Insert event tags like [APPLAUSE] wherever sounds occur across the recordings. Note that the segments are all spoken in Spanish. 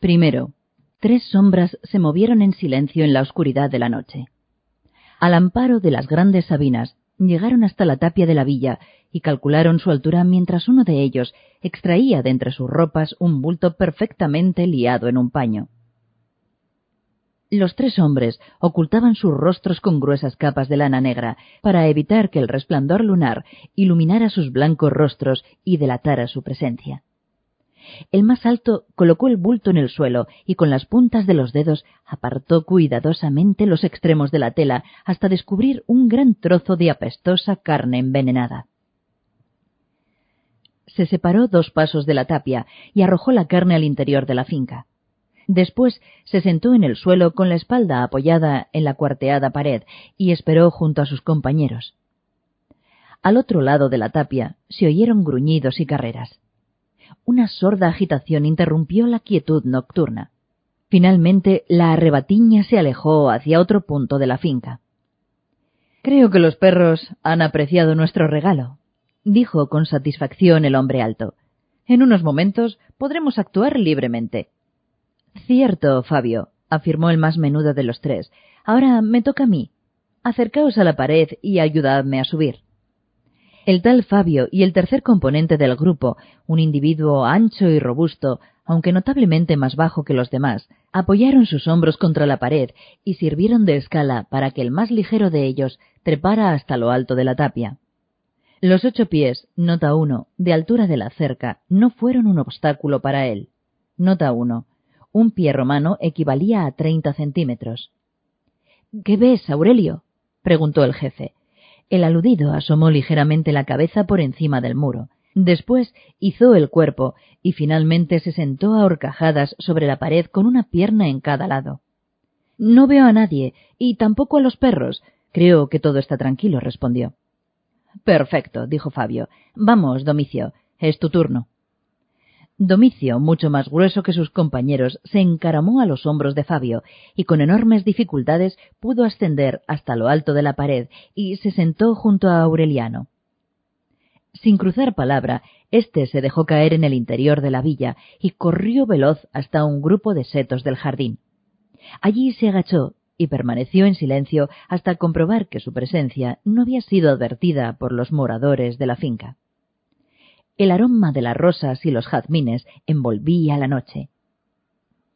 Primero, tres sombras se movieron en silencio en la oscuridad de la noche. Al amparo de las grandes sabinas, llegaron hasta la tapia de la villa y calcularon su altura mientras uno de ellos extraía de entre sus ropas un bulto perfectamente liado en un paño. Los tres hombres ocultaban sus rostros con gruesas capas de lana negra para evitar que el resplandor lunar iluminara sus blancos rostros y delatara su presencia. El más alto colocó el bulto en el suelo y con las puntas de los dedos apartó cuidadosamente los extremos de la tela hasta descubrir un gran trozo de apestosa carne envenenada. Se separó dos pasos de la tapia y arrojó la carne al interior de la finca. Después se sentó en el suelo con la espalda apoyada en la cuarteada pared y esperó junto a sus compañeros. Al otro lado de la tapia se oyeron gruñidos y carreras. Una sorda agitación interrumpió la quietud nocturna. Finalmente la arrebatiña se alejó hacia otro punto de la finca. Creo que los perros han apreciado nuestro regalo, dijo con satisfacción el hombre alto. En unos momentos podremos actuar libremente. Cierto, Fabio, afirmó el más menudo de los tres. Ahora me toca a mí. Acercaos a la pared y ayudadme a subir. El tal Fabio y el tercer componente del grupo, un individuo ancho y robusto, aunque notablemente más bajo que los demás, apoyaron sus hombros contra la pared y sirvieron de escala para que el más ligero de ellos trepara hasta lo alto de la tapia. Los ocho pies, nota uno, de altura de la cerca, no fueron un obstáculo para él. Nota uno. Un pie romano equivalía a treinta centímetros. ¿Qué ves, Aurelio? preguntó el jefe. El aludido asomó ligeramente la cabeza por encima del muro. Después hizo el cuerpo y finalmente se sentó a horcajadas sobre la pared con una pierna en cada lado. No veo a nadie, y tampoco a los perros. Creo que todo está tranquilo, respondió. Perfecto, dijo Fabio. Vamos, Domicio, es tu turno. Domicio, mucho más grueso que sus compañeros, se encaramó a los hombros de Fabio y con enormes dificultades pudo ascender hasta lo alto de la pared y se sentó junto a Aureliano. Sin cruzar palabra, éste se dejó caer en el interior de la villa y corrió veloz hasta un grupo de setos del jardín. Allí se agachó y permaneció en silencio hasta comprobar que su presencia no había sido advertida por los moradores de la finca. El aroma de las rosas y los jazmines envolvía la noche.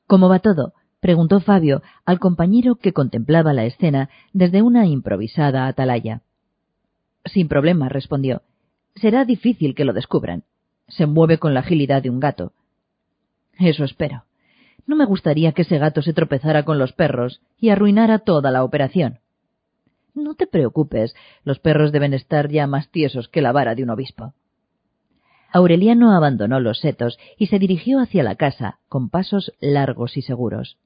¿Cómo va todo? preguntó Fabio al compañero que contemplaba la escena desde una improvisada atalaya. Sin problema, respondió. Será difícil que lo descubran. Se mueve con la agilidad de un gato. Eso espero. No me gustaría que ese gato se tropezara con los perros y arruinara toda la operación. No te preocupes, los perros deben estar ya más tiesos que la vara de un obispo. Aureliano abandonó los setos y se dirigió hacia la casa, con pasos largos y seguros.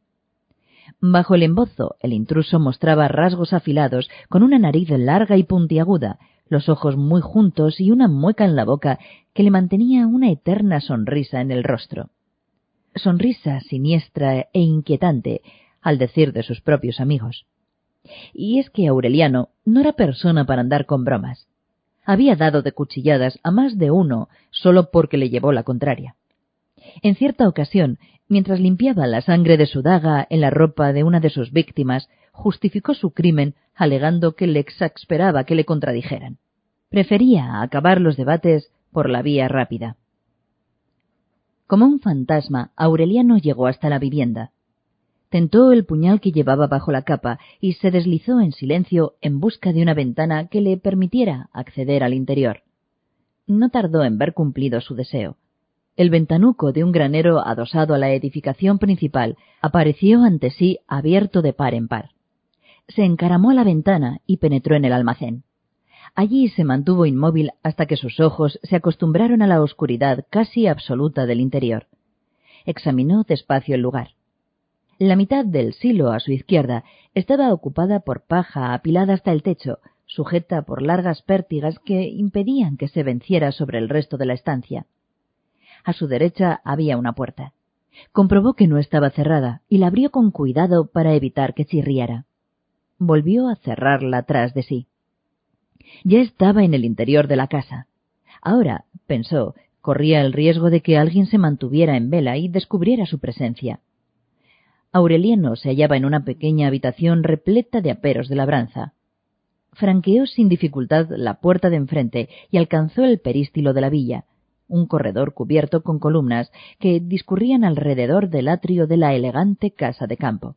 Bajo el embozo, el intruso mostraba rasgos afilados, con una nariz larga y puntiaguda, los ojos muy juntos y una mueca en la boca que le mantenía una eterna sonrisa en el rostro. Sonrisa siniestra e inquietante, al decir de sus propios amigos. Y es que Aureliano no era persona para andar con bromas había dado de cuchilladas a más de uno solo porque le llevó la contraria. En cierta ocasión, mientras limpiaba la sangre de su daga en la ropa de una de sus víctimas, justificó su crimen alegando que le exasperaba que le contradijeran. Prefería acabar los debates por la vía rápida. Como un fantasma, Aureliano llegó hasta la vivienda. Tentó el puñal que llevaba bajo la capa y se deslizó en silencio en busca de una ventana que le permitiera acceder al interior. No tardó en ver cumplido su deseo. El ventanuco de un granero adosado a la edificación principal apareció ante sí abierto de par en par. Se encaramó a la ventana y penetró en el almacén. Allí se mantuvo inmóvil hasta que sus ojos se acostumbraron a la oscuridad casi absoluta del interior. Examinó despacio el lugar. La mitad del silo a su izquierda estaba ocupada por paja apilada hasta el techo, sujeta por largas pértigas que impedían que se venciera sobre el resto de la estancia. A su derecha había una puerta. Comprobó que no estaba cerrada y la abrió con cuidado para evitar que chirriara. Volvió a cerrarla tras de sí. Ya estaba en el interior de la casa. Ahora, pensó, Corría el riesgo de que alguien se mantuviera en vela y descubriera su presencia. Aureliano se hallaba en una pequeña habitación repleta de aperos de labranza. Franqueó sin dificultad la puerta de enfrente y alcanzó el perístilo de la villa, un corredor cubierto con columnas que discurrían alrededor del atrio de la elegante casa de campo.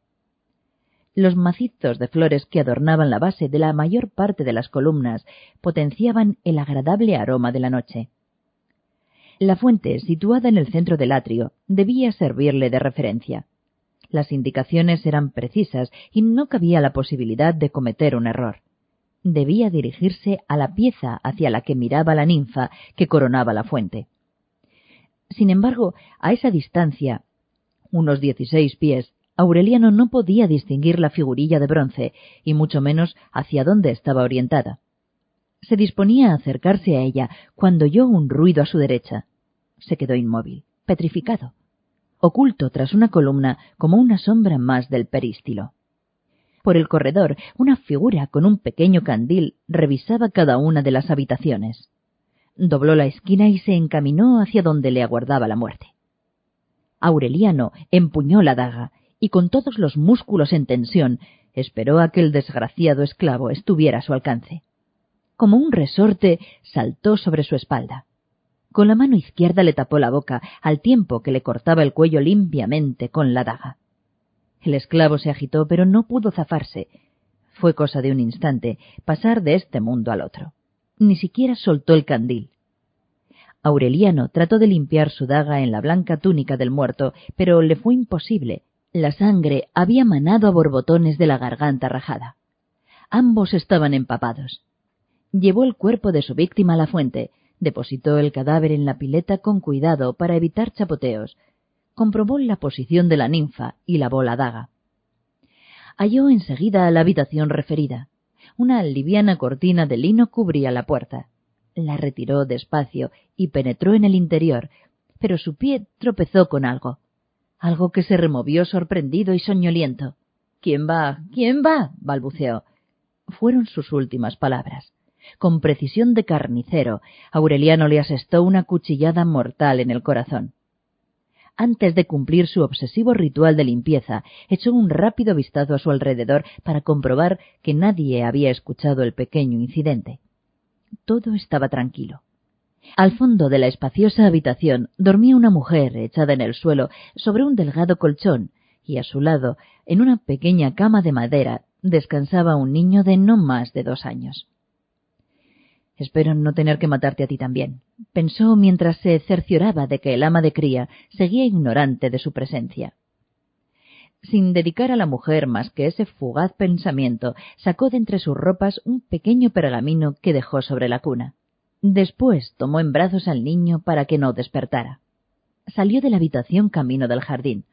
Los macizos de flores que adornaban la base de la mayor parte de las columnas potenciaban el agradable aroma de la noche. La fuente, situada en el centro del atrio, debía servirle de referencia. Las indicaciones eran precisas y no cabía la posibilidad de cometer un error. Debía dirigirse a la pieza hacia la que miraba la ninfa que coronaba la fuente. Sin embargo, a esa distancia, unos dieciséis pies, Aureliano no podía distinguir la figurilla de bronce, y mucho menos hacia dónde estaba orientada. Se disponía a acercarse a ella cuando oyó un ruido a su derecha. Se quedó inmóvil, petrificado, oculto tras una columna como una sombra más del perístilo. Por el corredor, una figura con un pequeño candil revisaba cada una de las habitaciones. Dobló la esquina y se encaminó hacia donde le aguardaba la muerte. Aureliano empuñó la daga y con todos los músculos en tensión esperó a que el desgraciado esclavo estuviera a su alcance. Como un resorte saltó sobre su espalda. Con la mano izquierda le tapó la boca al tiempo que le cortaba el cuello limpiamente con la daga. El esclavo se agitó, pero no pudo zafarse. Fue cosa de un instante pasar de este mundo al otro. Ni siquiera soltó el candil. Aureliano trató de limpiar su daga en la blanca túnica del muerto, pero le fue imposible. La sangre había manado a borbotones de la garganta rajada. Ambos estaban empapados. Llevó el cuerpo de su víctima a la fuente, depositó el cadáver en la pileta con cuidado para evitar chapoteos, comprobó la posición de la ninfa y lavó la daga. Halló enseguida la habitación referida. Una liviana cortina de lino cubría la puerta. La retiró despacio y penetró en el interior, pero su pie tropezó con algo algo que se removió sorprendido y soñoliento. ¿Quién va? ¿Quién va? balbuceó. Fueron sus últimas palabras. Con precisión de carnicero, Aureliano le asestó una cuchillada mortal en el corazón. Antes de cumplir su obsesivo ritual de limpieza, echó un rápido vistazo a su alrededor para comprobar que nadie había escuchado el pequeño incidente. Todo estaba tranquilo. Al fondo de la espaciosa habitación dormía una mujer echada en el suelo sobre un delgado colchón, y a su lado, en una pequeña cama de madera, descansaba un niño de no más de dos años. Espero no tener que matarte a ti también, pensó mientras se cercioraba de que el ama de cría seguía ignorante de su presencia. Sin dedicar a la mujer más que ese fugaz pensamiento, sacó de entre sus ropas un pequeño pergamino que dejó sobre la cuna. Después tomó en brazos al niño para que no despertara. Salió de la habitación camino del jardín.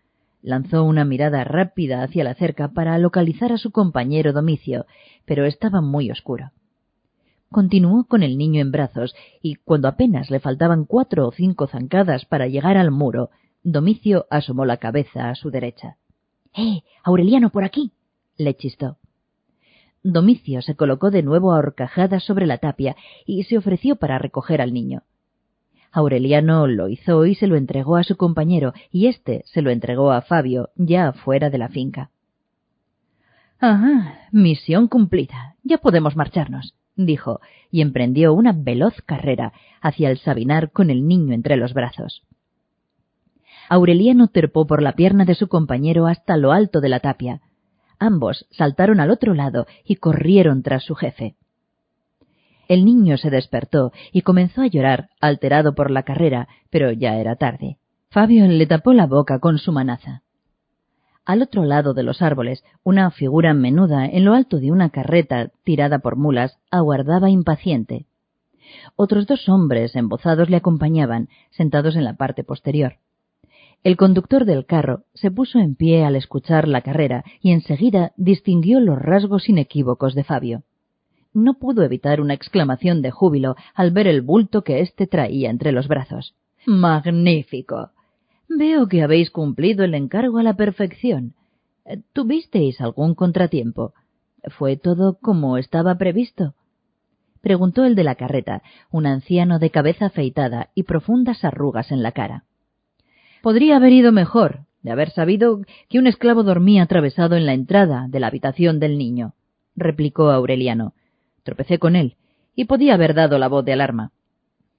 Lanzó una mirada rápida hacia la cerca para localizar a su compañero Domicio, pero estaba muy oscuro. Continuó con el niño en brazos, y cuando apenas le faltaban cuatro o cinco zancadas para llegar al muro, Domicio asomó la cabeza a su derecha. ¡Eh! Aureliano, por aquí. le chistó. Domicio se colocó de nuevo a horcajadas sobre la tapia y se ofreció para recoger al niño. Aureliano lo hizo y se lo entregó a su compañero, y éste se lo entregó a Fabio, ya fuera de la finca. Ajá, misión cumplida. Ya podemos marcharnos, dijo, y emprendió una veloz carrera hacia el Sabinar con el niño entre los brazos. Aureliano trepó por la pierna de su compañero hasta lo alto de la tapia, Ambos saltaron al otro lado y corrieron tras su jefe. El niño se despertó y comenzó a llorar, alterado por la carrera, pero ya era tarde. Fabio le tapó la boca con su manaza. Al otro lado de los árboles, una figura menuda en lo alto de una carreta tirada por mulas aguardaba impaciente. Otros dos hombres embozados le acompañaban, sentados en la parte posterior. El conductor del carro se puso en pie al escuchar la carrera y enseguida distinguió los rasgos inequívocos de Fabio. No pudo evitar una exclamación de júbilo al ver el bulto que éste traía entre los brazos. Magnífico. Veo que habéis cumplido el encargo a la perfección. ¿Tuvisteis algún contratiempo? ¿Fue todo como estaba previsto? preguntó el de la carreta, un anciano de cabeza afeitada y profundas arrugas en la cara. Podría haber ido mejor, de haber sabido que un esclavo dormía atravesado en la entrada de la habitación del niño, replicó Aureliano. Tropecé con él, y podía haber dado la voz de alarma.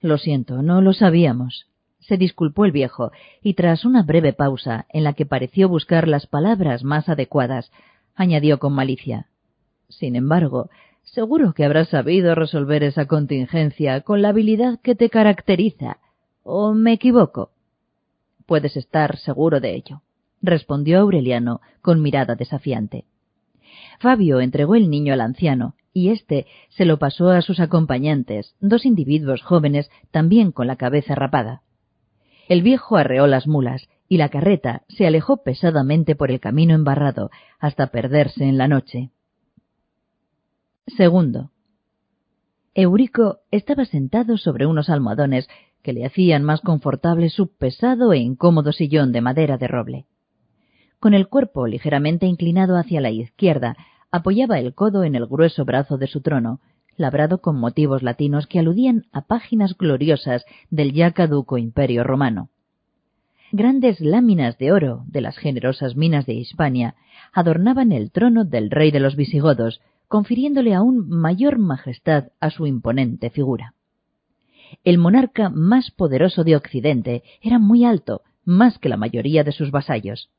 Lo siento, no lo sabíamos. Se disculpó el viejo, y tras una breve pausa, en la que pareció buscar las palabras más adecuadas, añadió con malicia. Sin embargo, seguro que habrás sabido resolver esa contingencia con la habilidad que te caracteriza. ¿O me equivoco? Puedes estar seguro de ello, respondió Aureliano con mirada desafiante. Fabio entregó el niño al anciano, y éste se lo pasó a sus acompañantes, dos individuos jóvenes también con la cabeza rapada. El viejo arreó las mulas, y la carreta se alejó pesadamente por el camino embarrado hasta perderse en la noche. Segundo. Eurico estaba sentado sobre unos almohadones que le hacían más confortable su pesado e incómodo sillón de madera de roble. Con el cuerpo ligeramente inclinado hacia la izquierda, apoyaba el codo en el grueso brazo de su trono, labrado con motivos latinos que aludían a páginas gloriosas del ya caduco imperio romano. Grandes láminas de oro de las generosas minas de Hispania adornaban el trono del rey de los visigodos, confiriéndole aún mayor majestad a su imponente figura. El monarca más poderoso de Occidente era muy alto, más que la mayoría de sus vasallos.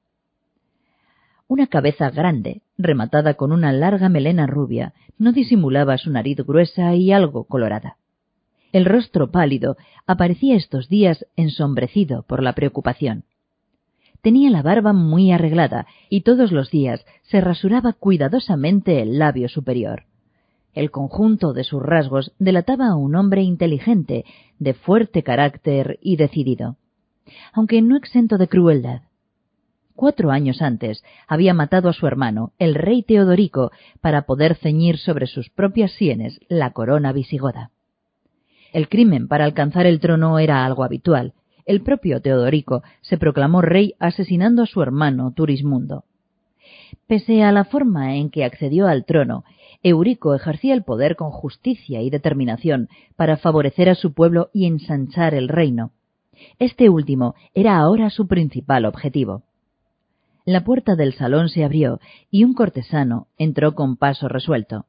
Una cabeza grande, rematada con una larga melena rubia, no disimulaba su nariz gruesa y algo colorada. El rostro pálido aparecía estos días ensombrecido por la preocupación. Tenía la barba muy arreglada y todos los días se rasuraba cuidadosamente el labio superior. El conjunto de sus rasgos delataba a un hombre inteligente, de fuerte carácter y decidido, aunque no exento de crueldad. Cuatro años antes había matado a su hermano, el rey Teodorico, para poder ceñir sobre sus propias sienes la corona visigoda. El crimen para alcanzar el trono era algo habitual. El propio Teodorico se proclamó rey asesinando a su hermano Turismundo. Pese a la forma en que accedió al trono, Eurico ejercía el poder con justicia y determinación para favorecer a su pueblo y ensanchar el reino. Este último era ahora su principal objetivo. La puerta del salón se abrió y un cortesano entró con paso resuelto.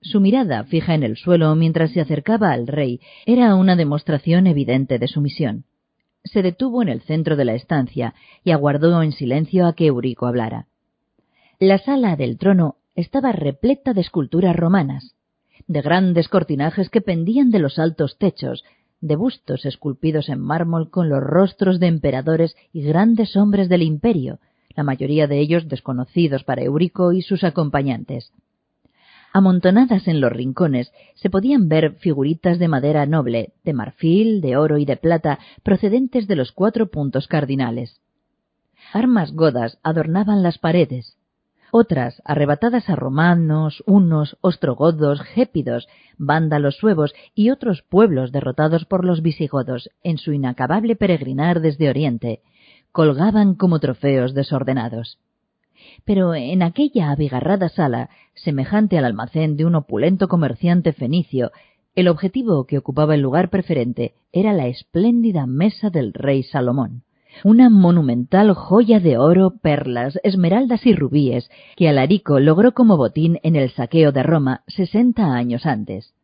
Su mirada fija en el suelo mientras se acercaba al rey era una demostración evidente de sumisión. Se detuvo en el centro de la estancia y aguardó en silencio a que Eurico hablara. La sala del trono estaba repleta de esculturas romanas, de grandes cortinajes que pendían de los altos techos, de bustos esculpidos en mármol con los rostros de emperadores y grandes hombres del imperio, la mayoría de ellos desconocidos para Eurico y sus acompañantes. Amontonadas en los rincones se podían ver figuritas de madera noble, de marfil, de oro y de plata, procedentes de los cuatro puntos cardinales. Armas godas adornaban las paredes, otras, arrebatadas a romanos, unos, ostrogodos, gépidos, vándalos suevos y otros pueblos derrotados por los visigodos en su inacabable peregrinar desde Oriente, colgaban como trofeos desordenados. Pero en aquella abigarrada sala, semejante al almacén de un opulento comerciante fenicio, el objetivo que ocupaba el lugar preferente era la espléndida mesa del rey Salomón una monumental joya de oro, perlas, esmeraldas y rubíes que Alarico logró como botín en el saqueo de Roma sesenta años antes.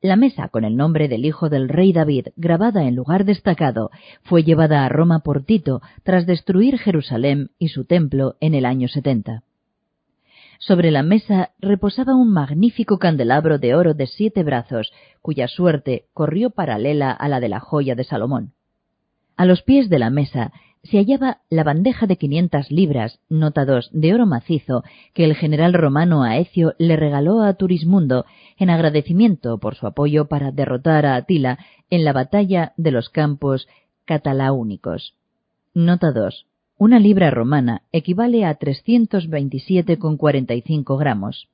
La mesa con el nombre del hijo del rey David, grabada en lugar destacado, fue llevada a Roma por Tito tras destruir Jerusalén y su templo en el año setenta. Sobre la mesa reposaba un magnífico candelabro de oro de siete brazos, cuya suerte corrió paralela a la de la joya de Salomón. A los pies de la mesa se hallaba la bandeja de quinientas libras, nota dos, de oro macizo que el general romano Aecio le regaló a Turismundo en agradecimiento por su apoyo para derrotar a Atila en la batalla de los campos catalaúnicos. Nota dos. Una libra romana equivale a 327,45 gramos.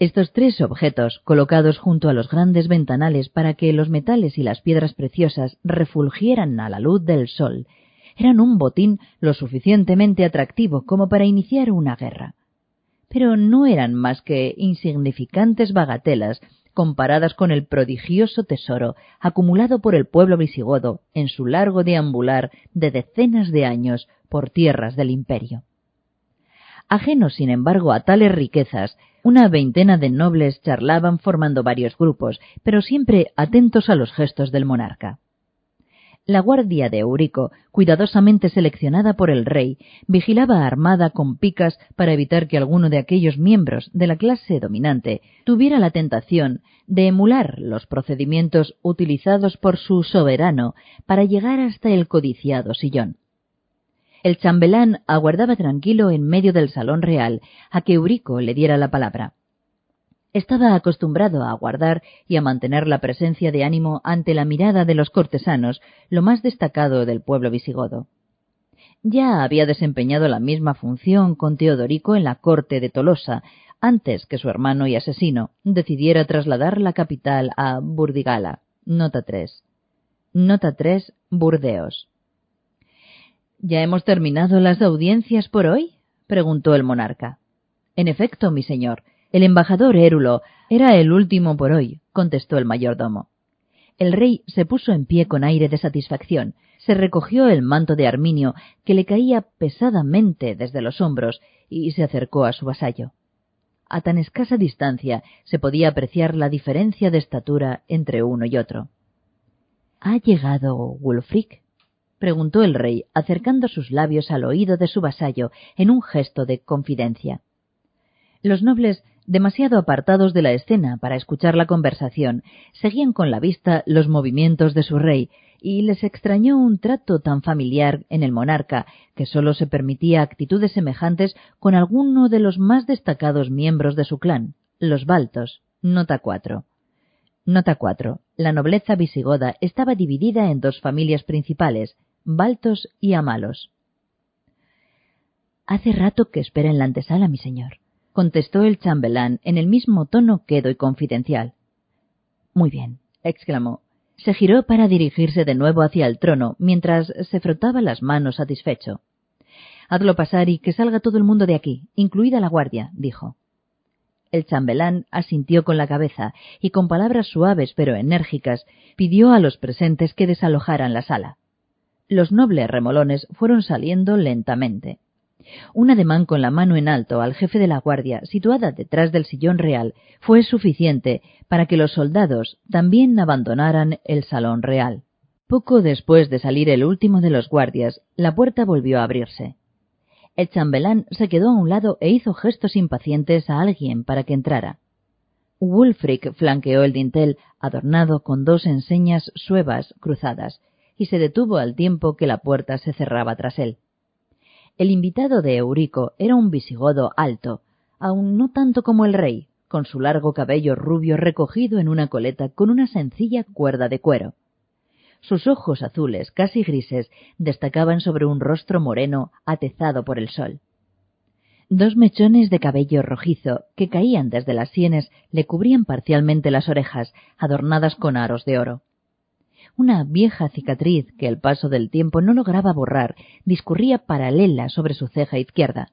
Estos tres objetos, colocados junto a los grandes ventanales para que los metales y las piedras preciosas refulgieran a la luz del sol, eran un botín lo suficientemente atractivo como para iniciar una guerra. pero no eran más que insignificantes bagatelas comparadas con el prodigioso tesoro acumulado por el pueblo visigodo en su largo deambular de decenas de años por tierras del imperio. Ajenos, sin embargo, a tales riquezas, una veintena de nobles charlaban formando varios grupos, pero siempre atentos a los gestos del monarca. La guardia de Eurico, cuidadosamente seleccionada por el rey, vigilaba armada con picas para evitar que alguno de aquellos miembros de la clase dominante tuviera la tentación de emular los procedimientos utilizados por su soberano para llegar hasta el codiciado sillón. El chambelán aguardaba tranquilo en medio del salón real a que Eurico le diera la palabra. Estaba acostumbrado a guardar y a mantener la presencia de ánimo ante la mirada de los cortesanos, lo más destacado del pueblo visigodo. Ya había desempeñado la misma función con Teodorico en la corte de Tolosa, antes que su hermano y asesino decidiera trasladar la capital a Burdigala. Nota 3. Nota 3. Burdeos. ¿Ya hemos terminado las audiencias por hoy? preguntó el monarca. En efecto, mi señor, el embajador Érulo era el último por hoy, contestó el mayordomo. El rey se puso en pie con aire de satisfacción, se recogió el manto de Arminio, que le caía pesadamente desde los hombros, y se acercó a su vasallo. A tan escasa distancia se podía apreciar la diferencia de estatura entre uno y otro. ¿Ha llegado Wulfric? Preguntó el rey, acercando sus labios al oído de su vasallo en un gesto de confidencia. Los nobles demasiado apartados de la escena para escuchar la conversación, seguían con la vista los movimientos de su rey, y les extrañó un trato tan familiar en el monarca que sólo se permitía actitudes semejantes con alguno de los más destacados miembros de su clan, los Baltos. Nota 4. Nota 4. La nobleza visigoda estaba dividida en dos familias principales, Baltos y Amalos. Hace rato que espera en la antesala, mi señor contestó el chambelán en el mismo tono quedo y confidencial. Muy bien, exclamó. Se giró para dirigirse de nuevo hacia el trono mientras se frotaba las manos satisfecho. Hazlo pasar y que salga todo el mundo de aquí, incluida la guardia, dijo. El chambelán asintió con la cabeza y con palabras suaves pero enérgicas pidió a los presentes que desalojaran la sala. Los nobles remolones fueron saliendo lentamente. Un ademán con la mano en alto al jefe de la guardia, situada detrás del sillón real, fue suficiente para que los soldados también abandonaran el salón real. Poco después de salir el último de los guardias, la puerta volvió a abrirse. El chambelán se quedó a un lado e hizo gestos impacientes a alguien para que entrara. Wulfric flanqueó el dintel, adornado con dos enseñas suevas cruzadas, y se detuvo al tiempo que la puerta se cerraba tras él. El invitado de Eurico era un visigodo alto, aun no tanto como el rey, con su largo cabello rubio recogido en una coleta con una sencilla cuerda de cuero. Sus ojos azules, casi grises, destacaban sobre un rostro moreno atezado por el sol. Dos mechones de cabello rojizo que caían desde las sienes le cubrían parcialmente las orejas, adornadas con aros de oro. Una vieja cicatriz que el paso del tiempo no lograba borrar discurría paralela sobre su ceja izquierda.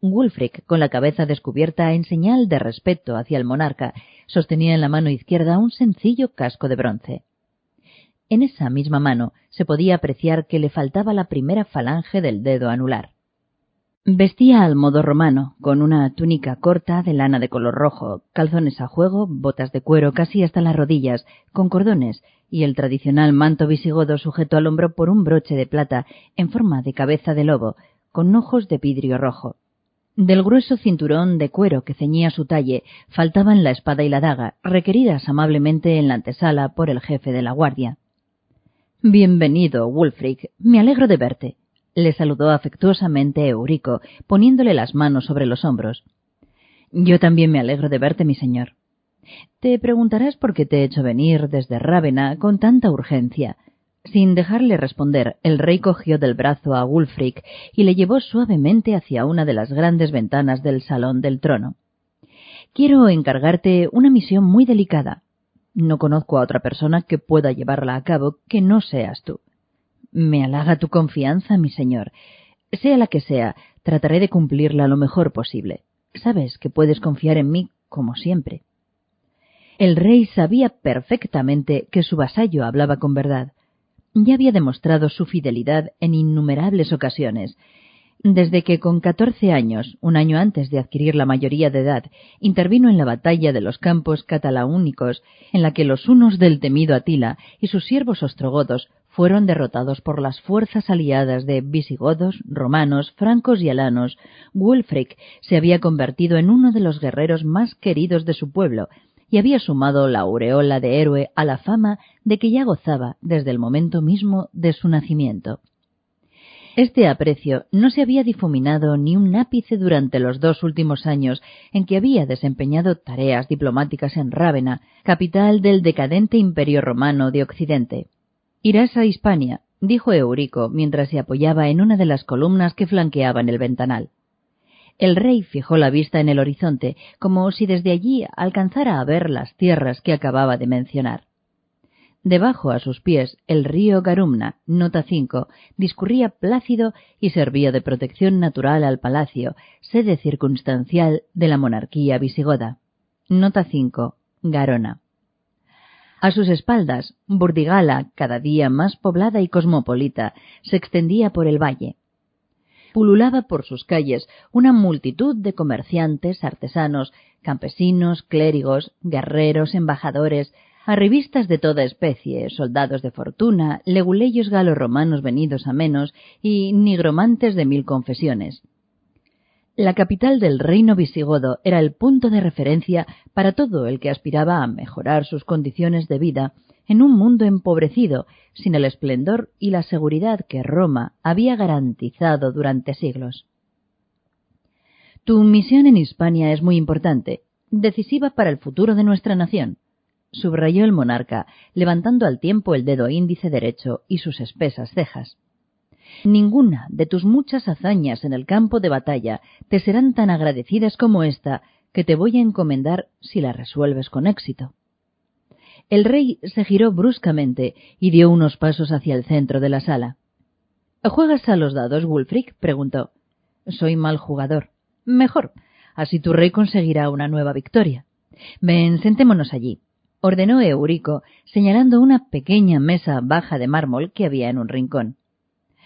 Wulfric, con la cabeza descubierta en señal de respeto hacia el monarca, sostenía en la mano izquierda un sencillo casco de bronce. En esa misma mano se podía apreciar que le faltaba la primera falange del dedo anular. Vestía al modo romano, con una túnica corta de lana de color rojo, calzones a juego, botas de cuero casi hasta las rodillas, con cordones y el tradicional manto visigodo sujeto al hombro por un broche de plata en forma de cabeza de lobo, con ojos de vidrio rojo. Del grueso cinturón de cuero que ceñía su talle faltaban la espada y la daga, requeridas amablemente en la antesala por el jefe de la guardia. Bienvenido, Wulfric. Me alegro de verte. Le saludó afectuosamente Eurico, poniéndole las manos sobre los hombros. Yo también me alegro de verte, mi señor. Te preguntarás por qué te he hecho venir desde Rávena con tanta urgencia. Sin dejarle responder, el rey cogió del brazo a Wulfric y le llevó suavemente hacia una de las grandes ventanas del salón del trono. Quiero encargarte una misión muy delicada. No conozco a otra persona que pueda llevarla a cabo que no seas tú. Me halaga tu confianza, mi señor. Sea la que sea, trataré de cumplirla lo mejor posible. Sabes que puedes confiar en mí como siempre. El rey sabía perfectamente que su vasallo hablaba con verdad. Ya había demostrado su fidelidad en innumerables ocasiones, desde que con catorce años, un año antes de adquirir la mayoría de edad, intervino en la batalla de los campos catalaúnicos, en la que los unos del temido Atila y sus siervos ostrogodos fueron derrotados por las fuerzas aliadas de visigodos, romanos, francos y alanos, Wulfric se había convertido en uno de los guerreros más queridos de su pueblo y había sumado la aureola de héroe a la fama de que ya gozaba desde el momento mismo de su nacimiento. Este aprecio no se había difuminado ni un ápice durante los dos últimos años en que había desempeñado tareas diplomáticas en Rávena, capital del decadente imperio romano de Occidente. Irás a Hispania, dijo Eurico mientras se apoyaba en una de las columnas que flanqueaban el ventanal. El rey fijó la vista en el horizonte, como si desde allí alcanzara a ver las tierras que acababa de mencionar. Debajo a sus pies, el río Garumna, nota 5, discurría plácido y servía de protección natural al palacio, sede circunstancial de la monarquía visigoda. Nota 5. Garona. A sus espaldas, Burdigala, cada día más poblada y cosmopolita, se extendía por el valle. Pululaba por sus calles una multitud de comerciantes, artesanos, campesinos, clérigos, guerreros, embajadores, arribistas de toda especie, soldados de fortuna, leguleyos galo-romanos venidos a menos y nigromantes de mil confesiones. La capital del reino visigodo era el punto de referencia para todo el que aspiraba a mejorar sus condiciones de vida en un mundo empobrecido, sin el esplendor y la seguridad que Roma había garantizado durante siglos. Tu misión en Hispania es muy importante, decisiva para el futuro de nuestra nación subrayó el monarca, levantando al tiempo el dedo índice derecho y sus espesas cejas. Ninguna de tus muchas hazañas en el campo de batalla te serán tan agradecidas como esta que te voy a encomendar si la resuelves con éxito. El rey se giró bruscamente y dio unos pasos hacia el centro de la sala. ¿Juegas a los dados, Wulfric? preguntó. Soy mal jugador. Mejor. Así tu rey conseguirá una nueva victoria. Ven, sentémonos allí ordenó Eurico, señalando una pequeña mesa baja de mármol que había en un rincón.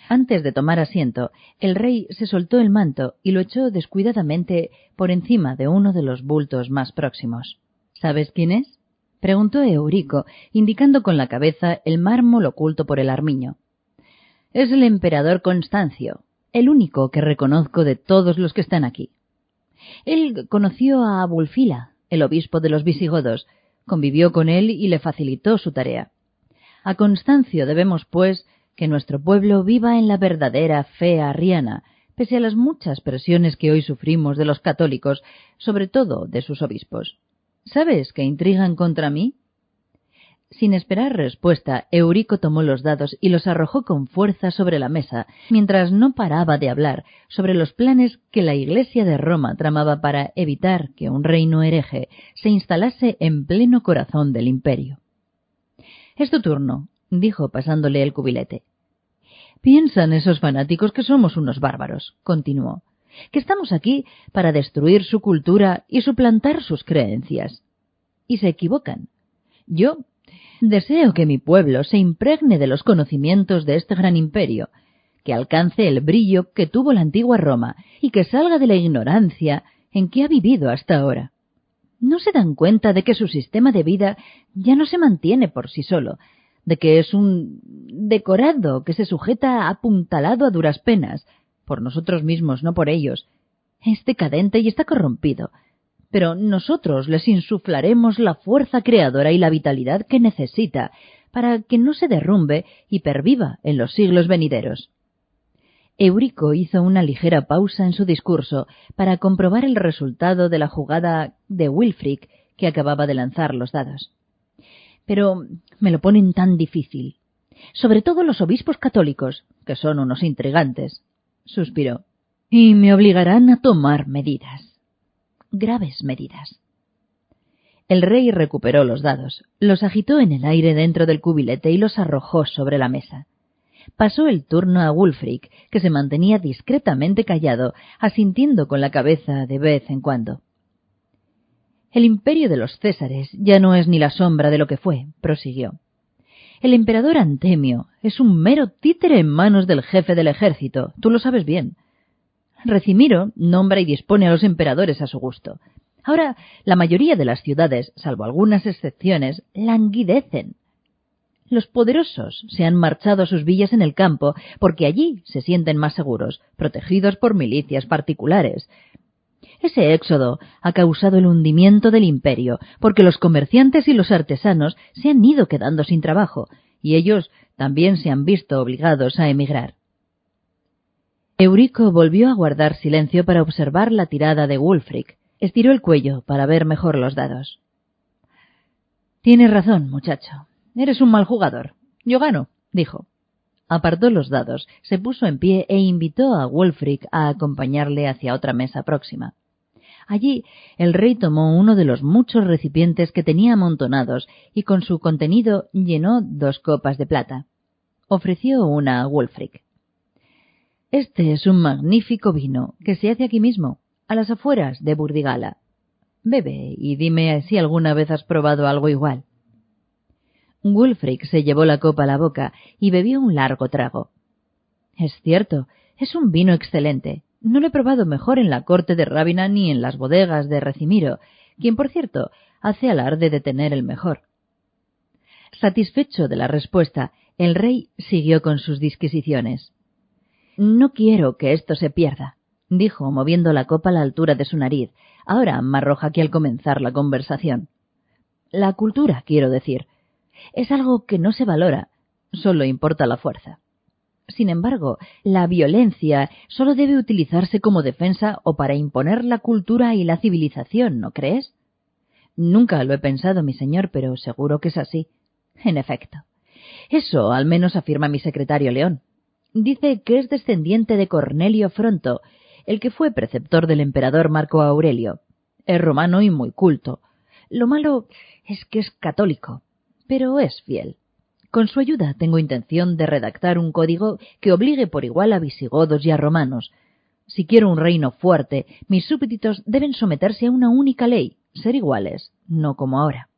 Antes de tomar asiento, el rey se soltó el manto y lo echó descuidadamente por encima de uno de los bultos más próximos. ¿Sabes quién es? Preguntó Eurico, indicando con la cabeza el mármol oculto por el armiño. Es el emperador Constancio, el único que reconozco de todos los que están aquí. Él conoció a Abulfila, el obispo de los visigodos, convivió con él y le facilitó su tarea. A Constancio debemos, pues, que nuestro pueblo viva en la verdadera fe arriana, pese a las muchas presiones que hoy sufrimos de los católicos, sobre todo de sus obispos. ¿Sabes que intrigan contra mí? Sin esperar respuesta, Eurico tomó los dados y los arrojó con fuerza sobre la mesa, mientras no paraba de hablar sobre los planes que la Iglesia de Roma tramaba para evitar que un reino hereje se instalase en pleno corazón del imperio. Es tu turno, dijo pasándole el cubilete. Piensan esos fanáticos que somos unos bárbaros, continuó, que estamos aquí para destruir su cultura y suplantar sus creencias. Y se equivocan. Yo Deseo que mi pueblo se impregne de los conocimientos de este gran imperio, que alcance el brillo que tuvo la antigua Roma y que salga de la ignorancia en que ha vivido hasta ahora. ¿No se dan cuenta de que su sistema de vida ya no se mantiene por sí solo, de que es un decorado que se sujeta apuntalado a duras penas, por nosotros mismos, no por ellos? Es decadente y está corrompido, pero nosotros les insuflaremos la fuerza creadora y la vitalidad que necesita para que no se derrumbe y perviva en los siglos venideros. Eurico hizo una ligera pausa en su discurso para comprobar el resultado de la jugada de Wilfric que acababa de lanzar los dados. Pero me lo ponen tan difícil. Sobre todo los obispos católicos, que son unos intrigantes, suspiró, y me obligarán a tomar medidas graves medidas. El rey recuperó los dados, los agitó en el aire dentro del cubilete y los arrojó sobre la mesa. pasó el turno a Wulfric, que se mantenía discretamente callado, asintiendo con la cabeza de vez en cuando. El imperio de los Césares ya no es ni la sombra de lo que fue, prosiguió. El emperador Antemio es un mero títere en manos del jefe del ejército, tú lo sabes bien. Recimiro nombra y dispone a los emperadores a su gusto. Ahora, la mayoría de las ciudades, salvo algunas excepciones, languidecen. Los poderosos se han marchado a sus villas en el campo porque allí se sienten más seguros, protegidos por milicias particulares. Ese éxodo ha causado el hundimiento del imperio, porque los comerciantes y los artesanos se han ido quedando sin trabajo, y ellos también se han visto obligados a emigrar. Eurico volvió a guardar silencio para observar la tirada de Wulfric. Estiró el cuello para ver mejor los dados. Tienes razón, muchacho. Eres un mal jugador. Yo gano, dijo. Apartó los dados, se puso en pie e invitó a Wulfric a acompañarle hacia otra mesa próxima. Allí el rey tomó uno de los muchos recipientes que tenía amontonados y con su contenido llenó dos copas de plata. Ofreció una a Wulfric. Este es un magnífico vino que se hace aquí mismo, a las afueras de Burdigala. Bebe y dime si alguna vez has probado algo igual. Wulfric se llevó la copa a la boca y bebió un largo trago. Es cierto, es un vino excelente. No lo he probado mejor en la corte de Rábina ni en las bodegas de Recimiro, quien, por cierto, hace alarde de tener el mejor. Satisfecho de la respuesta, el rey siguió con sus disquisiciones. No quiero que esto se pierda, dijo, moviendo la copa a la altura de su nariz, ahora más roja que al comenzar la conversación. La cultura, quiero decir, es algo que no se valora, solo importa la fuerza. Sin embargo, la violencia solo debe utilizarse como defensa o para imponer la cultura y la civilización, ¿no crees? Nunca lo he pensado, mi señor, pero seguro que es así. En efecto. Eso al menos afirma mi secretario León. Dice que es descendiente de Cornelio Fronto, el que fue preceptor del emperador Marco Aurelio. Es romano y muy culto. Lo malo es que es católico pero es fiel. Con su ayuda tengo intención de redactar un código que obligue por igual a visigodos y a romanos. Si quiero un reino fuerte, mis súbditos deben someterse a una única ley, ser iguales, no como ahora.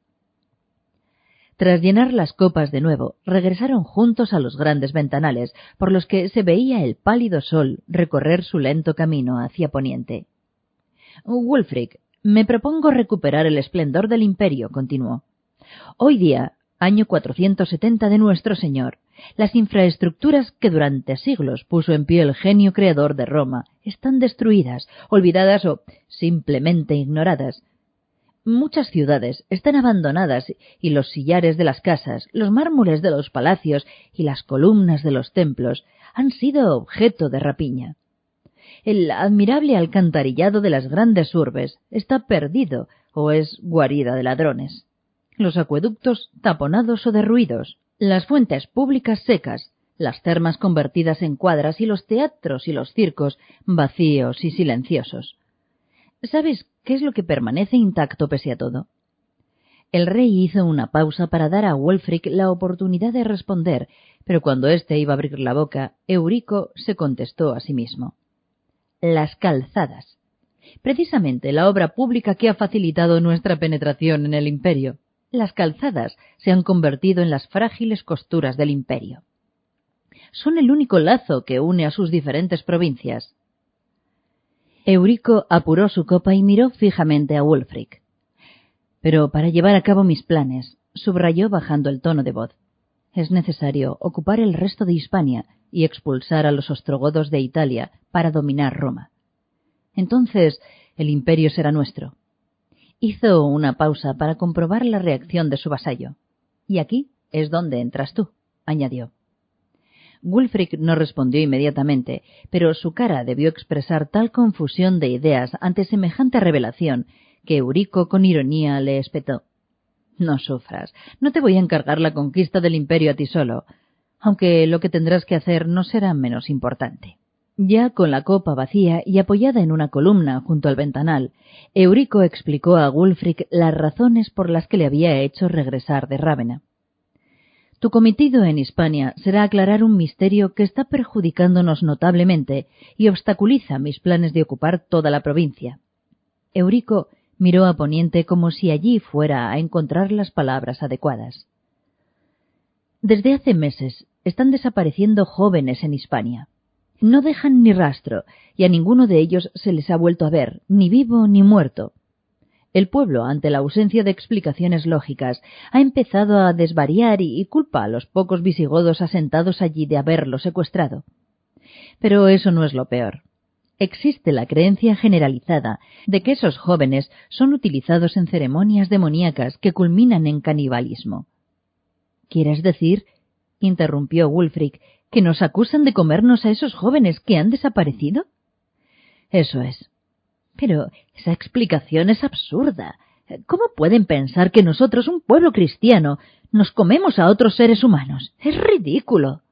Tras llenar las copas de nuevo, regresaron juntos a los grandes ventanales, por los que se veía el pálido sol recorrer su lento camino hacia poniente. Wulfric, me propongo recuperar el esplendor del imperio, continuó. Hoy día año 470 de nuestro Señor, las infraestructuras que durante siglos puso en pie el genio creador de Roma están destruidas, olvidadas o simplemente ignoradas. Muchas ciudades están abandonadas y los sillares de las casas, los mármoles de los palacios y las columnas de los templos han sido objeto de rapiña. El admirable alcantarillado de las grandes urbes está perdido o es guarida de ladrones los acueductos taponados o derruidos, las fuentes públicas secas, las termas convertidas en cuadras y los teatros y los circos vacíos y silenciosos. ¿Sabes qué es lo que permanece intacto pese a todo? El rey hizo una pausa para dar a Wolfric la oportunidad de responder, pero cuando éste iba a abrir la boca, Eurico se contestó a sí mismo. Las calzadas. Precisamente la obra pública que ha facilitado nuestra penetración en el imperio las calzadas se han convertido en las frágiles costuras del imperio. Son el único lazo que une a sus diferentes provincias. Eurico apuró su copa y miró fijamente a Wulfric. Pero para llevar a cabo mis planes, subrayó bajando el tono de voz, es necesario ocupar el resto de Hispania y expulsar a los ostrogodos de Italia para dominar Roma. Entonces el imperio será nuestro, Hizo una pausa para comprobar la reacción de su vasallo. Y aquí es donde entras tú, añadió. Wulfric no respondió inmediatamente, pero su cara debió expresar tal confusión de ideas ante semejante revelación que Eurico con ironía le espetó. No sufras, no te voy a encargar la conquista del imperio a ti solo, aunque lo que tendrás que hacer no será menos importante. Ya con la copa vacía y apoyada en una columna junto al ventanal, Eurico explicó a Wulfric las razones por las que le había hecho regresar de Rávena. Tu cometido en Hispania será aclarar un misterio que está perjudicándonos notablemente y obstaculiza mis planes de ocupar toda la provincia. Eurico miró a Poniente como si allí fuera a encontrar las palabras adecuadas. Desde hace meses están desapareciendo jóvenes en Hispania. No dejan ni rastro, y a ninguno de ellos se les ha vuelto a ver, ni vivo ni muerto. El pueblo, ante la ausencia de explicaciones lógicas, ha empezado a desvariar y culpa a los pocos visigodos asentados allí de haberlo secuestrado. Pero eso no es lo peor. Existe la creencia generalizada de que esos jóvenes son utilizados en ceremonias demoníacas que culminan en canibalismo. ¿Quieres decir? interrumpió Wulfric, que nos acusan de comernos a esos jóvenes que han desaparecido. Eso es. Pero esa explicación es absurda. ¿Cómo pueden pensar que nosotros, un pueblo cristiano, nos comemos a otros seres humanos? Es ridículo.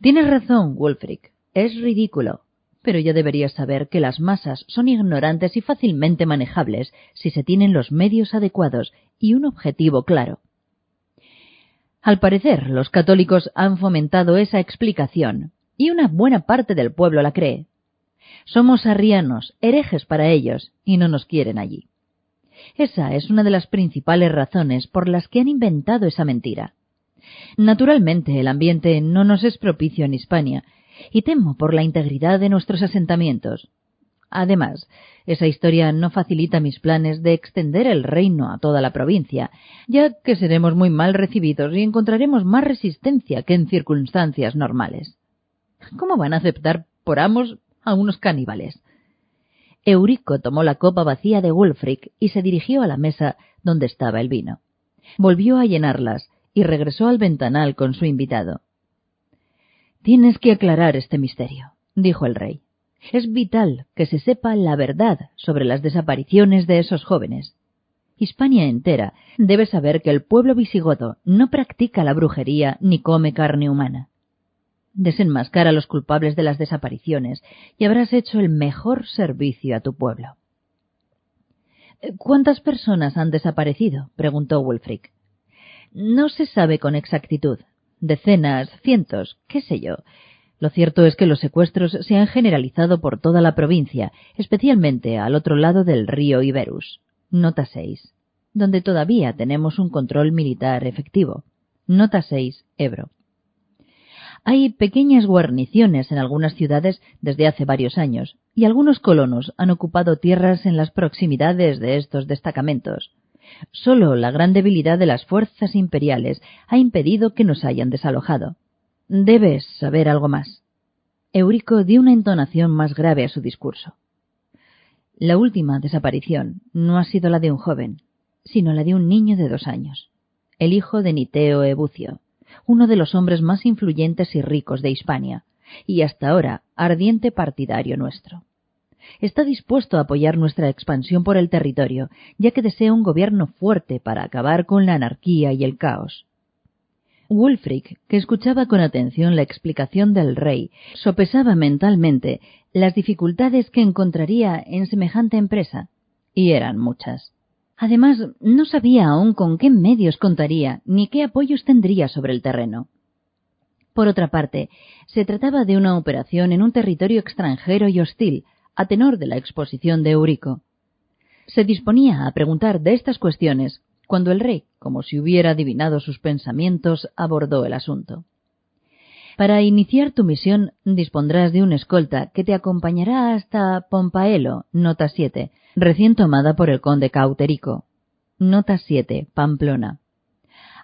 Tienes razón, Wulfric. Es ridículo. Pero ya deberías saber que las masas son ignorantes y fácilmente manejables si se tienen los medios adecuados y un objetivo claro. Al parecer, los católicos han fomentado esa explicación, y una buena parte del pueblo la cree. Somos arrianos, herejes para ellos, y no nos quieren allí. Esa es una de las principales razones por las que han inventado esa mentira. Naturalmente, el ambiente no nos es propicio en Hispania, y temo por la integridad de nuestros asentamientos. Además, esa historia no facilita mis planes de extender el reino a toda la provincia, ya que seremos muy mal recibidos y encontraremos más resistencia que en circunstancias normales. ¿Cómo van a aceptar por amos a unos caníbales. Eurico tomó la copa vacía de Wulfric y se dirigió a la mesa donde estaba el vino. Volvió a llenarlas y regresó al ventanal con su invitado. Tienes que aclarar este misterio, dijo el rey. Es vital que se sepa la verdad sobre las desapariciones de esos jóvenes. Hispania entera debe saber que el pueblo visigodo no practica la brujería ni come carne humana desenmascara a los culpables de las desapariciones y habrás hecho el mejor servicio a tu pueblo. ¿Cuántas personas han desaparecido? preguntó Wulfric. No se sabe con exactitud. Decenas, cientos, qué sé yo. Lo cierto es que los secuestros se han generalizado por toda la provincia, especialmente al otro lado del río Iberus. Nota 6. Donde todavía tenemos un control militar efectivo. Nota 6. Ebro. Hay pequeñas guarniciones en algunas ciudades desde hace varios años, y algunos colonos han ocupado tierras en las proximidades de estos destacamentos. Solo la gran debilidad de las fuerzas imperiales ha impedido que nos hayan desalojado. Debes saber algo más. Eurico dio una entonación más grave a su discurso. La última desaparición no ha sido la de un joven, sino la de un niño de dos años, el hijo de Niteo Ebucio, uno de los hombres más influyentes y ricos de Hispania, y hasta ahora ardiente partidario nuestro. Está dispuesto a apoyar nuestra expansión por el territorio, ya que desea un gobierno fuerte para acabar con la anarquía y el caos. Wulfric, que escuchaba con atención la explicación del rey, sopesaba mentalmente las dificultades que encontraría en semejante empresa, y eran muchas. Además, no sabía aún con qué medios contaría ni qué apoyos tendría sobre el terreno. Por otra parte, se trataba de una operación en un territorio extranjero y hostil, a tenor de la exposición de Eurico. Se disponía a preguntar de estas cuestiones cuando el rey, como si hubiera adivinado sus pensamientos, abordó el asunto. Para iniciar tu misión dispondrás de un escolta que te acompañará hasta Pompaelo, nota 7, recién tomada por el conde Cauterico. Nota 7, Pamplona.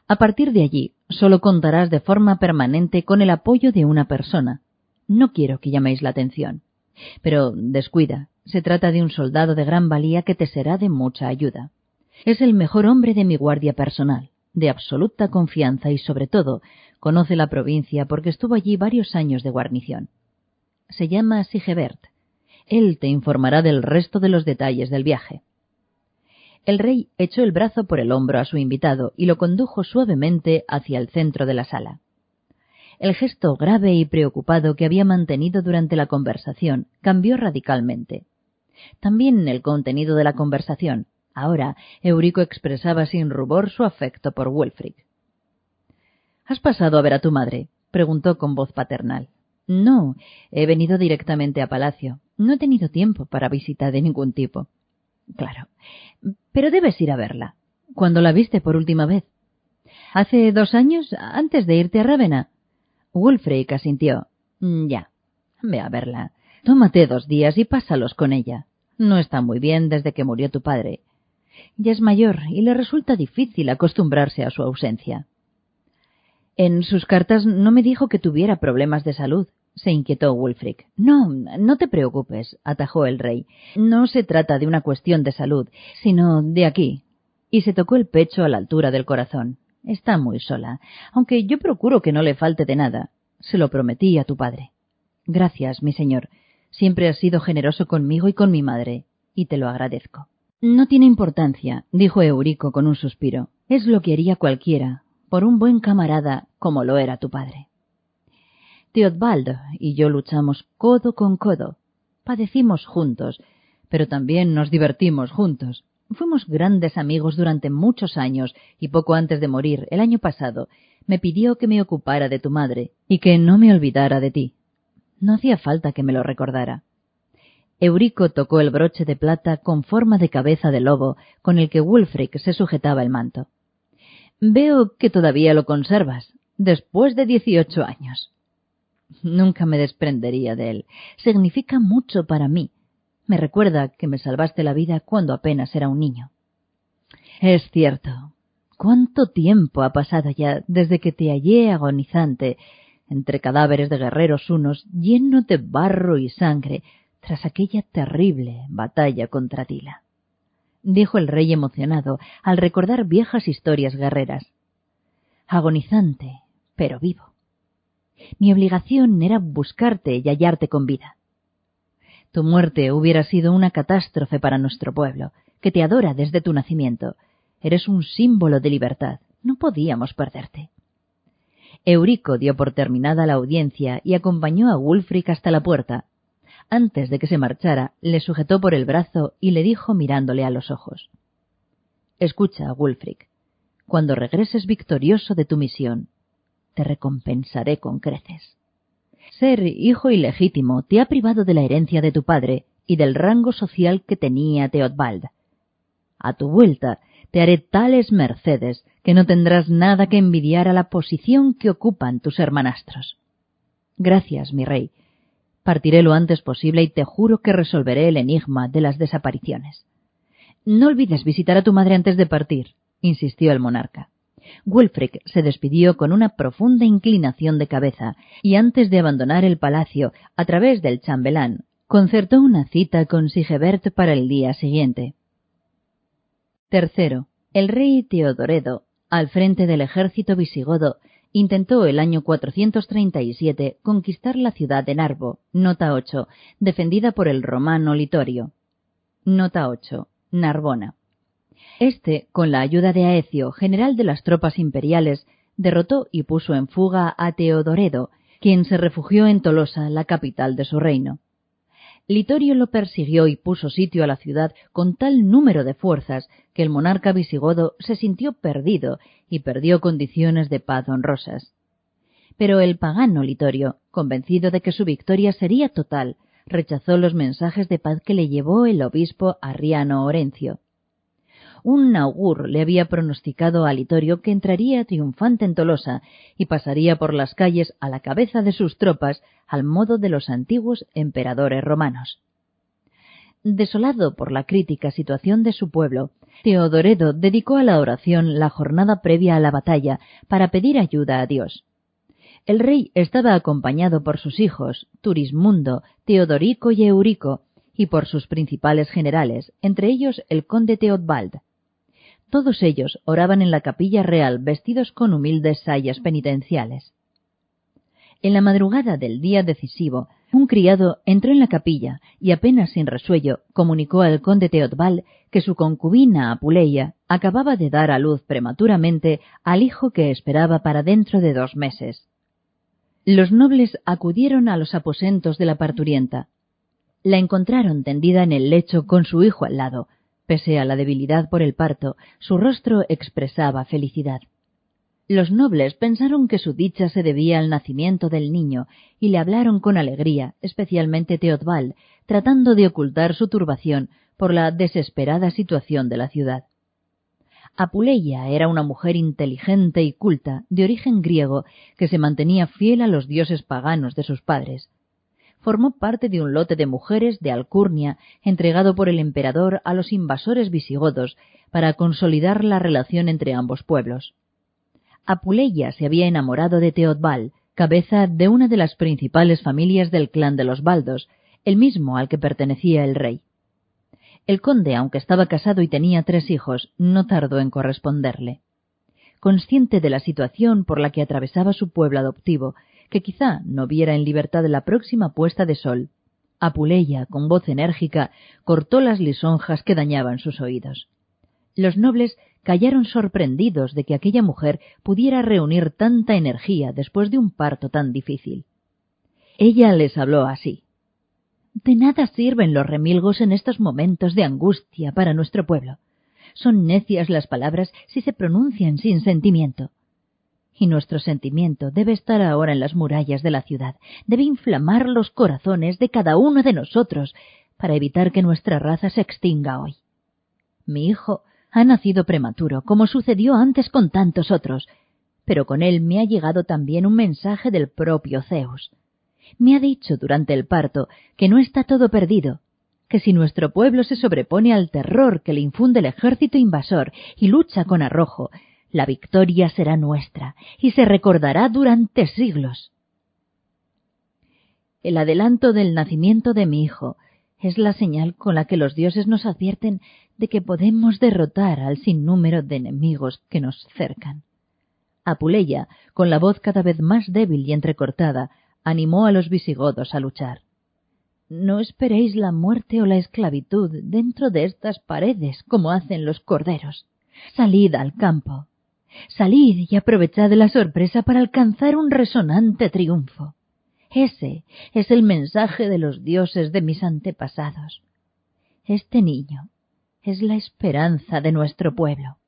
A partir de allí, solo contarás de forma permanente con el apoyo de una persona. No quiero que llaméis la atención. Pero descuida, se trata de un soldado de gran valía que te será de mucha ayuda. Es el mejor hombre de mi guardia personal, de absoluta confianza y sobre todo conoce la provincia porque estuvo allí varios años de guarnición. Se llama Sigebert él te informará del resto de los detalles del viaje. El rey echó el brazo por el hombro a su invitado y lo condujo suavemente hacia el centro de la sala. El gesto grave y preocupado que había mantenido durante la conversación cambió radicalmente. También el contenido de la conversación. Ahora, Eurico expresaba sin rubor su afecto por Wulfric. ¿Has pasado a ver a tu madre? preguntó con voz paternal. No, he venido directamente a palacio. No he tenido tiempo para visita de ningún tipo. Claro. Pero debes ir a verla. ¿Cuándo la viste por última vez? Hace dos años, antes de irte a Rávena. Wulfric asintió. Mm, ya. Ve a verla. Tómate dos días y pásalos con ella. No está muy bien desde que murió tu padre. Ya es mayor y le resulta difícil acostumbrarse a su ausencia. En sus cartas no me dijo que tuviera problemas de salud, se inquietó Wulfric. No, no te preocupes, atajó el rey. No se trata de una cuestión de salud, sino de aquí. Y se tocó el pecho a la altura del corazón. Está muy sola, aunque yo procuro que no le falte de nada. Se lo prometí a tu padre. Gracias, mi señor. Siempre has sido generoso conmigo y con mi madre, y te lo agradezco. No tiene importancia, dijo Eurico con un suspiro. Es lo que haría cualquiera, por un buen camarada como lo era tu padre. Teodbaldo y yo luchamos codo con codo. Padecimos juntos, pero también nos divertimos juntos. Fuimos grandes amigos durante muchos años y poco antes de morir, el año pasado, me pidió que me ocupara de tu madre y que no me olvidara de ti. No hacía falta que me lo recordara. Eurico tocó el broche de plata con forma de cabeza de lobo con el que Wulfric se sujetaba el manto. Veo que todavía lo conservas, después de dieciocho años. Nunca me desprendería de él. Significa mucho para mí. Me recuerda que me salvaste la vida cuando apenas era un niño. Es cierto. ¿Cuánto tiempo ha pasado ya desde que te hallé agonizante entre cadáveres de guerreros unos, lleno de barro y sangre, tras aquella terrible batalla contra Tila? dijo el rey emocionado al recordar viejas historias guerreras. Agonizante, pero vivo. Mi obligación era buscarte y hallarte con vida. Tu muerte hubiera sido una catástrofe para nuestro pueblo, que te adora desde tu nacimiento. Eres un símbolo de libertad. No podíamos perderte. Eurico dio por terminada la audiencia y acompañó a Wulfric hasta la puerta. Antes de que se marchara, le sujetó por el brazo y le dijo mirándole a los ojos. Escucha, Wulfric. Cuando regreses victorioso de tu misión, te recompensaré con creces. Ser hijo ilegítimo te ha privado de la herencia de tu padre y del rango social que tenía Teodbald. A tu vuelta te haré tales mercedes que no tendrás nada que envidiar a la posición que ocupan tus hermanastros. Gracias, mi rey. Partiré lo antes posible y te juro que resolveré el enigma de las desapariciones. No olvides visitar a tu madre antes de partir, insistió el monarca. Wulfric se despidió con una profunda inclinación de cabeza y antes de abandonar el palacio a través del chambelán, concertó una cita con Sigebert para el día siguiente. Tercero, el rey Teodoredo, al frente del ejército visigodo, intentó el año 437 conquistar la ciudad de Narbo, nota 8, defendida por el romano Litorio. Nota 8. Narbona. Este, con la ayuda de Aecio, general de las tropas imperiales, derrotó y puso en fuga a Teodoredo, quien se refugió en Tolosa, la capital de su reino. Litorio lo persiguió y puso sitio a la ciudad con tal número de fuerzas que el monarca visigodo se sintió perdido y perdió condiciones de paz honrosas. Pero el pagano Litorio, convencido de que su victoria sería total, rechazó los mensajes de paz que le llevó el obispo Arriano Orencio un augur le había pronosticado a Litorio que entraría triunfante en Tolosa y pasaría por las calles a la cabeza de sus tropas al modo de los antiguos emperadores romanos. Desolado por la crítica situación de su pueblo, Teodoredo dedicó a la oración la jornada previa a la batalla para pedir ayuda a Dios. El rey estaba acompañado por sus hijos, Turismundo, Teodorico y Eurico, y por sus principales generales, entre ellos el conde Teodbald. Todos ellos oraban en la capilla real vestidos con humildes sayas penitenciales. En la madrugada del día decisivo, un criado entró en la capilla y apenas sin resuello comunicó al conde Teodbal que su concubina Apuleia acababa de dar a luz prematuramente al hijo que esperaba para dentro de dos meses. Los nobles acudieron a los aposentos de la parturienta. La encontraron tendida en el lecho con su hijo al lado, Pese a la debilidad por el parto, su rostro expresaba felicidad. Los nobles pensaron que su dicha se debía al nacimiento del niño y le hablaron con alegría, especialmente Teodbal, tratando de ocultar su turbación por la desesperada situación de la ciudad. Apuleia era una mujer inteligente y culta, de origen griego, que se mantenía fiel a los dioses paganos de sus padres. Formó parte de un lote de mujeres de Alcurnia entregado por el emperador a los invasores visigodos para consolidar la relación entre ambos pueblos. Apuleia se había enamorado de Teodbal, cabeza de una de las principales familias del clan de los Baldos, el mismo al que pertenecía el rey. El conde, aunque estaba casado y tenía tres hijos, no tardó en corresponderle. Consciente de la situación por la que atravesaba su pueblo adoptivo, que quizá no viera en libertad la próxima puesta de sol, Apuleya, con voz enérgica, cortó las lisonjas que dañaban sus oídos. Los nobles callaron sorprendidos de que aquella mujer pudiera reunir tanta energía después de un parto tan difícil. Ella les habló así. De nada sirven los remilgos en estos momentos de angustia para nuestro pueblo. Son necias las palabras si se pronuncian sin sentimiento. Y nuestro sentimiento debe estar ahora en las murallas de la ciudad, debe inflamar los corazones de cada uno de nosotros para evitar que nuestra raza se extinga hoy. Mi hijo ha nacido prematuro, como sucedió antes con tantos otros, pero con él me ha llegado también un mensaje del propio Zeus me ha dicho durante el parto que no está todo perdido, que si nuestro pueblo se sobrepone al terror que le infunde el ejército invasor y lucha con arrojo, la victoria será nuestra y se recordará durante siglos. El adelanto del nacimiento de mi hijo es la señal con la que los dioses nos advierten de que podemos derrotar al sinnúmero de enemigos que nos cercan. Apuleya, con la voz cada vez más débil y entrecortada, animó a los visigodos a luchar. No esperéis la muerte o la esclavitud dentro de estas paredes como hacen los corderos. Salid al campo. Salid y aprovechad la sorpresa para alcanzar un resonante triunfo. Ese es el mensaje de los dioses de mis antepasados. Este niño es la esperanza de nuestro pueblo.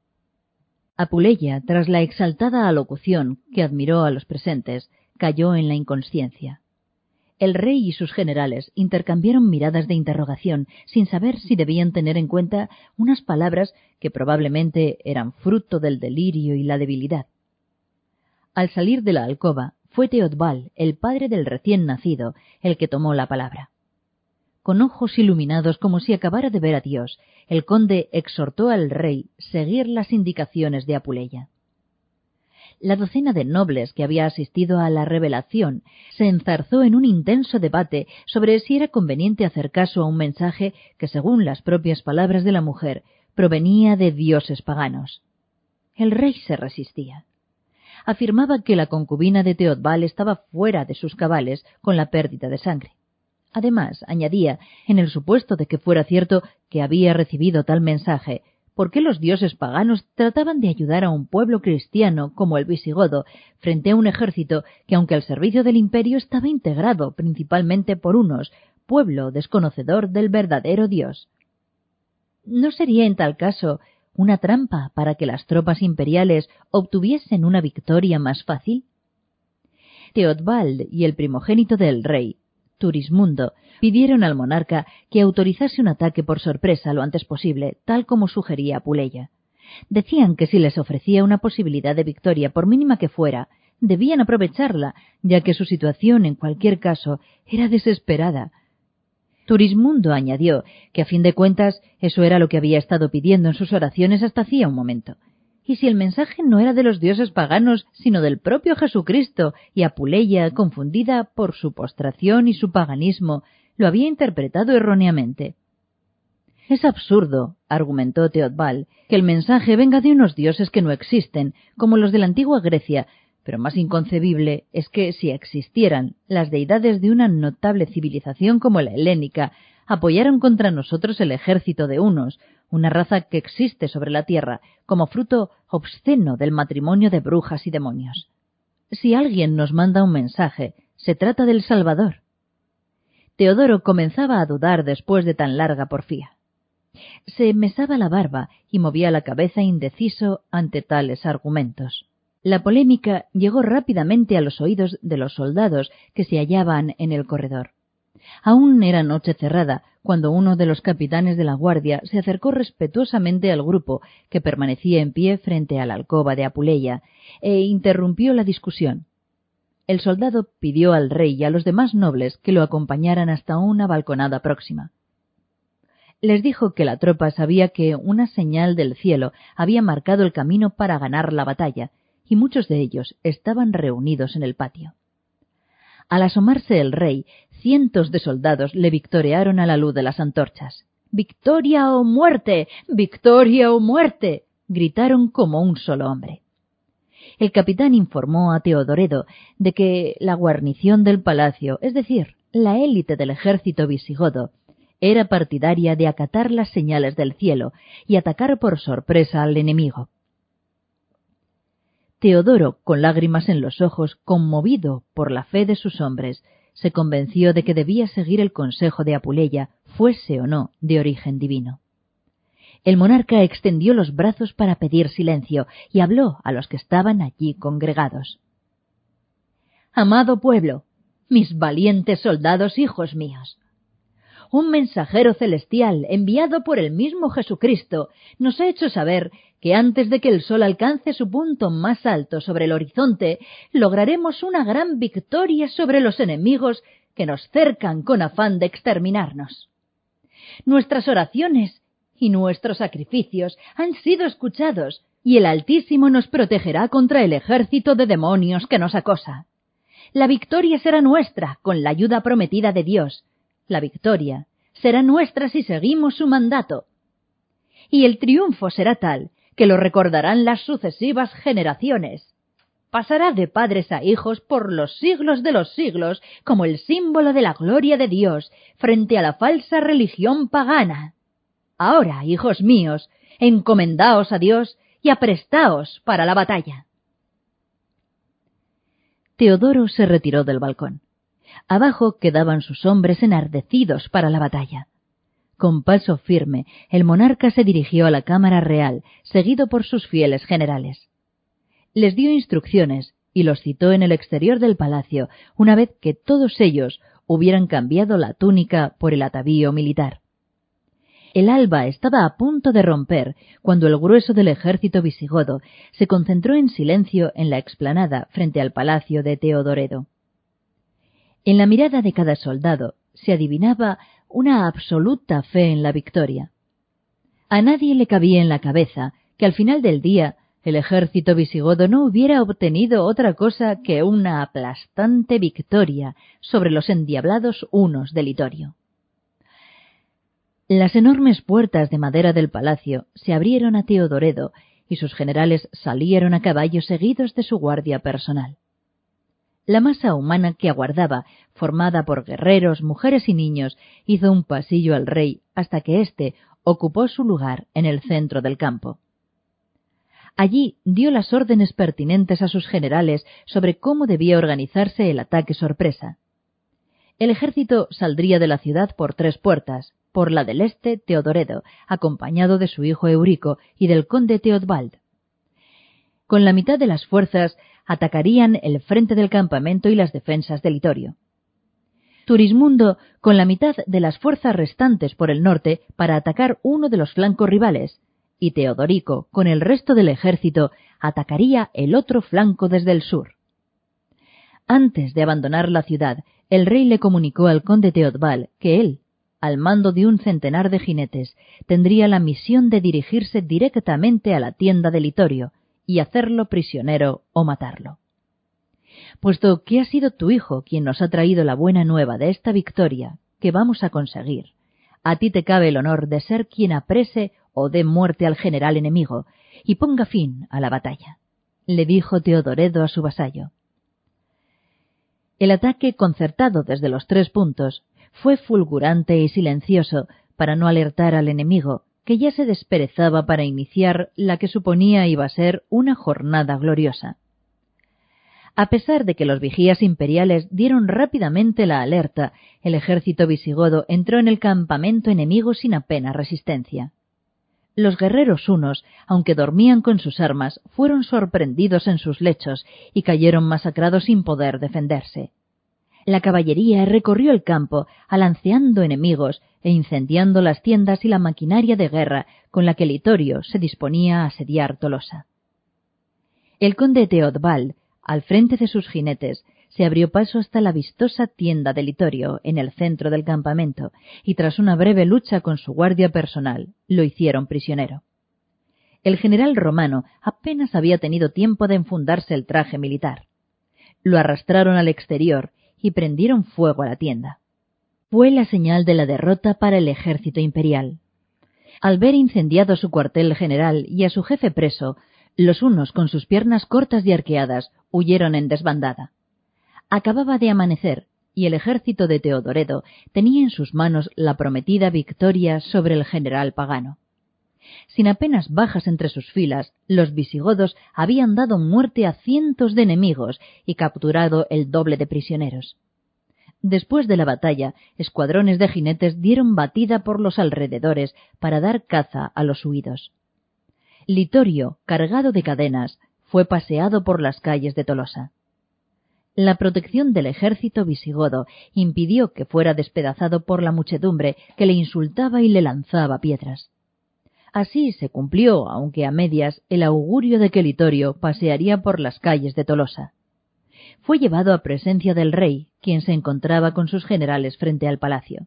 Apuleya, tras la exaltada alocución que admiró a los presentes, cayó en la inconsciencia. El rey y sus generales intercambiaron miradas de interrogación sin saber si debían tener en cuenta unas palabras que probablemente eran fruto del delirio y la debilidad. Al salir de la alcoba, fue Teodbal, el padre del recién nacido, el que tomó la palabra. Con ojos iluminados como si acabara de ver a Dios, el conde exhortó al rey seguir las indicaciones de Apuleya la docena de nobles que había asistido a la revelación se enzarzó en un intenso debate sobre si era conveniente hacer caso a un mensaje que, según las propias palabras de la mujer, provenía de dioses paganos. El rey se resistía. Afirmaba que la concubina de Teodbal estaba fuera de sus cabales con la pérdida de sangre. Además, añadía, en el supuesto de que fuera cierto que había recibido tal mensaje, por qué los dioses paganos trataban de ayudar a un pueblo cristiano como el visigodo frente a un ejército que, aunque al servicio del imperio, estaba integrado principalmente por unos, pueblo desconocedor del verdadero Dios. ¿No sería en tal caso una trampa para que las tropas imperiales obtuviesen una victoria más fácil? Teodbald y el primogénito del rey, Turismundo, pidieron al monarca que autorizase un ataque por sorpresa lo antes posible, tal como sugería Puleya. Decían que si les ofrecía una posibilidad de victoria, por mínima que fuera, debían aprovecharla, ya que su situación, en cualquier caso, era desesperada. Turismundo añadió que, a fin de cuentas, eso era lo que había estado pidiendo en sus oraciones hasta hacía un momento, y si el mensaje no era de los dioses paganos, sino del propio Jesucristo, y Apuleya, confundida por su postración y su paganismo, lo había interpretado erróneamente. Es absurdo, argumentó Teodbal, que el mensaje venga de unos dioses que no existen, como los de la antigua Grecia, pero más inconcebible es que, si existieran, las deidades de una notable civilización como la helénica apoyaron contra nosotros el ejército de unos, una raza que existe sobre la tierra como fruto obsceno del matrimonio de brujas y demonios. Si alguien nos manda un mensaje, se trata del Salvador. Teodoro comenzaba a dudar después de tan larga porfía. Se mesaba la barba y movía la cabeza indeciso ante tales argumentos. La polémica llegó rápidamente a los oídos de los soldados que se hallaban en el corredor. Aún era noche cerrada cuando uno de los capitanes de la guardia se acercó respetuosamente al grupo que permanecía en pie frente a la alcoba de Apuleya e interrumpió la discusión. El soldado pidió al rey y a los demás nobles que lo acompañaran hasta una balconada próxima. Les dijo que la tropa sabía que una señal del cielo había marcado el camino para ganar la batalla, y muchos de ellos estaban reunidos en el patio. Al asomarse el rey, cientos de soldados le victorearon a la luz de las antorchas. ¡Victoria o muerte! ¡Victoria o muerte! gritaron como un solo hombre. El capitán informó a Teodoredo de que la guarnición del palacio, es decir, la élite del ejército visigodo, era partidaria de acatar las señales del cielo y atacar por sorpresa al enemigo. Teodoro, con lágrimas en los ojos, conmovido por la fe de sus hombres, se convenció de que debía seguir el consejo de Apuleya, fuese o no de origen divino. El monarca extendió los brazos para pedir silencio y habló a los que estaban allí congregados. Amado pueblo, mis valientes soldados hijos míos, un mensajero celestial enviado por el mismo Jesucristo nos ha hecho saber que antes de que el sol alcance su punto más alto sobre el horizonte, lograremos una gran victoria sobre los enemigos que nos cercan con afán de exterminarnos. Nuestras oraciones y nuestros sacrificios han sido escuchados, y el Altísimo nos protegerá contra el ejército de demonios que nos acosa. La victoria será nuestra con la ayuda prometida de Dios, la victoria será nuestra si seguimos su mandato. Y el triunfo será tal que lo recordarán las sucesivas generaciones. Pasará de padres a hijos por los siglos de los siglos como el símbolo de la gloria de Dios frente a la falsa religión pagana. Ahora, hijos míos, encomendaos a Dios y aprestaos para la batalla. Teodoro se retiró del balcón. Abajo quedaban sus hombres enardecidos para la batalla. Con paso firme, el monarca se dirigió a la Cámara Real, seguido por sus fieles generales. Les dio instrucciones y los citó en el exterior del palacio, una vez que todos ellos hubieran cambiado la túnica por el atavío militar. El alba estaba a punto de romper cuando el grueso del ejército visigodo se concentró en silencio en la explanada frente al palacio de Teodoredo. En la mirada de cada soldado se adivinaba una absoluta fe en la victoria. A nadie le cabía en la cabeza que al final del día el ejército visigodo no hubiera obtenido otra cosa que una aplastante victoria sobre los endiablados unos de Litorio. Las enormes puertas de madera del palacio se abrieron a Teodoredo y sus generales salieron a caballo seguidos de su guardia personal. La masa humana que aguardaba, formada por guerreros, mujeres y niños, hizo un pasillo al rey hasta que éste ocupó su lugar en el centro del campo. Allí dio las órdenes pertinentes a sus generales sobre cómo debía organizarse el ataque sorpresa. El ejército saldría de la ciudad por tres puertas, por la del este Teodoredo, acompañado de su hijo Eurico y del conde Teodbald. Con la mitad de las fuerzas atacarían el frente del campamento y las defensas del Litorio. Turismundo, con la mitad de las fuerzas restantes por el norte, para atacar uno de los flancos rivales, y Teodorico, con el resto del ejército, atacaría el otro flanco desde el sur. Antes de abandonar la ciudad, el rey le comunicó al conde Teodbal que él, al mando de un centenar de jinetes, tendría la misión de dirigirse directamente a la tienda de Litorio, y hacerlo prisionero o matarlo. Puesto que ha sido tu hijo quien nos ha traído la buena nueva de esta victoria que vamos a conseguir, a ti te cabe el honor de ser quien aprese o dé muerte al general enemigo y ponga fin a la batalla, le dijo Teodoredo a su vasallo. El ataque concertado desde los tres puntos fue fulgurante y silencioso para no alertar al enemigo, que ya se desperezaba para iniciar la que suponía iba a ser una jornada gloriosa. A pesar de que los vigías imperiales dieron rápidamente la alerta, el ejército visigodo entró en el campamento enemigo sin apenas resistencia. los guerreros unos, aunque dormían con sus armas, fueron sorprendidos en sus lechos y cayeron masacrados sin poder defenderse. La caballería recorrió el campo, alanceando enemigos e incendiando las tiendas y la maquinaria de guerra con la que Litorio se disponía a asediar Tolosa. El conde Teodbald, al frente de sus jinetes, se abrió paso hasta la vistosa tienda de Litorio en el centro del campamento, y tras una breve lucha con su guardia personal, lo hicieron prisionero. El general romano apenas había tenido tiempo de enfundarse el traje militar. Lo arrastraron al exterior y prendieron fuego a la tienda. Fue la señal de la derrota para el ejército imperial. Al ver incendiado su cuartel general y a su jefe preso, los unos con sus piernas cortas y arqueadas huyeron en desbandada. Acababa de amanecer, y el ejército de Teodoredo tenía en sus manos la prometida victoria sobre el general pagano. Sin apenas bajas entre sus filas, los visigodos habían dado muerte a cientos de enemigos y capturado el doble de prisioneros. Después de la batalla, escuadrones de jinetes dieron batida por los alrededores para dar caza a los huidos. Litorio, cargado de cadenas, fue paseado por las calles de Tolosa. La protección del ejército visigodo impidió que fuera despedazado por la muchedumbre que le insultaba y le lanzaba piedras. Así se cumplió, aunque a medias, el augurio de que Litorio pasearía por las calles de Tolosa. Fue llevado a presencia del rey, quien se encontraba con sus generales frente al palacio.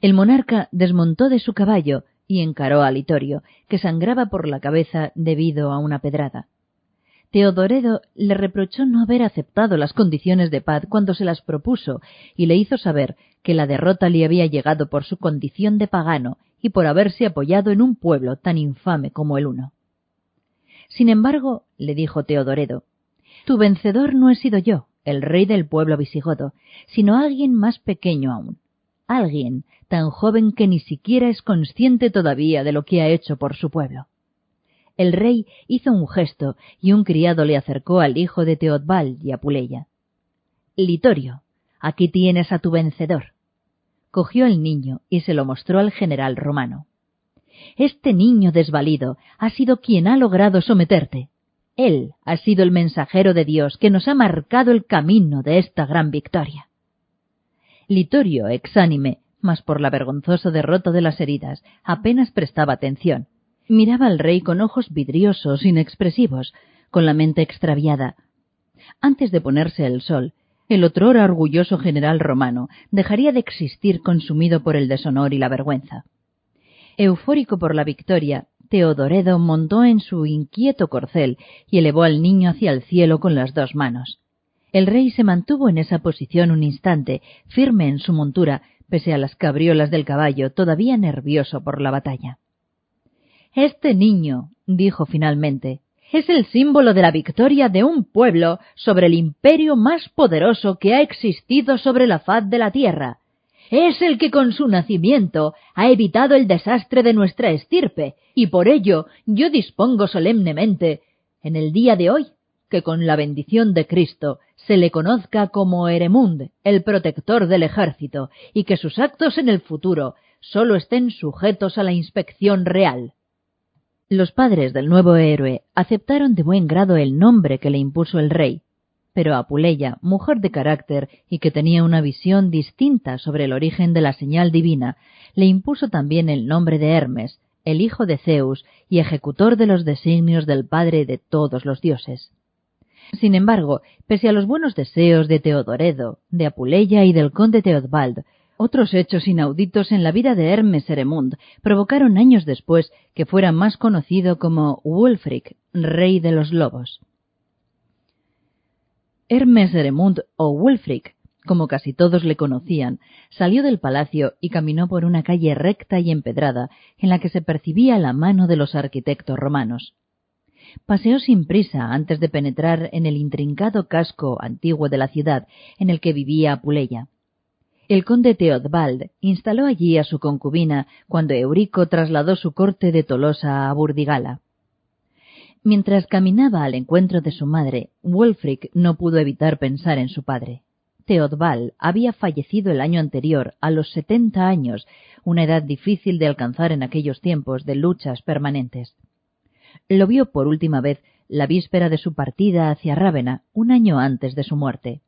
El monarca desmontó de su caballo y encaró a Litorio, que sangraba por la cabeza debido a una pedrada. Teodoredo le reprochó no haber aceptado las condiciones de paz cuando se las propuso y le hizo saber que la derrota le había llegado por su condición de pagano y por haberse apoyado en un pueblo tan infame como el uno. Sin embargo, le dijo Teodoredo, tu vencedor no he sido yo, el rey del pueblo visigodo, sino alguien más pequeño aún, alguien tan joven que ni siquiera es consciente todavía de lo que ha hecho por su pueblo. El rey hizo un gesto y un criado le acercó al hijo de Teodbal y a Puleya. Litorio, aquí tienes a tu vencedor. Cogió el niño y se lo mostró al general romano. Este niño desvalido ha sido quien ha logrado someterte. Él ha sido el mensajero de Dios que nos ha marcado el camino de esta gran victoria. Litorio, exánime, mas por la vergonzosa derrota de las heridas, apenas prestaba atención Miraba al rey con ojos vidriosos, inexpresivos, con la mente extraviada. Antes de ponerse el sol, el otrora orgulloso general romano dejaría de existir consumido por el deshonor y la vergüenza. Eufórico por la victoria, Teodoredo montó en su inquieto corcel y elevó al niño hacia el cielo con las dos manos. El rey se mantuvo en esa posición un instante, firme en su montura, pese a las cabriolas del caballo, todavía nervioso por la batalla. Este niño, dijo finalmente, es el símbolo de la victoria de un pueblo sobre el imperio más poderoso que ha existido sobre la faz de la tierra. Es el que con su nacimiento ha evitado el desastre de nuestra estirpe, y por ello yo dispongo solemnemente, en el día de hoy, que con la bendición de Cristo se le conozca como Eremund, el protector del ejército, y que sus actos en el futuro sólo estén sujetos a la inspección real. Los padres del nuevo héroe aceptaron de buen grado el nombre que le impuso el rey, pero Apuleya, mujer de carácter y que tenía una visión distinta sobre el origen de la señal divina, le impuso también el nombre de Hermes, el hijo de Zeus y ejecutor de los designios del padre de todos los dioses. Sin embargo, pese a los buenos deseos de Teodoredo, de Apuleya y del conde Teodbald, otros hechos inauditos en la vida de Hermes Eremund provocaron años después que fuera más conocido como Wulfric, rey de los lobos. Hermes Eremund o Wulfric, como casi todos le conocían, salió del palacio y caminó por una calle recta y empedrada en la que se percibía la mano de los arquitectos romanos. Paseó sin prisa antes de penetrar en el intrincado casco antiguo de la ciudad en el que vivía Apuleya. El conde Teodbald instaló allí a su concubina cuando Eurico trasladó su corte de Tolosa a Burdigala. Mientras caminaba al encuentro de su madre, Wolfric no pudo evitar pensar en su padre. Teodval había fallecido el año anterior, a los setenta años, una edad difícil de alcanzar en aquellos tiempos de luchas permanentes. Lo vio por última vez la víspera de su partida hacia Rávena, un año antes de su muerte.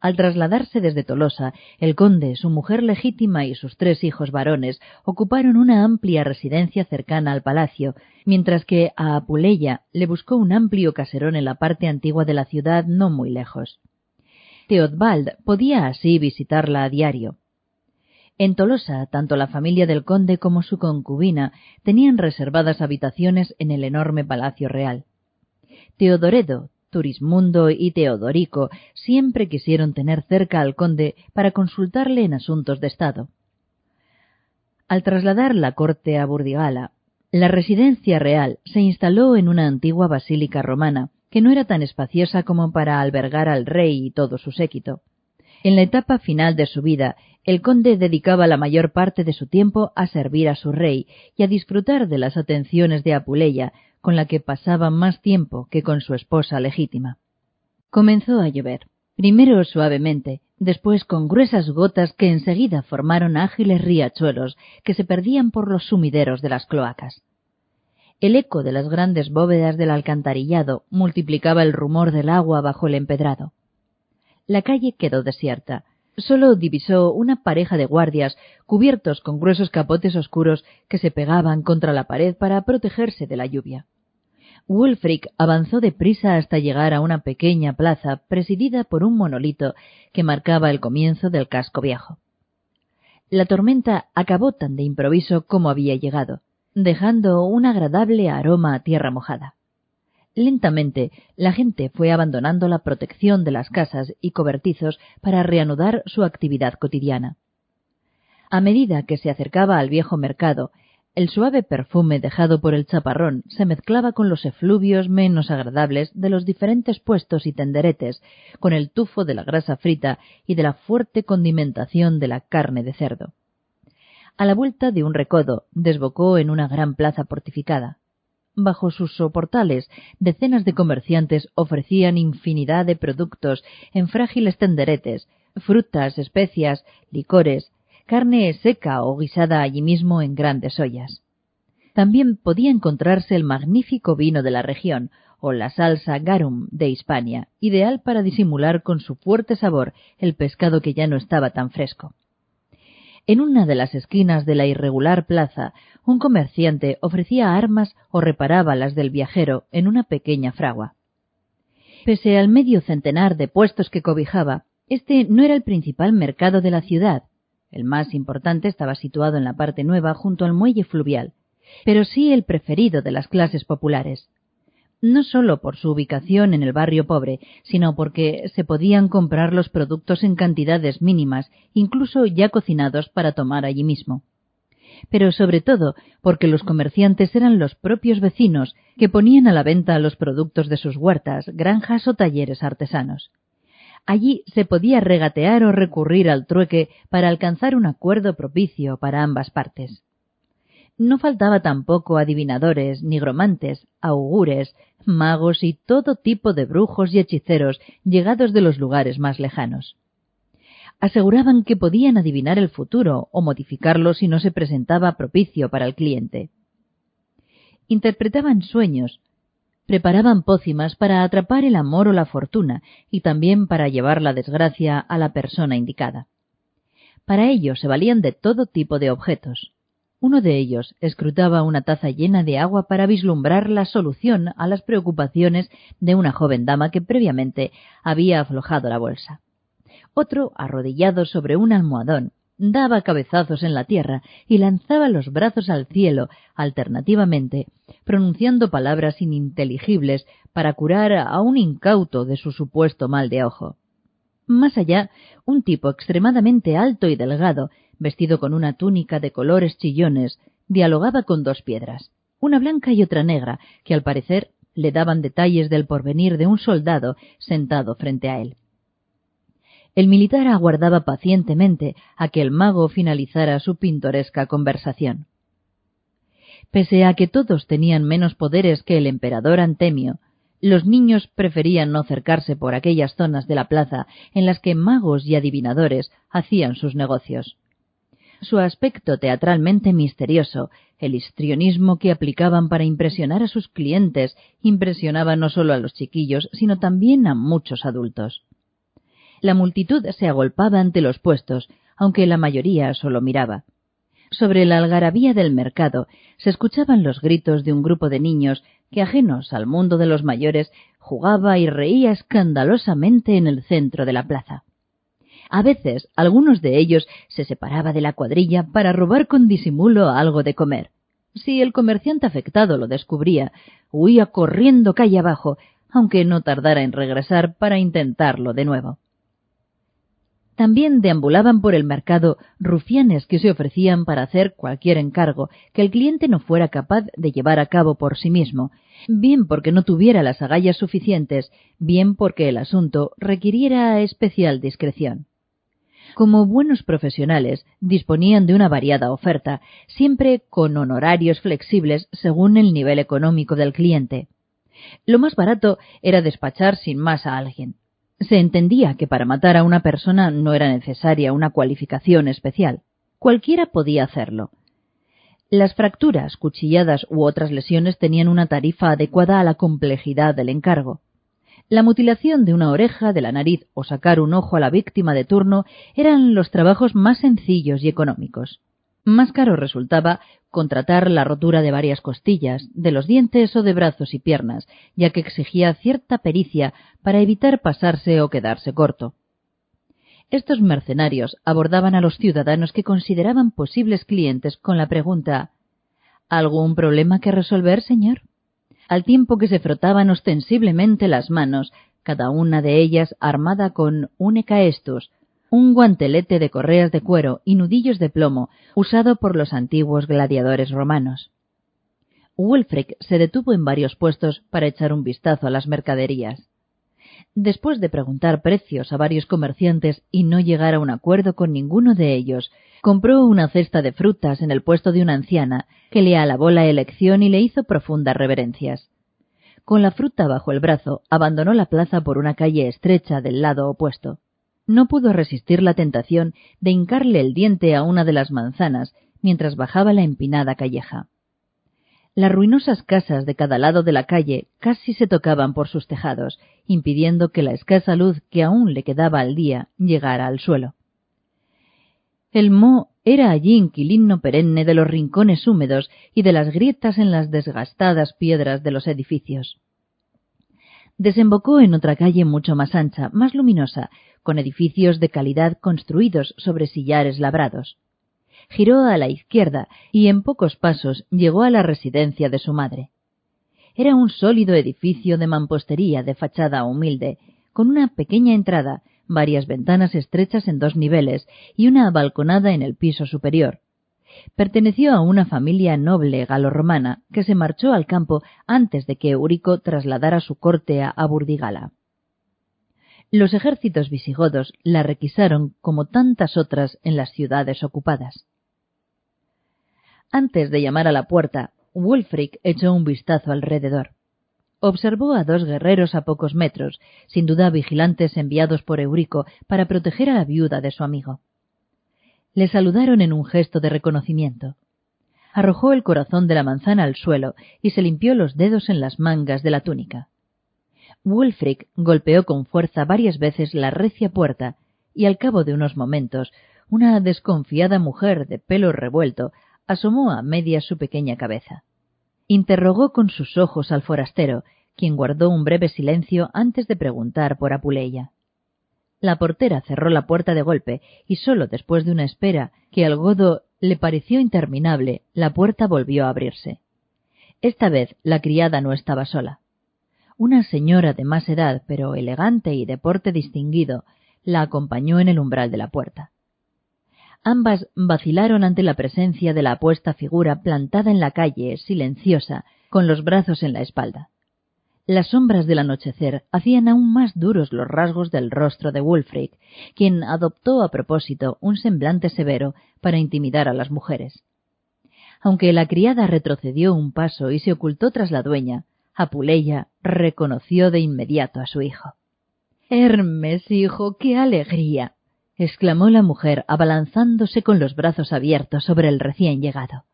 Al trasladarse desde Tolosa, el conde, su mujer legítima y sus tres hijos varones ocuparon una amplia residencia cercana al palacio, mientras que a Apuleya le buscó un amplio caserón en la parte antigua de la ciudad no muy lejos. Teodbald podía así visitarla a diario. En Tolosa, tanto la familia del conde como su concubina tenían reservadas habitaciones en el enorme palacio real. Teodoredo, Turismundo y Teodorico siempre quisieron tener cerca al conde para consultarle en asuntos de Estado. Al trasladar la corte a Burdigala, la residencia real se instaló en una antigua basílica romana, que no era tan espaciosa como para albergar al rey y todo su séquito. En la etapa final de su vida, el conde dedicaba la mayor parte de su tiempo a servir a su rey y a disfrutar de las atenciones de Apuleya, con la que pasaba más tiempo que con su esposa legítima. Comenzó a llover, primero suavemente, después con gruesas gotas que enseguida formaron ágiles riachuelos que se perdían por los sumideros de las cloacas. El eco de las grandes bóvedas del alcantarillado multiplicaba el rumor del agua bajo el empedrado. La calle quedó desierta. Solo divisó una pareja de guardias cubiertos con gruesos capotes oscuros que se pegaban contra la pared para protegerse de la lluvia. Wulfric avanzó deprisa hasta llegar a una pequeña plaza presidida por un monolito que marcaba el comienzo del casco viejo. La tormenta acabó tan de improviso como había llegado, dejando un agradable aroma a tierra mojada. Lentamente la gente fue abandonando la protección de las casas y cobertizos para reanudar su actividad cotidiana. A medida que se acercaba al viejo mercado el suave perfume dejado por el chaparrón se mezclaba con los efluvios menos agradables de los diferentes puestos y tenderetes, con el tufo de la grasa frita y de la fuerte condimentación de la carne de cerdo. A la vuelta de un recodo desbocó en una gran plaza fortificada. Bajo sus soportales, decenas de comerciantes ofrecían infinidad de productos en frágiles tenderetes, frutas, especias, licores, carne seca o guisada allí mismo en grandes ollas. También podía encontrarse el magnífico vino de la región, o la salsa garum de Hispania, ideal para disimular con su fuerte sabor el pescado que ya no estaba tan fresco. En una de las esquinas de la irregular plaza, un comerciante ofrecía armas o reparaba las del viajero en una pequeña fragua. Pese al medio centenar de puestos que cobijaba, este no era el principal mercado de la ciudad, el más importante estaba situado en la parte nueva junto al muelle fluvial, pero sí el preferido de las clases populares. No sólo por su ubicación en el barrio pobre, sino porque se podían comprar los productos en cantidades mínimas, incluso ya cocinados para tomar allí mismo. Pero sobre todo porque los comerciantes eran los propios vecinos que ponían a la venta los productos de sus huertas, granjas o talleres artesanos. Allí se podía regatear o recurrir al trueque para alcanzar un acuerdo propicio para ambas partes. No faltaba tampoco adivinadores, nigromantes, augures, magos y todo tipo de brujos y hechiceros llegados de los lugares más lejanos. Aseguraban que podían adivinar el futuro o modificarlo si no se presentaba propicio para el cliente. Interpretaban sueños, preparaban pócimas para atrapar el amor o la fortuna y también para llevar la desgracia a la persona indicada. Para ello se valían de todo tipo de objetos. Uno de ellos escrutaba una taza llena de agua para vislumbrar la solución a las preocupaciones de una joven dama que previamente había aflojado la bolsa. Otro, arrodillado sobre un almohadón, daba cabezazos en la tierra y lanzaba los brazos al cielo alternativamente, pronunciando palabras ininteligibles para curar a un incauto de su supuesto mal de ojo. Más allá, un tipo extremadamente alto y delgado, vestido con una túnica de colores chillones, dialogaba con dos piedras, una blanca y otra negra, que al parecer le daban detalles del porvenir de un soldado sentado frente a él. El militar aguardaba pacientemente a que el mago finalizara su pintoresca conversación. Pese a que todos tenían menos poderes que el emperador Antemio, Los niños preferían no acercarse por aquellas zonas de la plaza en las que magos y adivinadores hacían sus negocios. Su aspecto teatralmente misterioso, el histrionismo que aplicaban para impresionar a sus clientes, impresionaba no solo a los chiquillos, sino también a muchos adultos. La multitud se agolpaba ante los puestos, aunque la mayoría solo miraba. Sobre la algarabía del mercado se escuchaban los gritos de un grupo de niños que, ajenos al mundo de los mayores, jugaba y reía escandalosamente en el centro de la plaza. A veces algunos de ellos se separaba de la cuadrilla para robar con disimulo algo de comer. Si el comerciante afectado lo descubría, huía corriendo calle abajo, aunque no tardara en regresar para intentarlo de nuevo. También deambulaban por el mercado rufianes que se ofrecían para hacer cualquier encargo que el cliente no fuera capaz de llevar a cabo por sí mismo, bien porque no tuviera las agallas suficientes, bien porque el asunto requiriera especial discreción. Como buenos profesionales, disponían de una variada oferta, siempre con honorarios flexibles según el nivel económico del cliente. Lo más barato era despachar sin más a alguien, se entendía que para matar a una persona no era necesaria una cualificación especial. Cualquiera podía hacerlo. Las fracturas, cuchilladas u otras lesiones tenían una tarifa adecuada a la complejidad del encargo. La mutilación de una oreja, de la nariz o sacar un ojo a la víctima de turno eran los trabajos más sencillos y económicos. Más caro resultaba contratar la rotura de varias costillas, de los dientes o de brazos y piernas, ya que exigía cierta pericia para evitar pasarse o quedarse corto. Estos mercenarios abordaban a los ciudadanos que consideraban posibles clientes con la pregunta ¿Algún problema que resolver, señor? Al tiempo que se frotaban ostensiblemente las manos, cada una de ellas armada con un ecaestus, un guantelete de correas de cuero y nudillos de plomo usado por los antiguos gladiadores romanos. Wulfric se detuvo en varios puestos para echar un vistazo a las mercaderías. Después de preguntar precios a varios comerciantes y no llegar a un acuerdo con ninguno de ellos, compró una cesta de frutas en el puesto de una anciana que le alabó la elección y le hizo profundas reverencias. Con la fruta bajo el brazo, abandonó la plaza por una calle estrecha del lado opuesto no pudo resistir la tentación de hincarle el diente a una de las manzanas mientras bajaba la empinada calleja. Las ruinosas casas de cada lado de la calle casi se tocaban por sus tejados, impidiendo que la escasa luz que aún le quedaba al día llegara al suelo. El mo era allí inquilino perenne de los rincones húmedos y de las grietas en las desgastadas piedras de los edificios. Desembocó en otra calle mucho más ancha, más luminosa, con edificios de calidad construidos sobre sillares labrados. Giró a la izquierda y en pocos pasos llegó a la residencia de su madre. Era un sólido edificio de mampostería de fachada humilde, con una pequeña entrada, varias ventanas estrechas en dos niveles y una balconada en el piso superior. Perteneció a una familia noble galorromana que se marchó al campo antes de que Eurico trasladara su corte a Burdigala. Los ejércitos visigodos la requisaron como tantas otras en las ciudades ocupadas. Antes de llamar a la puerta, Wulfric echó un vistazo alrededor. Observó a dos guerreros a pocos metros, sin duda vigilantes enviados por Eurico para proteger a la viuda de su amigo. Le saludaron en un gesto de reconocimiento. Arrojó el corazón de la manzana al suelo y se limpió los dedos en las mangas de la túnica. Wulfric golpeó con fuerza varias veces la recia puerta y al cabo de unos momentos una desconfiada mujer de pelo revuelto asomó a media su pequeña cabeza. Interrogó con sus ojos al forastero, quien guardó un breve silencio antes de preguntar por Apuleya. La portera cerró la puerta de golpe y sólo después de una espera que al godo le pareció interminable, la puerta volvió a abrirse. Esta vez la criada no estaba sola. Una señora de más edad, pero elegante y de porte distinguido, la acompañó en el umbral de la puerta. Ambas vacilaron ante la presencia de la apuesta figura plantada en la calle, silenciosa, con los brazos en la espalda. Las sombras del anochecer hacían aún más duros los rasgos del rostro de Wulfric, quien adoptó a propósito un semblante severo para intimidar a las mujeres. Aunque la criada retrocedió un paso y se ocultó tras la dueña, Apuleya reconoció de inmediato a su hijo. Hermes, hijo, qué alegría. exclamó la mujer, abalanzándose con los brazos abiertos sobre el recién llegado.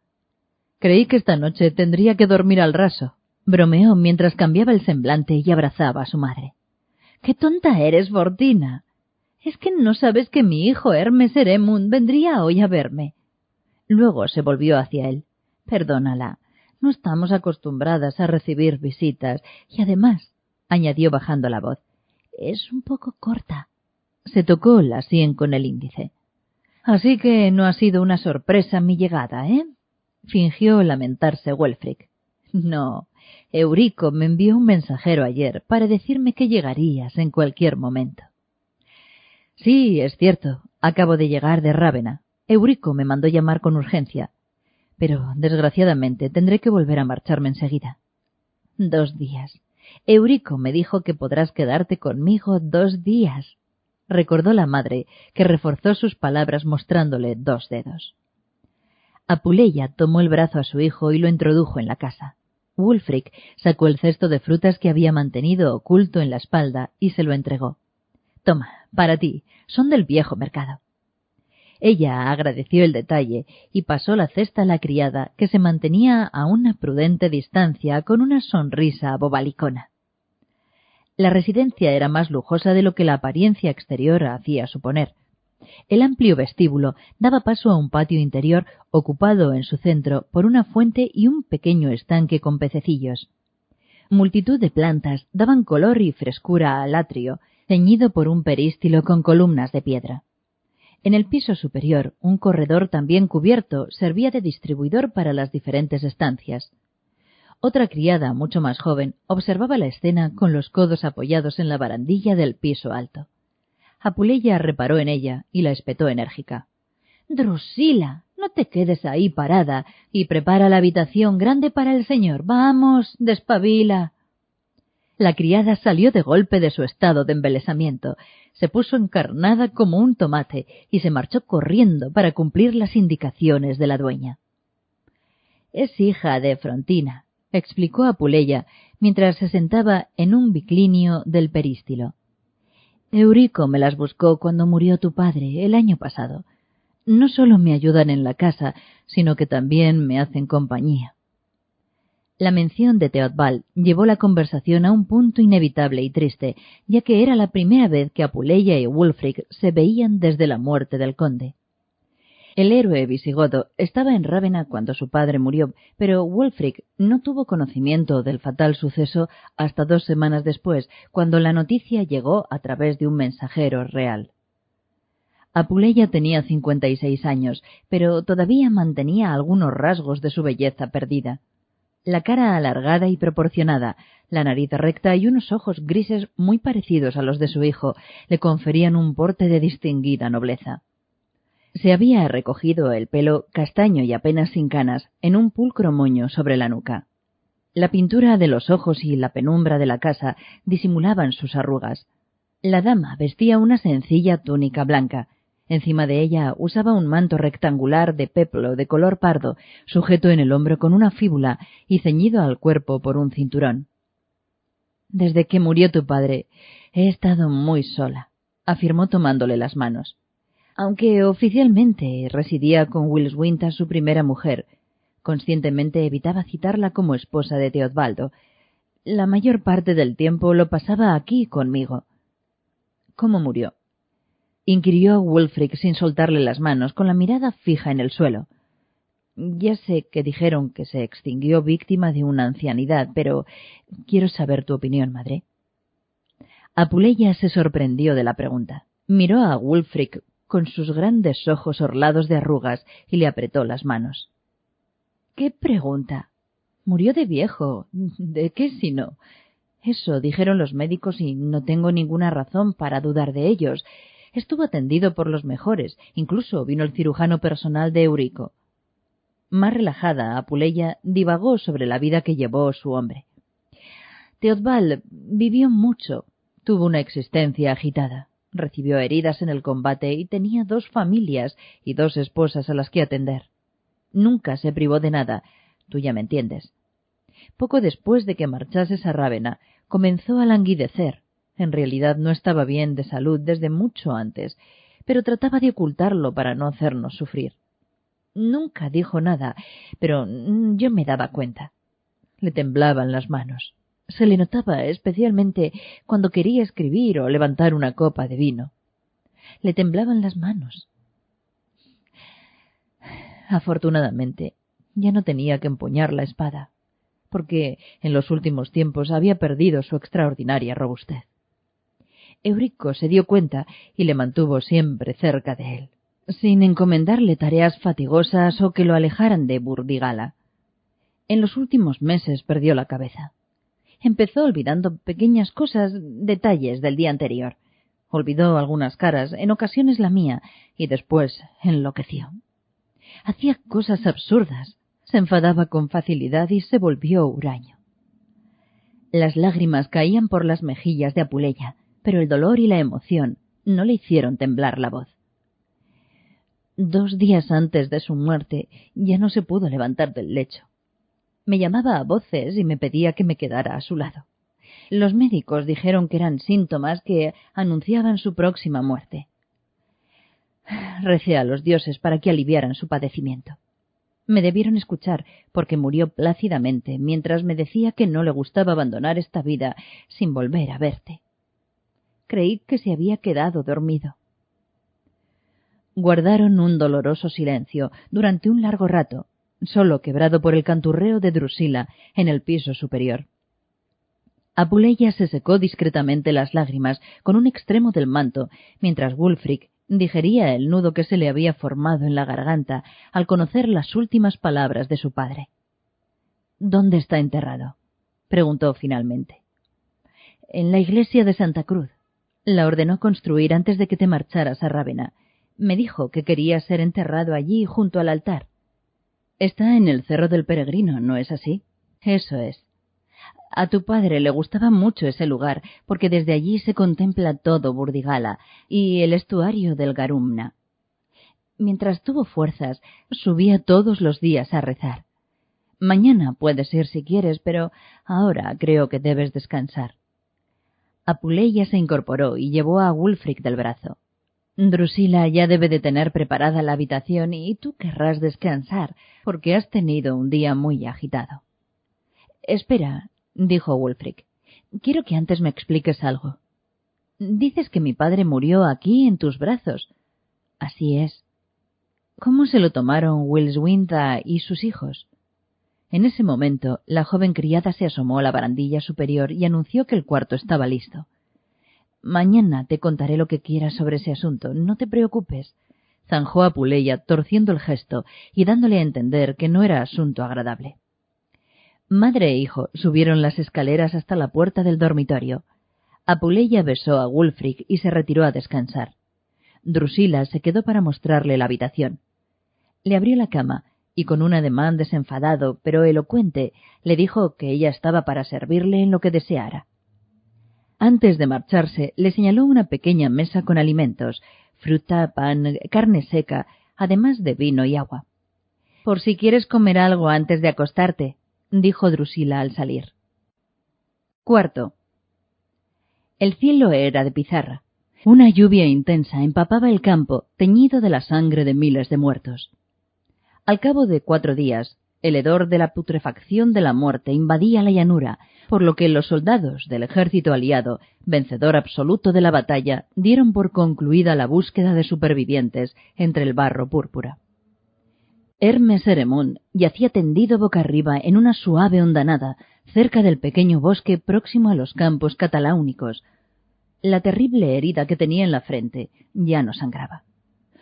Creí que esta noche tendría que dormir al raso, bromeó mientras cambiaba el semblante y abrazaba a su madre. ¡Qué tonta eres, Fortina! ¿Es que no sabes que mi hijo Hermes Eremund vendría hoy a verme? Luego se volvió hacia él. Perdónala. No estamos acostumbradas a recibir visitas y además, añadió bajando la voz, es un poco corta. Se tocó la sien con el índice. Así que no ha sido una sorpresa mi llegada, ¿eh? fingió lamentarse Welfric. No, Eurico me envió un mensajero ayer para decirme que llegarías en cualquier momento. Sí, es cierto. Acabo de llegar de Rávena. Eurico me mandó llamar con urgencia. Pero, desgraciadamente, tendré que volver a marcharme enseguida. Dos días. Eurico me dijo que podrás quedarte conmigo dos días. Recordó la madre, que reforzó sus palabras mostrándole dos dedos. Apuleya tomó el brazo a su hijo y lo introdujo en la casa. Wulfric sacó el cesto de frutas que había mantenido oculto en la espalda y se lo entregó. Toma, para ti, son del viejo mercado. Ella agradeció el detalle y pasó la cesta a la criada, que se mantenía a una prudente distancia con una sonrisa bobalicona. La residencia era más lujosa de lo que la apariencia exterior hacía suponer. El amplio vestíbulo daba paso a un patio interior ocupado en su centro por una fuente y un pequeño estanque con pececillos. Multitud de plantas daban color y frescura al atrio, ceñido por un perístilo con columnas de piedra. En el piso superior, un corredor también cubierto servía de distribuidor para las diferentes estancias. Otra criada, mucho más joven, observaba la escena con los codos apoyados en la barandilla del piso alto. Apuleya reparó en ella y la espetó enérgica. Drusila, no te quedes ahí parada y prepara la habitación grande para el señor. Vamos, despabila. La criada salió de golpe de su estado de embelesamiento, se puso encarnada como un tomate y se marchó corriendo para cumplir las indicaciones de la dueña. Es hija de Frontina, explicó Apuleya mientras se sentaba en un biclinio del perístilo. Eurico me las buscó cuando murió tu padre el año pasado. No solo me ayudan en la casa, sino que también me hacen compañía. La mención de Teodbald llevó la conversación a un punto inevitable y triste, ya que era la primera vez que Apuleya y Wulfric se veían desde la muerte del conde. El héroe visigodo estaba en Rávena cuando su padre murió, pero Wulfric no tuvo conocimiento del fatal suceso hasta dos semanas después, cuando la noticia llegó a través de un mensajero real. Apuleya tenía cincuenta y seis años, pero todavía mantenía algunos rasgos de su belleza perdida la cara alargada y proporcionada, la nariz recta y unos ojos grises muy parecidos a los de su hijo le conferían un porte de distinguida nobleza. Se había recogido el pelo castaño y apenas sin canas en un pulcro moño sobre la nuca. La pintura de los ojos y la penumbra de la casa disimulaban sus arrugas. La dama vestía una sencilla túnica blanca, Encima de ella usaba un manto rectangular de peplo de color pardo, sujeto en el hombro con una fíbula y ceñido al cuerpo por un cinturón. Desde que murió tu padre he estado muy sola, afirmó tomándole las manos. Aunque oficialmente residía con Wilswinta, su primera mujer, conscientemente evitaba citarla como esposa de Teodbaldo. La mayor parte del tiempo lo pasaba aquí conmigo. ¿Cómo murió? inquirió Wulfric sin soltarle las manos, con la mirada fija en el suelo. Ya sé que dijeron que se extinguió víctima de una ancianidad, pero quiero saber tu opinión, madre. Apuleya se sorprendió de la pregunta. Miró a Wulfric con sus grandes ojos orlados de arrugas y le apretó las manos. ¿Qué pregunta? Murió de viejo. ¿De qué si no? Eso dijeron los médicos y no tengo ninguna razón para dudar de ellos estuvo atendido por los mejores, incluso vino el cirujano personal de Eurico. Más relajada, Apuleya divagó sobre la vida que llevó su hombre. Teodbal vivió mucho, tuvo una existencia agitada, recibió heridas en el combate y tenía dos familias y dos esposas a las que atender. Nunca se privó de nada, tú ya me entiendes. poco después de que marchase Rávena, comenzó a languidecer. En realidad no estaba bien de salud desde mucho antes, pero trataba de ocultarlo para no hacernos sufrir. Nunca dijo nada, pero yo me daba cuenta. Le temblaban las manos. Se le notaba especialmente cuando quería escribir o levantar una copa de vino. Le temblaban las manos. Afortunadamente, ya no tenía que empuñar la espada, porque en los últimos tiempos había perdido su extraordinaria robustez. Eurico se dio cuenta y le mantuvo siempre cerca de él, sin encomendarle tareas fatigosas o que lo alejaran de Burdigala. En los últimos meses perdió la cabeza. Empezó olvidando pequeñas cosas, detalles del día anterior. Olvidó algunas caras, en ocasiones la mía, y después enloqueció. Hacía cosas absurdas, se enfadaba con facilidad y se volvió huraño. Las lágrimas caían por las mejillas de Apuleya, pero el dolor y la emoción no le hicieron temblar la voz. Dos días antes de su muerte ya no se pudo levantar del lecho. Me llamaba a voces y me pedía que me quedara a su lado. Los médicos dijeron que eran síntomas que anunciaban su próxima muerte. Recé a los dioses para que aliviaran su padecimiento. Me debieron escuchar, porque murió plácidamente mientras me decía que no le gustaba abandonar esta vida sin volver a verte. Creí que se había quedado dormido. Guardaron un doloroso silencio durante un largo rato, solo quebrado por el canturreo de Drusila en el piso superior. Apuleya se secó discretamente las lágrimas con un extremo del manto, mientras Wulfric digería el nudo que se le había formado en la garganta al conocer las últimas palabras de su padre. ¿Dónde está enterrado? preguntó finalmente. En la iglesia de Santa Cruz. La ordenó construir antes de que te marcharas a Rávena. Me dijo que quería ser enterrado allí junto al altar. Está en el Cerro del Peregrino, ¿no es así? Eso es. A tu padre le gustaba mucho ese lugar, porque desde allí se contempla todo Burdigala y el estuario del Garumna. Mientras tuvo fuerzas, subía todos los días a rezar. Mañana puedes ir si quieres, pero ahora creo que debes descansar. Apuleya se incorporó y llevó a Wulfric del brazo. Drusila ya debe de tener preparada la habitación y tú querrás descansar, porque has tenido un día muy agitado. Espera, dijo Wulfric. Quiero que antes me expliques algo. Dices que mi padre murió aquí en tus brazos. Así es. ¿Cómo se lo tomaron Wilswinda y sus hijos? En ese momento, la joven criada se asomó a la barandilla superior y anunció que el cuarto estaba listo. Mañana te contaré lo que quieras sobre ese asunto, no te preocupes. Zanjó a Puleya, torciendo el gesto y dándole a entender que no era asunto agradable. Madre e hijo subieron las escaleras hasta la puerta del dormitorio. Apuleya besó a Wulfric y se retiró a descansar. Drusila se quedó para mostrarle la habitación. Le abrió la cama y con un ademán desenfadado pero elocuente le dijo que ella estaba para servirle en lo que deseara. Antes de marcharse, le señaló una pequeña mesa con alimentos, fruta, pan, carne seca, además de vino y agua. Por si quieres comer algo antes de acostarte, dijo Drusila al salir. Cuarto. El cielo era de pizarra. Una lluvia intensa empapaba el campo, teñido de la sangre de miles de muertos. Al cabo de cuatro días, el hedor de la putrefacción de la muerte invadía la llanura, por lo que los soldados del ejército aliado, vencedor absoluto de la batalla, dieron por concluida la búsqueda de supervivientes entre el barro púrpura. Hermes Eremón yacía tendido boca arriba en una suave hondanada, cerca del pequeño bosque próximo a los campos cataláunicos. La terrible herida que tenía en la frente ya no sangraba.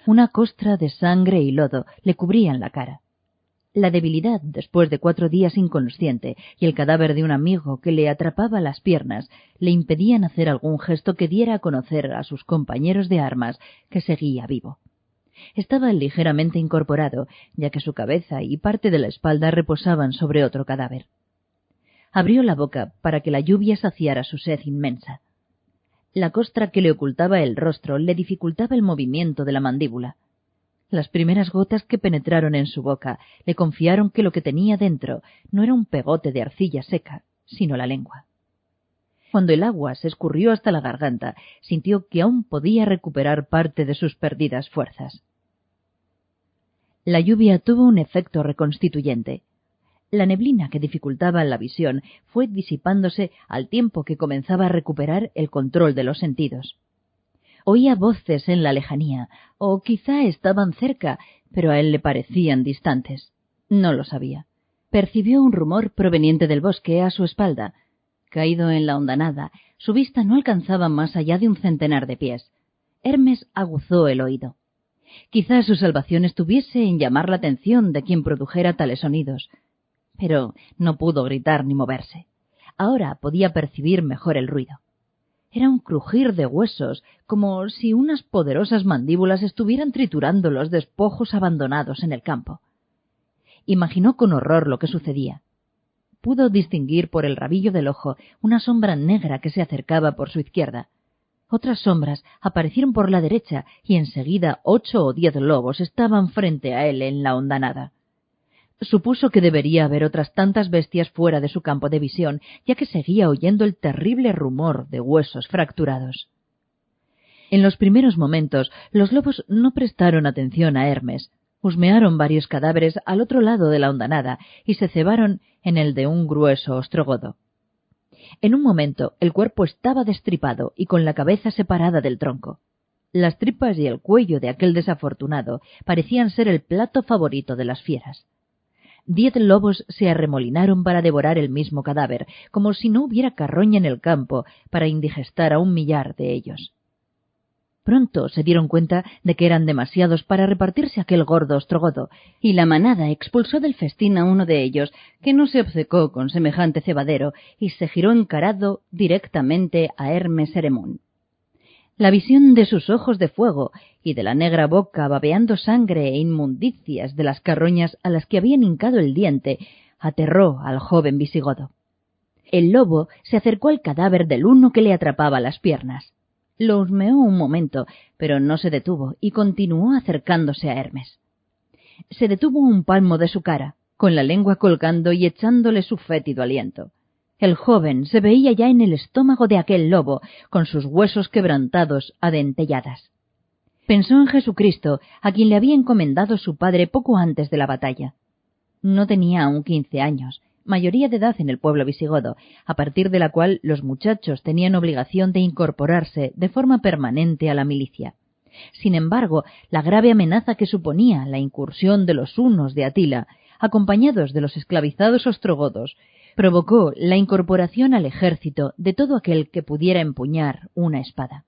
Una costra de sangre y lodo le cubrían la cara. La debilidad, después de cuatro días inconsciente, y el cadáver de un amigo que le atrapaba las piernas, le impedían hacer algún gesto que diera a conocer a sus compañeros de armas que seguía vivo. Estaba ligeramente incorporado, ya que su cabeza y parte de la espalda reposaban sobre otro cadáver. Abrió la boca para que la lluvia saciara su sed inmensa. La costra que le ocultaba el rostro le dificultaba el movimiento de la mandíbula. Las primeras gotas que penetraron en su boca le confiaron que lo que tenía dentro no era un pegote de arcilla seca, sino la lengua. Cuando el agua se escurrió hasta la garganta, sintió que aún podía recuperar parte de sus perdidas fuerzas. La lluvia tuvo un efecto reconstituyente. La neblina que dificultaba la visión fue disipándose al tiempo que comenzaba a recuperar el control de los sentidos. Oía voces en la lejanía, o quizá estaban cerca, pero a él le parecían distantes. No lo sabía. Percibió un rumor proveniente del bosque a su espalda. Caído en la hondanada, su vista no alcanzaba más allá de un centenar de pies. Hermes aguzó el oído. Quizá su salvación estuviese en llamar la atención de quien produjera tales sonidos, pero no pudo gritar ni moverse. Ahora podía percibir mejor el ruido. Era un crujir de huesos, como si unas poderosas mandíbulas estuvieran triturando los despojos abandonados en el campo. Imaginó con horror lo que sucedía. Pudo distinguir por el rabillo del ojo una sombra negra que se acercaba por su izquierda. Otras sombras aparecieron por la derecha y enseguida ocho o diez lobos estaban frente a él en la hondanada. Supuso que debería haber otras tantas bestias fuera de su campo de visión, ya que seguía oyendo el terrible rumor de huesos fracturados. En los primeros momentos los lobos no prestaron atención a Hermes, husmearon varios cadáveres al otro lado de la hondanada y se cebaron en el de un grueso ostrogodo. En un momento el cuerpo estaba destripado y con la cabeza separada del tronco. Las tripas y el cuello de aquel desafortunado parecían ser el plato favorito de las fieras diez lobos se arremolinaron para devorar el mismo cadáver, como si no hubiera carroña en el campo para indigestar a un millar de ellos. Pronto se dieron cuenta de que eran demasiados para repartirse aquel gordo ostrogodo, y la manada expulsó del festín a uno de ellos, que no se obcecó con semejante cebadero, y se giró encarado directamente a Hermes Heremón. La visión de sus ojos de fuego y de la negra boca babeando sangre e inmundicias de las carroñas a las que habían hincado el diente aterró al joven visigodo. El lobo se acercó al cadáver del uno que le atrapaba las piernas. Lo husmeó un momento, pero no se detuvo y continuó acercándose a Hermes. Se detuvo un palmo de su cara, con la lengua colgando y echándole su fétido aliento. El joven se veía ya en el estómago de aquel lobo, con sus huesos quebrantados a dentelladas. Pensó en Jesucristo, a quien le había encomendado su padre poco antes de la batalla. No tenía aún quince años, mayoría de edad en el pueblo visigodo, a partir de la cual los muchachos tenían obligación de incorporarse de forma permanente a la milicia. Sin embargo, la grave amenaza que suponía la incursión de los unos de Atila, acompañados de los esclavizados ostrogodos, provocó la incorporación al ejército de todo aquel que pudiera empuñar una espada.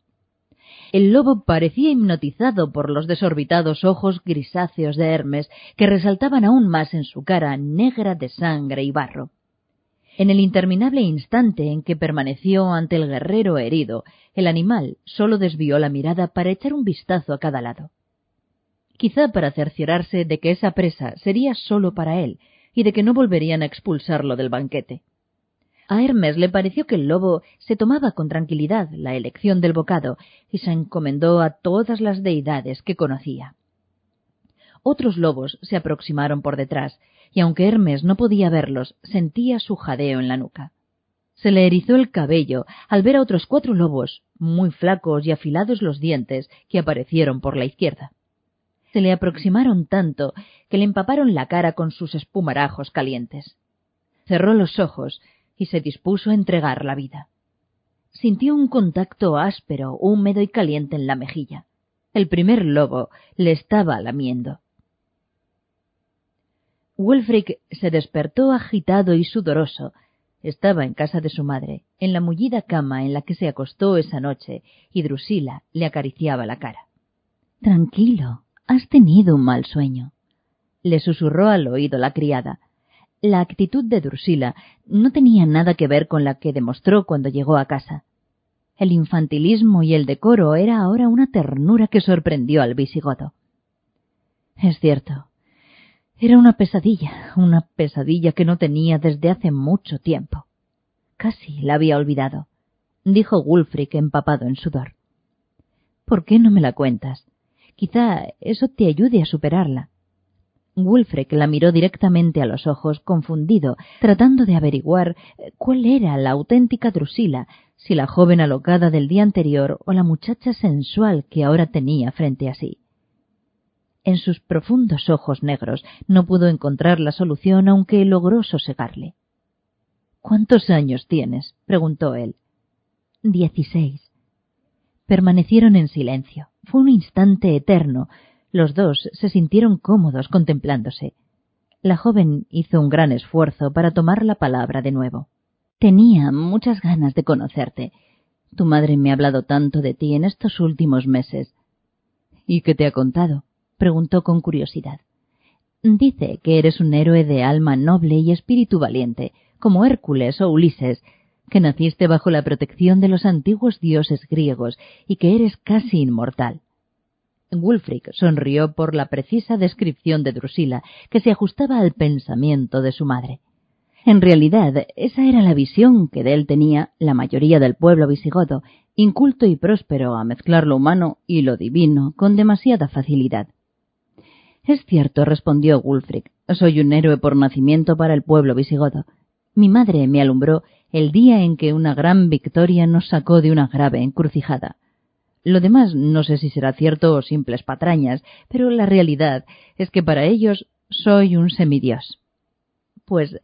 El lobo parecía hipnotizado por los desorbitados ojos grisáceos de Hermes que resaltaban aún más en su cara negra de sangre y barro. En el interminable instante en que permaneció ante el guerrero herido, el animal sólo desvió la mirada para echar un vistazo a cada lado. Quizá para cerciorarse de que esa presa sería sólo para él, y de que no volverían a expulsarlo del banquete. A Hermes le pareció que el lobo se tomaba con tranquilidad la elección del bocado y se encomendó a todas las deidades que conocía. Otros lobos se aproximaron por detrás, y aunque Hermes no podía verlos, sentía su jadeo en la nuca. Se le erizó el cabello al ver a otros cuatro lobos, muy flacos y afilados los dientes, que aparecieron por la izquierda se le aproximaron tanto que le empaparon la cara con sus espumarajos calientes. Cerró los ojos y se dispuso a entregar la vida. Sintió un contacto áspero, húmedo y caliente en la mejilla. El primer lobo le estaba lamiendo. Wulfric se despertó agitado y sudoroso. Estaba en casa de su madre, en la mullida cama en la que se acostó esa noche, y Drusila le acariciaba la cara. Tranquilo, Has tenido un mal sueño. Le susurró al oído la criada. La actitud de Drusila no tenía nada que ver con la que demostró cuando llegó a casa. El infantilismo y el decoro era ahora una ternura que sorprendió al visigodo. Es cierto. Era una pesadilla, una pesadilla que no tenía desde hace mucho tiempo. Casi la había olvidado, dijo Wulfric empapado en sudor. ¿Por qué no me la cuentas? Quizá eso te ayude a superarla. Wulfric la miró directamente a los ojos, confundido, tratando de averiguar eh, cuál era la auténtica Drusila, si la joven alocada del día anterior o la muchacha sensual que ahora tenía frente a sí. En sus profundos ojos negros no pudo encontrar la solución, aunque logró sosegarle. ¿Cuántos años tienes? preguntó él. Dieciséis. Permanecieron en silencio. Fue un instante eterno, los dos se sintieron cómodos contemplándose. La joven hizo un gran esfuerzo para tomar la palabra de nuevo. Tenía muchas ganas de conocerte. Tu madre me ha hablado tanto de ti en estos últimos meses. ¿Y qué te ha contado? preguntó con curiosidad. Dice que eres un héroe de alma noble y espíritu valiente, como Hércules o Ulises, que naciste bajo la protección de los antiguos dioses griegos y que eres casi inmortal. Wulfric sonrió por la precisa descripción de Drusila, que se ajustaba al pensamiento de su madre. En realidad, esa era la visión que de él tenía la mayoría del pueblo visigodo, inculto y próspero a mezclar lo humano y lo divino con demasiada facilidad. Es cierto, respondió Wulfric, soy un héroe por nacimiento para el pueblo visigodo. Mi madre me alumbró el día en que una gran victoria nos sacó de una grave encrucijada. Lo demás no sé si será cierto o simples patrañas, pero la realidad es que para ellos soy un semidios. Pues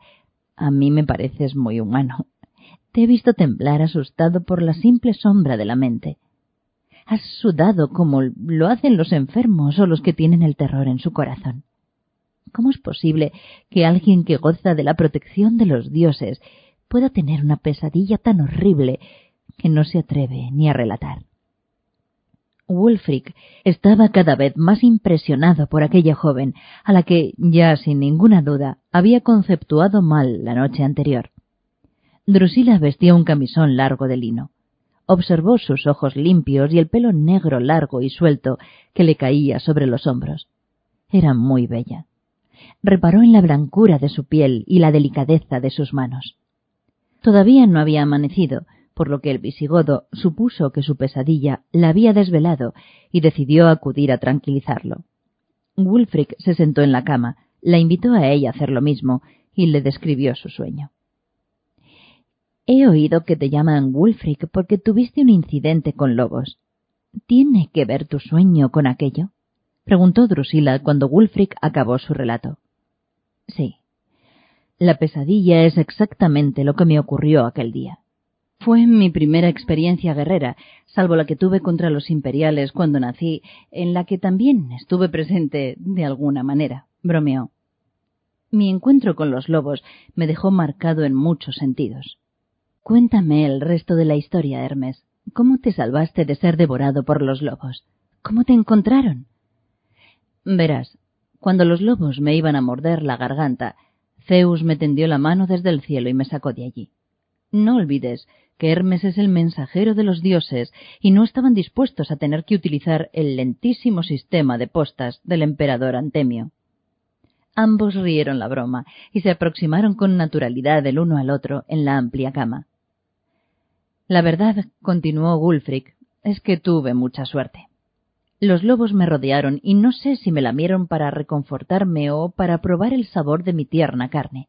a mí me pareces muy humano. Te he visto temblar asustado por la simple sombra de la mente. Has sudado como lo hacen los enfermos o los que tienen el terror en su corazón. ¿Cómo es posible que alguien que goza de la protección de los dioses pueda tener una pesadilla tan horrible que no se atreve ni a relatar? Wulfric estaba cada vez más impresionado por aquella joven, a la que, ya sin ninguna duda, había conceptuado mal la noche anterior. Drusila vestía un camisón largo de lino. Observó sus ojos limpios y el pelo negro largo y suelto que le caía sobre los hombros. Era muy bella. Reparó en la blancura de su piel y la delicadeza de sus manos. Todavía no había amanecido, por lo que el visigodo supuso que su pesadilla la había desvelado y decidió acudir a tranquilizarlo. Wulfric se sentó en la cama, la invitó a ella a hacer lo mismo y le describió su sueño. He oído que te llaman Wulfric porque tuviste un incidente con lobos. ¿Tiene que ver tu sueño con aquello? preguntó Drusila cuando Wulfric acabó su relato. Sí. La pesadilla es exactamente lo que me ocurrió aquel día. Fue mi primera experiencia guerrera, salvo la que tuve contra los imperiales cuando nací, en la que también estuve presente de alguna manera, bromeó. Mi encuentro con los lobos me dejó marcado en muchos sentidos. Cuéntame el resto de la historia, Hermes. ¿Cómo te salvaste de ser devorado por los lobos? ¿Cómo te encontraron? Verás, cuando los lobos me iban a morder la garganta, Zeus me tendió la mano desde el cielo y me sacó de allí. No olvides que Hermes es el mensajero de los dioses y no estaban dispuestos a tener que utilizar el lentísimo sistema de postas del emperador Antemio. Ambos rieron la broma y se aproximaron con naturalidad el uno al otro en la amplia cama. La verdad, continuó Wulfric, es que tuve mucha suerte. Los lobos me rodearon y no sé si me lamieron para reconfortarme o para probar el sabor de mi tierna carne.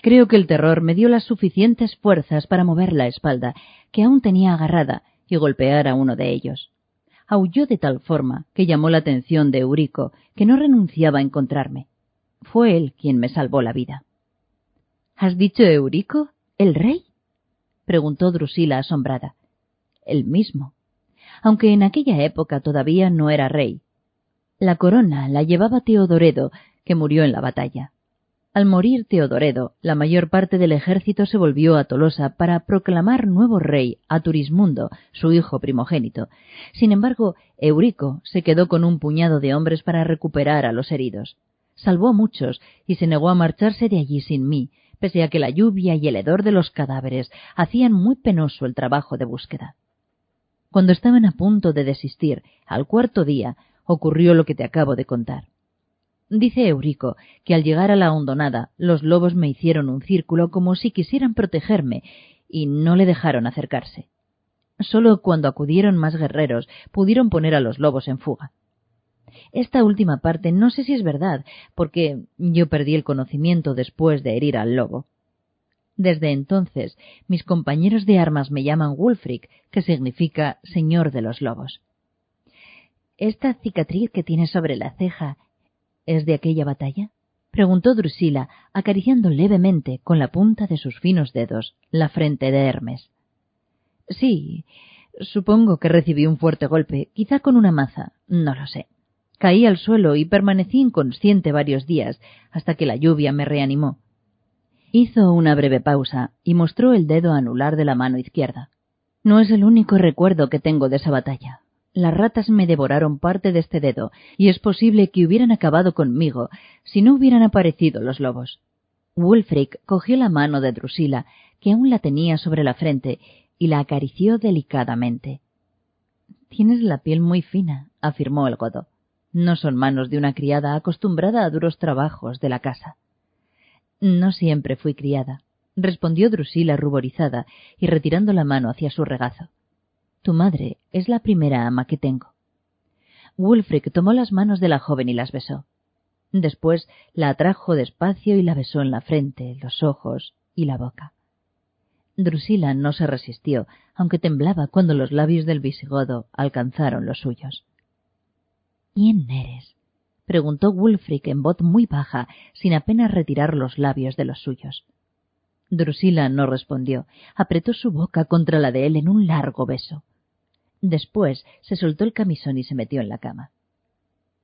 Creo que el terror me dio las suficientes fuerzas para mover la espalda, que aún tenía agarrada, y golpear a uno de ellos. Aulló de tal forma que llamó la atención de Eurico, que no renunciaba a encontrarme. Fue él quien me salvó la vida. ¿Has dicho Eurico? ¿El rey? preguntó Drusila asombrada. El mismo. Aunque en aquella época todavía no era rey. La corona la llevaba Teodoredo, que murió en la batalla. Al morir Teodoredo, la mayor parte del ejército se volvió a Tolosa para proclamar nuevo rey a Turismundo, su hijo primogénito. Sin embargo, Eurico se quedó con un puñado de hombres para recuperar a los heridos. Salvó a muchos y se negó a marcharse de allí sin mí, pese a que la lluvia y el hedor de los cadáveres hacían muy penoso el trabajo de búsqueda. Cuando estaban a punto de desistir, al cuarto día, ocurrió lo que te acabo de contar. Dice Eurico que al llegar a la hondonada los lobos me hicieron un círculo como si quisieran protegerme y no le dejaron acercarse. Solo cuando acudieron más guerreros pudieron poner a los lobos en fuga. Esta última parte no sé si es verdad, porque yo perdí el conocimiento después de herir al lobo. Desde entonces, mis compañeros de armas me llaman Wulfric, que significa Señor de los Lobos. ¿Esta cicatriz que tiene sobre la ceja es de aquella batalla? preguntó Drusila, acariciando levemente con la punta de sus finos dedos la frente de Hermes. Sí, supongo que recibí un fuerte golpe, quizá con una maza, no lo sé. Caí al suelo y permanecí inconsciente varios días, hasta que la lluvia me reanimó. Hizo una breve pausa y mostró el dedo anular de la mano izquierda. No es el único recuerdo que tengo de esa batalla las ratas me devoraron parte de este dedo, y es posible que hubieran acabado conmigo si no hubieran aparecido los lobos. Wulfric cogió la mano de Drusila, que aún la tenía sobre la frente, y la acarició delicadamente. Tienes la piel muy fina, afirmó el godo. No son manos de una criada acostumbrada a duros trabajos de la casa. No siempre fui criada, respondió Drusila ruborizada y retirando la mano hacia su regazo. Tu madre es la primera ama que tengo. Wulfric tomó las manos de la joven y las besó. Después la atrajo despacio y la besó en la frente, los ojos y la boca. Drusila no se resistió, aunque temblaba cuando los labios del visigodo alcanzaron los suyos. ¿Quién eres? Preguntó Wulfric en voz muy baja, sin apenas retirar los labios de los suyos. Drusila no respondió. Apretó su boca contra la de él en un largo beso. Después se soltó el camisón y se metió en la cama.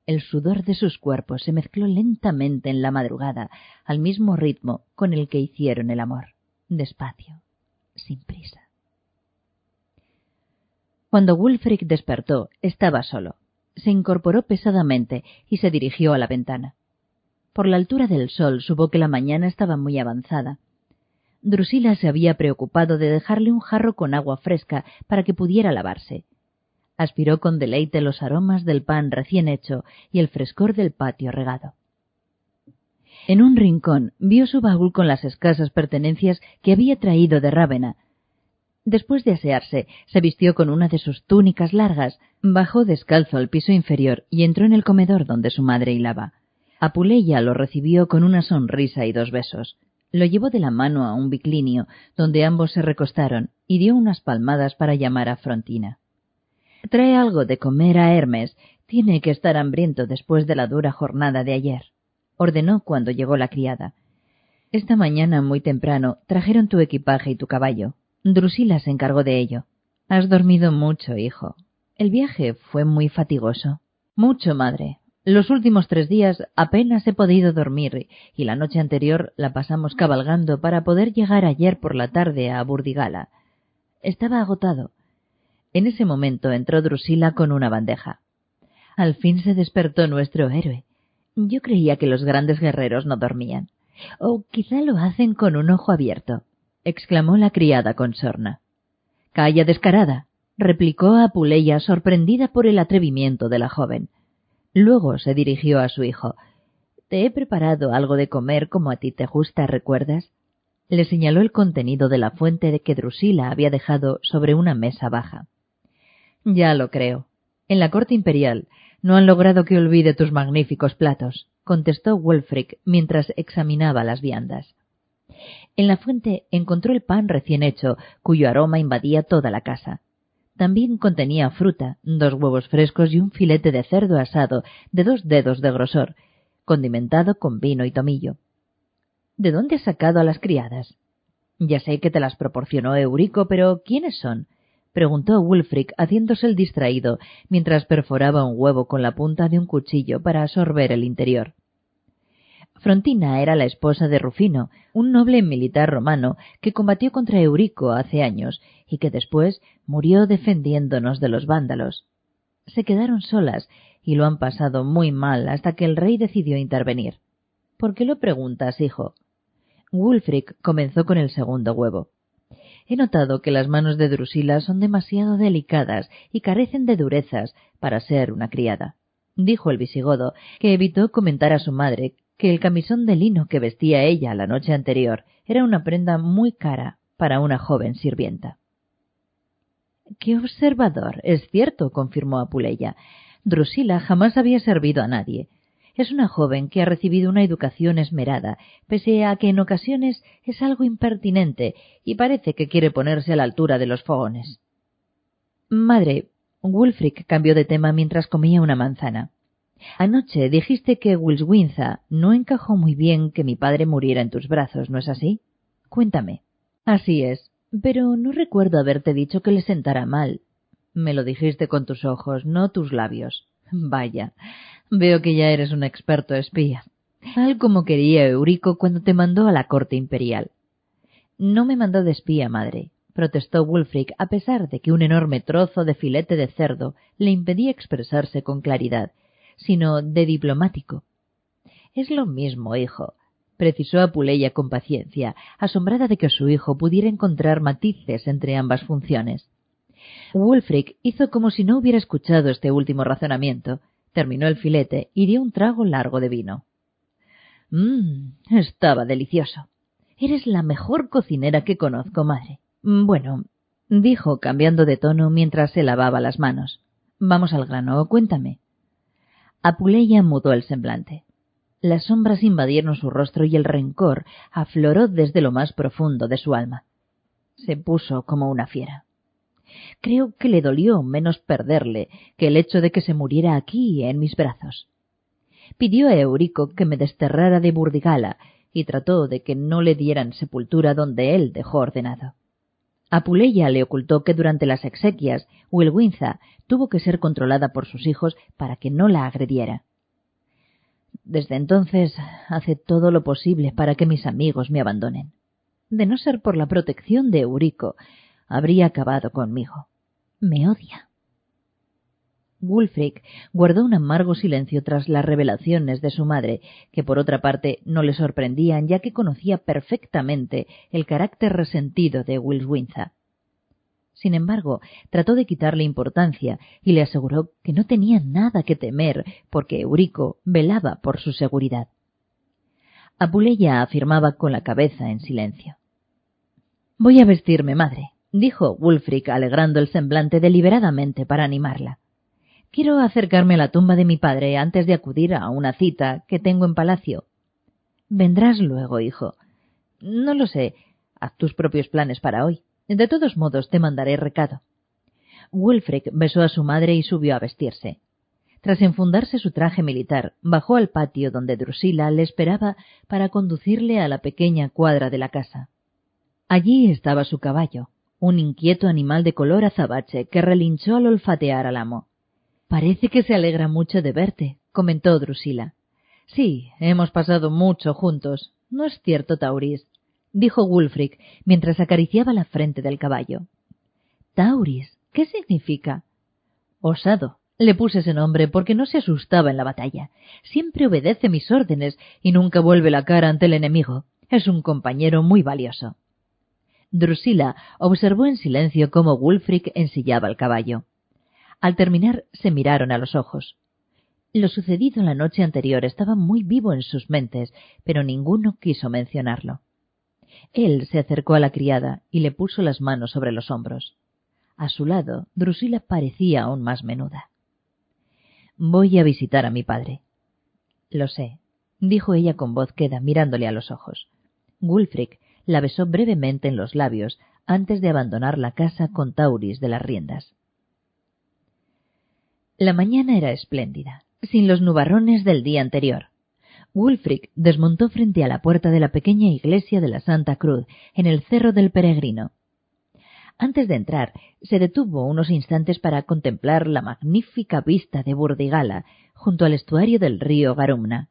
El sudor de sus cuerpos se mezcló lentamente en la madrugada, al mismo ritmo con el que hicieron el amor, despacio, sin prisa. Cuando Wulfric despertó, estaba solo. Se incorporó pesadamente y se dirigió a la ventana. Por la altura del sol supo que la mañana estaba muy avanzada. Drusila se había preocupado de dejarle un jarro con agua fresca para que pudiera lavarse. Aspiró con deleite los aromas del pan recién hecho y el frescor del patio regado. En un rincón vio su baúl con las escasas pertenencias que había traído de Rávena. Después de asearse, se vistió con una de sus túnicas largas, bajó descalzo al piso inferior y entró en el comedor donde su madre hilaba. Apuleya lo recibió con una sonrisa y dos besos. Lo llevó de la mano a un biclinio, donde ambos se recostaron, y dio unas palmadas para llamar a Frontina. Trae algo de comer a Hermes. Tiene que estar hambriento después de la dura jornada de ayer, ordenó cuando llegó la criada. Esta mañana muy temprano trajeron tu equipaje y tu caballo. Drusila se encargó de ello. Has dormido mucho, hijo. El viaje fue muy fatigoso. Mucho, madre. Los últimos tres días apenas he podido dormir y la noche anterior la pasamos cabalgando para poder llegar ayer por la tarde a Burdigala. Estaba agotado. En ese momento entró Drusila con una bandeja. Al fin se despertó nuestro héroe. Yo creía que los grandes guerreros no dormían. O quizá lo hacen con un ojo abierto, exclamó la criada con sorna. Calla descarada, replicó Apuleya sorprendida por el atrevimiento de la joven. Luego se dirigió a su hijo. Te he preparado algo de comer como a ti te gusta, ¿recuerdas? Le señaló el contenido de la fuente de que Drusila había dejado sobre una mesa baja. Ya lo creo. En la corte imperial no han logrado que olvide tus magníficos platos, contestó Wulfric mientras examinaba las viandas. En la fuente encontró el pan recién hecho, cuyo aroma invadía toda la casa. También contenía fruta, dos huevos frescos y un filete de cerdo asado de dos dedos de grosor, condimentado con vino y tomillo. ¿De dónde has sacado a las criadas? Ya sé que te las proporcionó Eurico, pero ¿quiénes son? preguntó Wulfric haciéndose el distraído mientras perforaba un huevo con la punta de un cuchillo para absorber el interior. Frontina era la esposa de Rufino, un noble militar romano que combatió contra Eurico hace años y que después murió defendiéndonos de los vándalos. Se quedaron solas y lo han pasado muy mal hasta que el rey decidió intervenir. ¿Por qué lo preguntas, hijo? Wulfric comenzó con el segundo huevo. He notado que las manos de Drusila son demasiado delicadas y carecen de durezas para ser una criada, dijo el visigodo, que evitó comentar a su madre que el camisón de lino que vestía ella la noche anterior era una prenda muy cara para una joven sirvienta. Qué observador, es cierto, confirmó Apuleya. Drusila jamás había servido a nadie. Es una joven que ha recibido una educación esmerada, pese a que en ocasiones es algo impertinente y parece que quiere ponerse a la altura de los fogones. Madre, Wulfric cambió de tema mientras comía una manzana. Anoche dijiste que Wilswinza no encajó muy bien que mi padre muriera en tus brazos, ¿no es así? Cuéntame. Así es, pero no recuerdo haberte dicho que le sentara mal. Me lo dijiste con tus ojos, no tus labios. Vaya, veo que ya eres un experto espía. Tal como quería Eurico cuando te mandó a la corte imperial. No me mandó de espía, madre, protestó Wulfric, a pesar de que un enorme trozo de filete de cerdo le impedía expresarse con claridad, sino de diplomático. Es lo mismo, hijo, precisó Apuleya con paciencia, asombrada de que su hijo pudiera encontrar matices entre ambas funciones. Wulfric hizo como si no hubiera escuchado este último razonamiento, terminó el filete y dio un trago largo de vino. Mmm, estaba delicioso. Eres la mejor cocinera que conozco, madre. Bueno, dijo, cambiando de tono mientras se lavaba las manos. Vamos al grano, cuéntame. Apuleya mudó el semblante. Las sombras invadieron su rostro y el rencor afloró desde lo más profundo de su alma. Se puso como una fiera. Creo que le dolió menos perderle que el hecho de que se muriera aquí en mis brazos. Pidió a Eurico que me desterrara de Burdigala y trató de que no le dieran sepultura donde él dejó ordenado. Apuleya le ocultó que durante las exequias Wilwinza tuvo que ser controlada por sus hijos para que no la agrediera. Desde entonces hace todo lo posible para que mis amigos me abandonen. De no ser por la protección de Eurico, habría acabado conmigo. Me odia. Wulfric guardó un amargo silencio tras las revelaciones de su madre, que por otra parte no le sorprendían ya que conocía perfectamente el carácter resentido de Wilswinza. Sin embargo, trató de quitarle importancia y le aseguró que no tenía nada que temer porque Eurico velaba por su seguridad. Apuleya afirmaba con la cabeza en silencio. Voy a vestirme, madre, dijo Wulfric alegrando el semblante deliberadamente para animarla. Quiero acercarme a la tumba de mi padre antes de acudir a una cita que tengo en palacio. Vendrás luego, hijo. No lo sé. Haz tus propios planes para hoy. De todos modos, te mandaré recado. Wulfric besó a su madre y subió a vestirse. Tras enfundarse su traje militar, bajó al patio donde Drusila le esperaba para conducirle a la pequeña cuadra de la casa. Allí estaba su caballo, un inquieto animal de color azabache que relinchó al olfatear al amo. Parece que se alegra mucho de verte, comentó Drusila. Sí, hemos pasado mucho juntos. ¿No es cierto, Tauris? dijo Wulfric mientras acariciaba la frente del caballo. Tauris, ¿qué significa? Osado. Le puse ese nombre porque no se asustaba en la batalla. Siempre obedece mis órdenes y nunca vuelve la cara ante el enemigo. Es un compañero muy valioso. Drusila observó en silencio cómo Wulfric ensillaba el caballo. Al terminar se miraron a los ojos. Lo sucedido la noche anterior estaba muy vivo en sus mentes, pero ninguno quiso mencionarlo. Él se acercó a la criada y le puso las manos sobre los hombros. A su lado, Drusila parecía aún más menuda. Voy a visitar a mi padre. Lo sé, dijo ella con voz queda, mirándole a los ojos. Wulfric la besó brevemente en los labios antes de abandonar la casa con Tauris de las riendas. La mañana era espléndida, sin los nubarrones del día anterior. Wulfric desmontó frente a la puerta de la pequeña iglesia de la Santa Cruz, en el Cerro del Peregrino. Antes de entrar, se detuvo unos instantes para contemplar la magnífica vista de Burdigala, junto al estuario del río Garumna.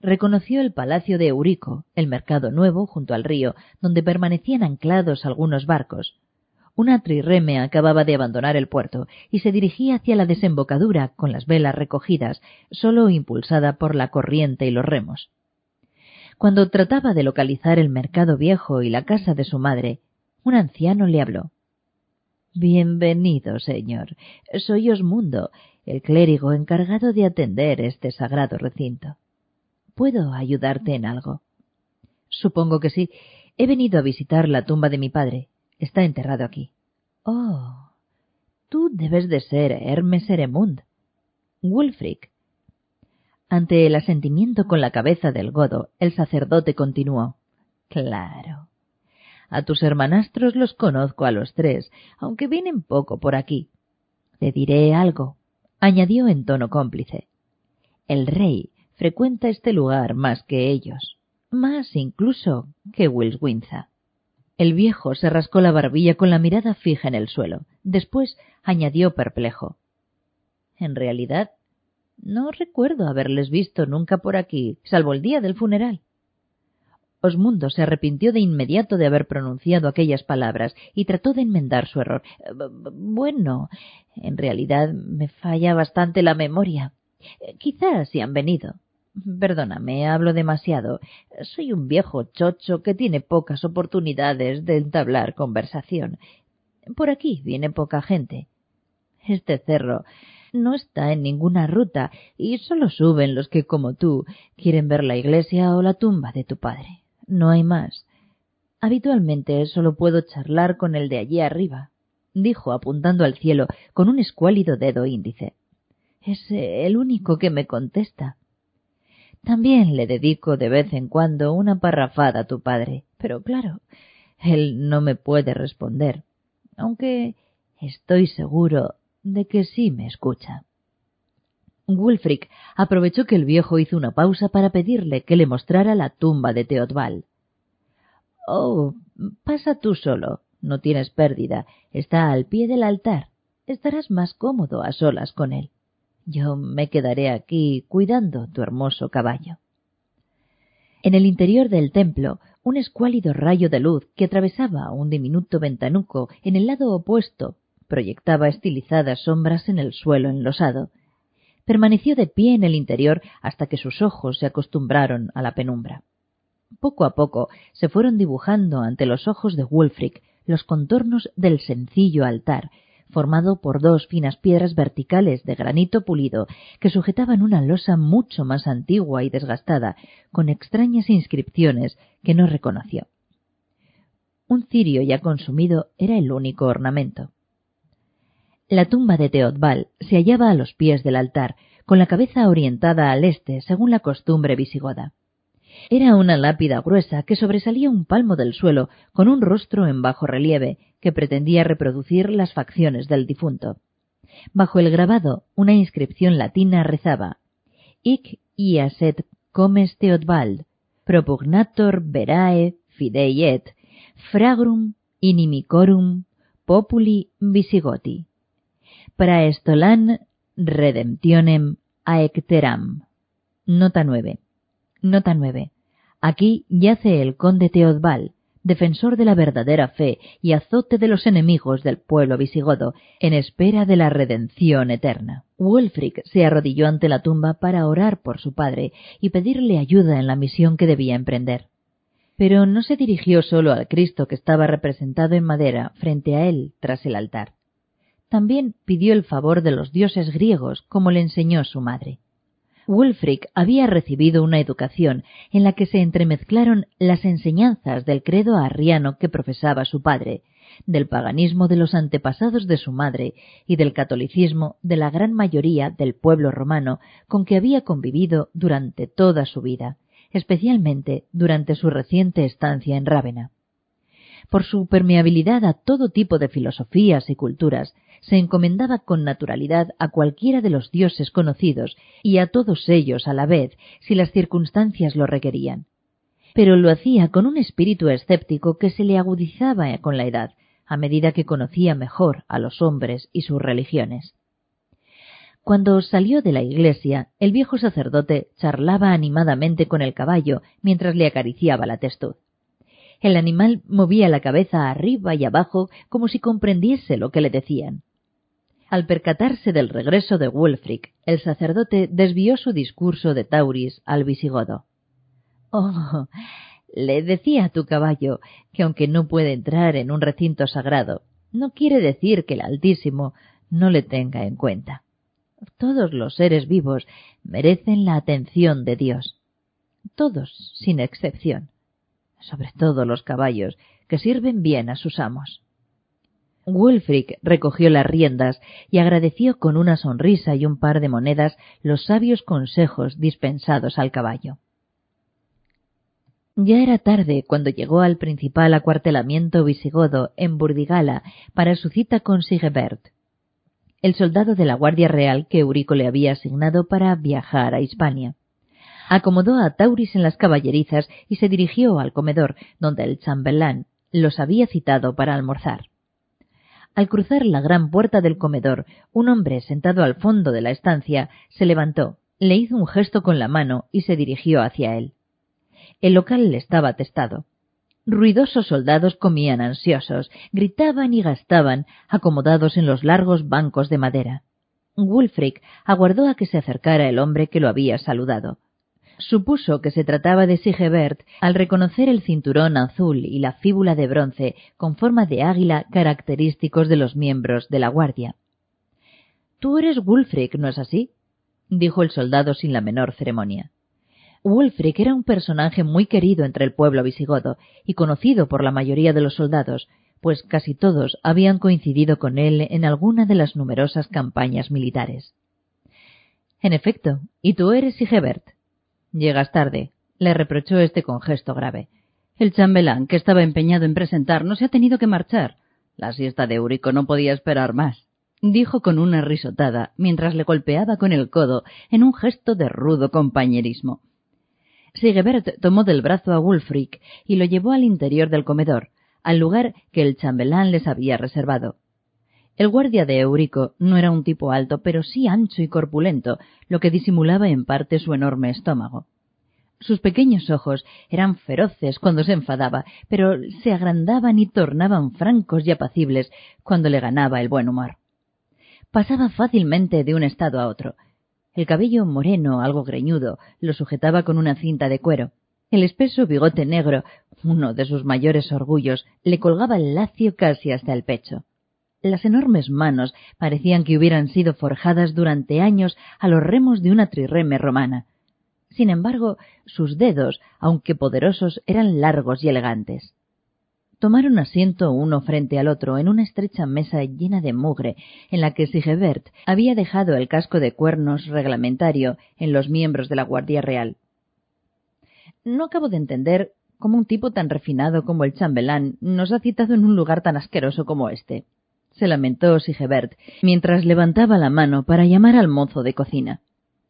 Reconoció el palacio de Eurico, el mercado nuevo junto al río, donde permanecían anclados algunos barcos, una trireme acababa de abandonar el puerto y se dirigía hacia la desembocadura con las velas recogidas, solo impulsada por la corriente y los remos. Cuando trataba de localizar el mercado viejo y la casa de su madre, un anciano le habló. Bienvenido, señor. Soy Osmundo, el clérigo encargado de atender este sagrado recinto. ¿Puedo ayudarte en algo? Supongo que sí. He venido a visitar la tumba de mi padre. Está enterrado aquí. Oh. Tú debes de ser Hermes Eremund. Wulfric. Ante el asentimiento con la cabeza del godo, el sacerdote continuó. Claro. A tus hermanastros los conozco a los tres, aunque vienen poco por aquí. Te diré algo, añadió en tono cómplice. El rey frecuenta este lugar más que ellos, más incluso que Wilswinza. El viejo se rascó la barbilla con la mirada fija en el suelo. Después añadió perplejo. En realidad, no recuerdo haberles visto nunca por aquí, salvo el día del funeral. Osmundo se arrepintió de inmediato de haber pronunciado aquellas palabras y trató de enmendar su error. Bueno, en realidad me falla bastante la memoria. Quizás sí han venido. Perdóname, hablo demasiado. Soy un viejo chocho que tiene pocas oportunidades de entablar conversación. Por aquí viene poca gente. Este cerro no está en ninguna ruta y solo suben los que, como tú, quieren ver la iglesia o la tumba de tu padre. No hay más. Habitualmente solo puedo charlar con el de allí arriba, dijo apuntando al cielo con un escuálido dedo índice. Es el único que me contesta. También le dedico de vez en cuando una parrafada a tu padre, pero claro, él no me puede responder, aunque estoy seguro de que sí me escucha. Wulfric aprovechó que el viejo hizo una pausa para pedirle que le mostrara la tumba de Teodval. Oh, pasa tú solo, no tienes pérdida, está al pie del altar, estarás más cómodo a solas con él. Yo me quedaré aquí cuidando tu hermoso caballo. En el interior del templo, un escuálido rayo de luz que atravesaba un diminuto ventanuco en el lado opuesto proyectaba estilizadas sombras en el suelo enlosado. Permaneció de pie en el interior hasta que sus ojos se acostumbraron a la penumbra. Poco a poco se fueron dibujando ante los ojos de Wulfric los contornos del sencillo altar, formado por dos finas piedras verticales de granito pulido que sujetaban una losa mucho más antigua y desgastada, con extrañas inscripciones que no reconoció. Un cirio ya consumido era el único ornamento. La tumba de Teodval se hallaba a los pies del altar, con la cabeza orientada al este según la costumbre visigoda. Era una lápida gruesa que sobresalía un palmo del suelo con un rostro en bajo relieve que pretendía reproducir las facciones del difunto. Bajo el grabado, una inscripción latina rezaba Ic iaset comes Teodvald, propugnator verae fidei fragrum inimicorum populi visigoti, praestolan redemptionem aecteram. Nota 9. Nota 9. Aquí yace el conde Teodval, defensor de la verdadera fe y azote de los enemigos del pueblo visigodo, en espera de la redención eterna. Wulfric se arrodilló ante la tumba para orar por su padre y pedirle ayuda en la misión que debía emprender. Pero no se dirigió solo al Cristo que estaba representado en madera frente a él tras el altar. También pidió el favor de los dioses griegos, como le enseñó su madre. Wulfric había recibido una educación en la que se entremezclaron las enseñanzas del credo arriano que profesaba su padre, del paganismo de los antepasados de su madre y del catolicismo de la gran mayoría del pueblo romano con que había convivido durante toda su vida, especialmente durante su reciente estancia en Rávena. Por su permeabilidad a todo tipo de filosofías y culturas, se encomendaba con naturalidad a cualquiera de los dioses conocidos y a todos ellos a la vez, si las circunstancias lo requerían. Pero lo hacía con un espíritu escéptico que se le agudizaba con la edad, a medida que conocía mejor a los hombres y sus religiones. Cuando salió de la iglesia, el viejo sacerdote charlaba animadamente con el caballo mientras le acariciaba la testuz. El animal movía la cabeza arriba y abajo como si comprendiese lo que le decían. Al percatarse del regreso de Wulfric, el sacerdote desvió su discurso de Tauris al visigodo. Oh, le decía a tu caballo que aunque no puede entrar en un recinto sagrado, no quiere decir que el Altísimo no le tenga en cuenta. Todos los seres vivos merecen la atención de Dios. Todos, sin excepción. Sobre todo los caballos, que sirven bien a sus amos. Wulfric recogió las riendas y agradeció con una sonrisa y un par de monedas los sabios consejos dispensados al caballo. Ya era tarde cuando llegó al principal acuartelamiento visigodo en Burdigala para su cita con Sigebert, el soldado de la Guardia Real que Eurico le había asignado para viajar a Hispania. Acomodó a Tauris en las caballerizas y se dirigió al comedor, donde el chambelán los había citado para almorzar. Al cruzar la gran puerta del comedor, un hombre sentado al fondo de la estancia se levantó, le hizo un gesto con la mano y se dirigió hacia él. El local estaba atestado. Ruidosos soldados comían ansiosos, gritaban y gastaban, acomodados en los largos bancos de madera. Wulfric aguardó a que se acercara el hombre que lo había saludado. Supuso que se trataba de Sigebert al reconocer el cinturón azul y la fíbula de bronce con forma de águila característicos de los miembros de la guardia. Tú eres Wulfric, ¿no es así? dijo el soldado sin la menor ceremonia. Wulfric era un personaje muy querido entre el pueblo visigodo y conocido por la mayoría de los soldados, pues casi todos habían coincidido con él en alguna de las numerosas campañas militares. En efecto, y tú eres Sigebert. Llegas tarde, le reprochó este con gesto grave. El chambelán, que estaba empeñado en presentarnos, se ha tenido que marchar. La siesta de Eurico no podía esperar más, dijo con una risotada, mientras le golpeaba con el codo en un gesto de rudo compañerismo. Sigebert tomó del brazo a Wulfric y lo llevó al interior del comedor, al lugar que el chambelán les había reservado. El guardia de Eurico no era un tipo alto, pero sí ancho y corpulento, lo que disimulaba en parte su enorme estómago. Sus pequeños ojos eran feroces cuando se enfadaba, pero se agrandaban y tornaban francos y apacibles cuando le ganaba el buen humor. Pasaba fácilmente de un estado a otro. El cabello moreno, algo greñudo, lo sujetaba con una cinta de cuero. El espeso bigote negro, uno de sus mayores orgullos, le colgaba el lacio casi hasta el pecho. Las enormes manos parecían que hubieran sido forjadas durante años a los remos de una trireme romana. Sin embargo, sus dedos, aunque poderosos, eran largos y elegantes. Tomaron asiento uno frente al otro en una estrecha mesa llena de mugre, en la que Sigebert había dejado el casco de cuernos reglamentario en los miembros de la Guardia Real. No acabo de entender cómo un tipo tan refinado como el chambelán nos ha citado en un lugar tan asqueroso como este, se lamentó Sigebert, mientras levantaba la mano para llamar al mozo de cocina.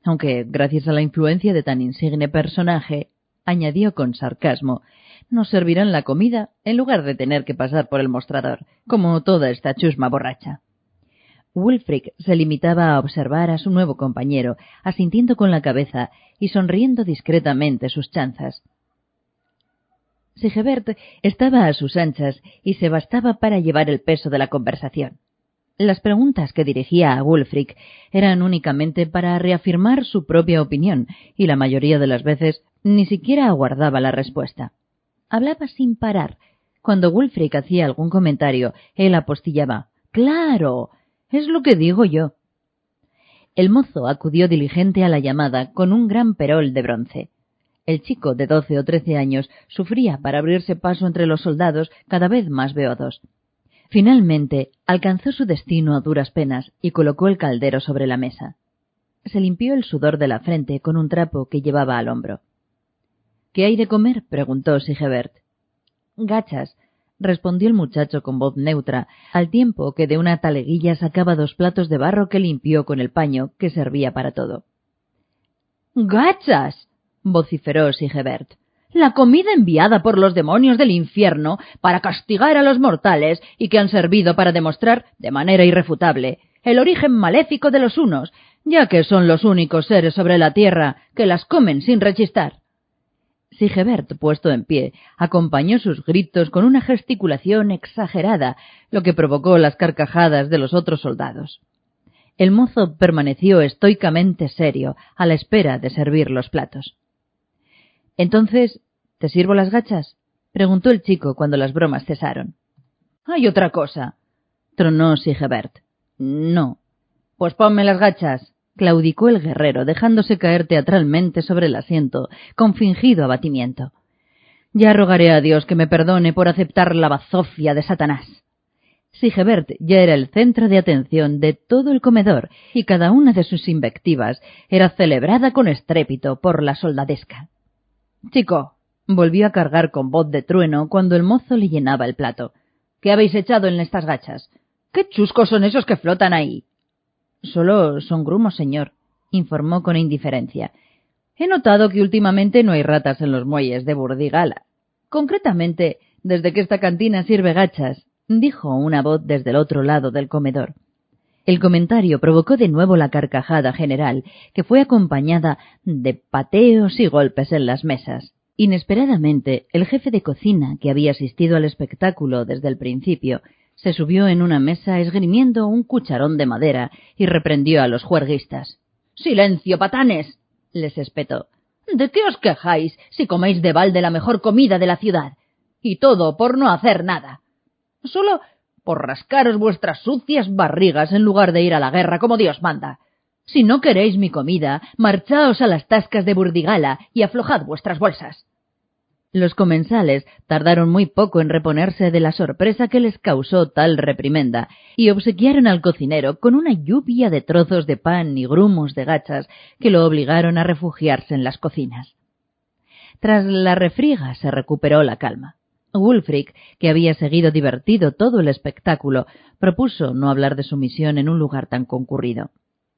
Aunque, gracias a la influencia de tan insigne personaje, añadió con sarcasmo, nos servirán la comida en lugar de tener que pasar por el mostrador, como toda esta chusma borracha. Wulfric se limitaba a observar a su nuevo compañero, asintiendo con la cabeza y sonriendo discretamente sus chanzas. Sigebert estaba a sus anchas y se bastaba para llevar el peso de la conversación. Las preguntas que dirigía a Wulfric eran únicamente para reafirmar su propia opinión y la mayoría de las veces ni siquiera aguardaba la respuesta. Hablaba sin parar. Cuando Wulfric hacía algún comentario, él apostillaba Claro. Es lo que digo yo. El mozo acudió diligente a la llamada con un gran perol de bronce. El chico de doce o trece años sufría para abrirse paso entre los soldados cada vez más beodos. Finalmente alcanzó su destino a duras penas y colocó el caldero sobre la mesa. Se limpió el sudor de la frente con un trapo que llevaba al hombro. ¿Qué hay de comer? preguntó Sigebert. Gachas, respondió el muchacho con voz neutra, al tiempo que de una taleguilla sacaba dos platos de barro que limpió con el paño que servía para todo. ¡Gachas! Vociferó Sigebert. La comida enviada por los demonios del infierno para castigar a los mortales y que han servido para demostrar, de manera irrefutable, el origen maléfico de los unos, ya que son los únicos seres sobre la tierra que las comen sin rechistar. Sigebert, puesto en pie, acompañó sus gritos con una gesticulación exagerada, lo que provocó las carcajadas de los otros soldados. El mozo permaneció estoicamente serio, a la espera de servir los platos. Entonces, ¿te sirvo las gachas? preguntó el chico cuando las bromas cesaron. Hay otra cosa, tronó Sigebert. No. Pues ponme las gachas, claudicó el guerrero, dejándose caer teatralmente sobre el asiento, con fingido abatimiento. Ya rogaré a Dios que me perdone por aceptar la bazofia de Satanás. Sigebert ya era el centro de atención de todo el comedor y cada una de sus invectivas era celebrada con estrépito por la soldadesca. Chico, volvió a cargar con voz de trueno cuando el mozo le llenaba el plato. ¿Qué habéis echado en estas gachas? ¿Qué chuscos son esos que flotan ahí? Solo son grumos, señor, informó con indiferencia. He notado que últimamente no hay ratas en los muelles de Burdigala. Concretamente, desde que esta cantina sirve gachas, dijo una voz desde el otro lado del comedor. El comentario provocó de nuevo la carcajada general, que fue acompañada de pateos y golpes en las mesas. Inesperadamente, el jefe de cocina, que había asistido al espectáculo desde el principio, se subió en una mesa esgrimiendo un cucharón de madera y reprendió a los juerguistas. Silencio, patanes. les espetó. ¿De qué os quejáis si coméis de balde la mejor comida de la ciudad? Y todo por no hacer nada. Solo por rascaros vuestras sucias barrigas en lugar de ir a la guerra como Dios manda. Si no queréis mi comida, marchaos a las tascas de Burdigala y aflojad vuestras bolsas. Los comensales tardaron muy poco en reponerse de la sorpresa que les causó tal reprimenda, y obsequiaron al cocinero con una lluvia de trozos de pan y grumos de gachas que lo obligaron a refugiarse en las cocinas. Tras la refriega se recuperó la calma. Wulfric, que había seguido divertido todo el espectáculo, propuso no hablar de su misión en un lugar tan concurrido.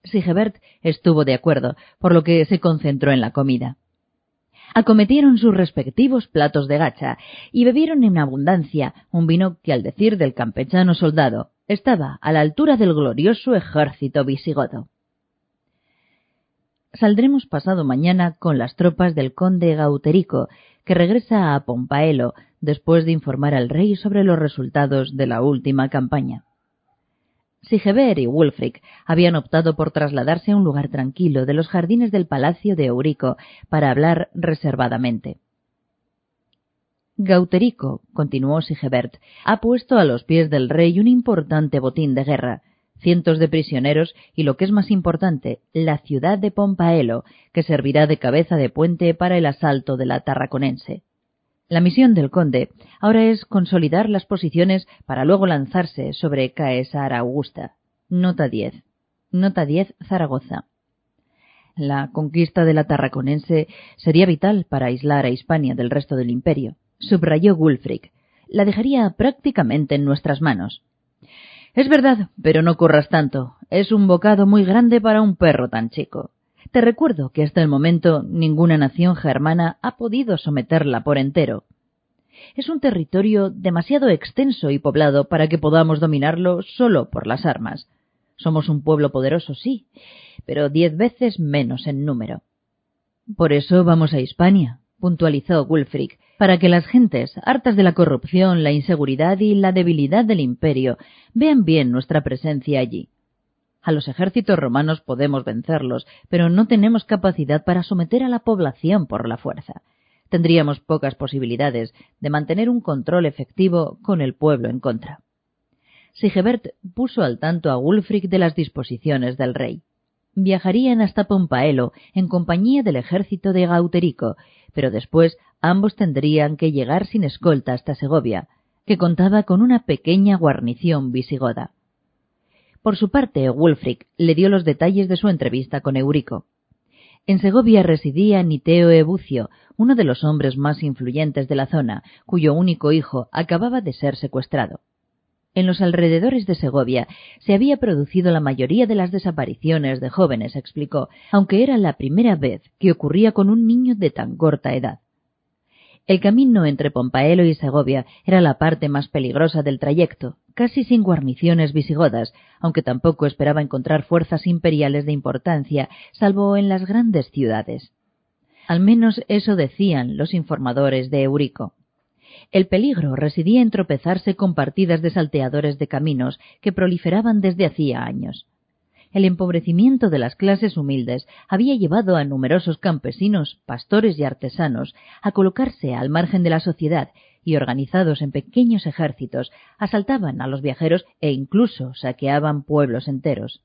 Sigebert estuvo de acuerdo, por lo que se concentró en la comida. Acometieron sus respectivos platos de gacha y bebieron en abundancia un vino que, al decir del campechano soldado, estaba a la altura del glorioso ejército visigodo. Saldremos pasado mañana con las tropas del conde Gauterico, que regresa a Pompaelo después de informar al rey sobre los resultados de la última campaña. Sigeber y Wulfric habían optado por trasladarse a un lugar tranquilo de los jardines del palacio de Eurico para hablar reservadamente. Gauterico, continuó Sigebert, ha puesto a los pies del rey un importante botín de guerra, cientos de prisioneros y, lo que es más importante, la ciudad de Pompaelo, que servirá de cabeza de puente para el asalto de la Tarraconense. La misión del conde ahora es consolidar las posiciones para luego lanzarse sobre Caesar Augusta. Nota 10. Nota 10 Zaragoza. La conquista de la Tarraconense sería vital para aislar a Hispania del resto del imperio, subrayó Wulfric. La dejaría prácticamente en nuestras manos. Es verdad, pero no corras tanto. Es un bocado muy grande para un perro tan chico. Te recuerdo que hasta el momento ninguna nación germana ha podido someterla por entero. Es un territorio demasiado extenso y poblado para que podamos dominarlo solo por las armas. Somos un pueblo poderoso, sí, pero diez veces menos en número. Por eso vamos a Hispania, puntualizó Wulfric, para que las gentes, hartas de la corrupción, la inseguridad y la debilidad del imperio, vean bien nuestra presencia allí. A los ejércitos romanos podemos vencerlos, pero no tenemos capacidad para someter a la población por la fuerza. Tendríamos pocas posibilidades de mantener un control efectivo con el pueblo en contra. Sigebert puso al tanto a Wulfric de las disposiciones del rey. Viajarían hasta Pompaelo en compañía del ejército de Gauterico, pero después ambos tendrían que llegar sin escolta hasta Segovia, que contaba con una pequeña guarnición visigoda. Por su parte, Wulfric le dio los detalles de su entrevista con Eurico. En Segovia residía Niteo Ebucio, uno de los hombres más influyentes de la zona, cuyo único hijo acababa de ser secuestrado. En los alrededores de Segovia se había producido la mayoría de las desapariciones de jóvenes, explicó, aunque era la primera vez que ocurría con un niño de tan corta edad. El camino entre Pompaelo y Segovia era la parte más peligrosa del trayecto, casi sin guarniciones visigodas, aunque tampoco esperaba encontrar fuerzas imperiales de importancia, salvo en las grandes ciudades. Al menos eso decían los informadores de Eurico. El peligro residía en tropezarse con partidas de salteadores de caminos que proliferaban desde hacía años el empobrecimiento de las clases humildes había llevado a numerosos campesinos, pastores y artesanos a colocarse al margen de la sociedad y organizados en pequeños ejércitos asaltaban a los viajeros e incluso saqueaban pueblos enteros.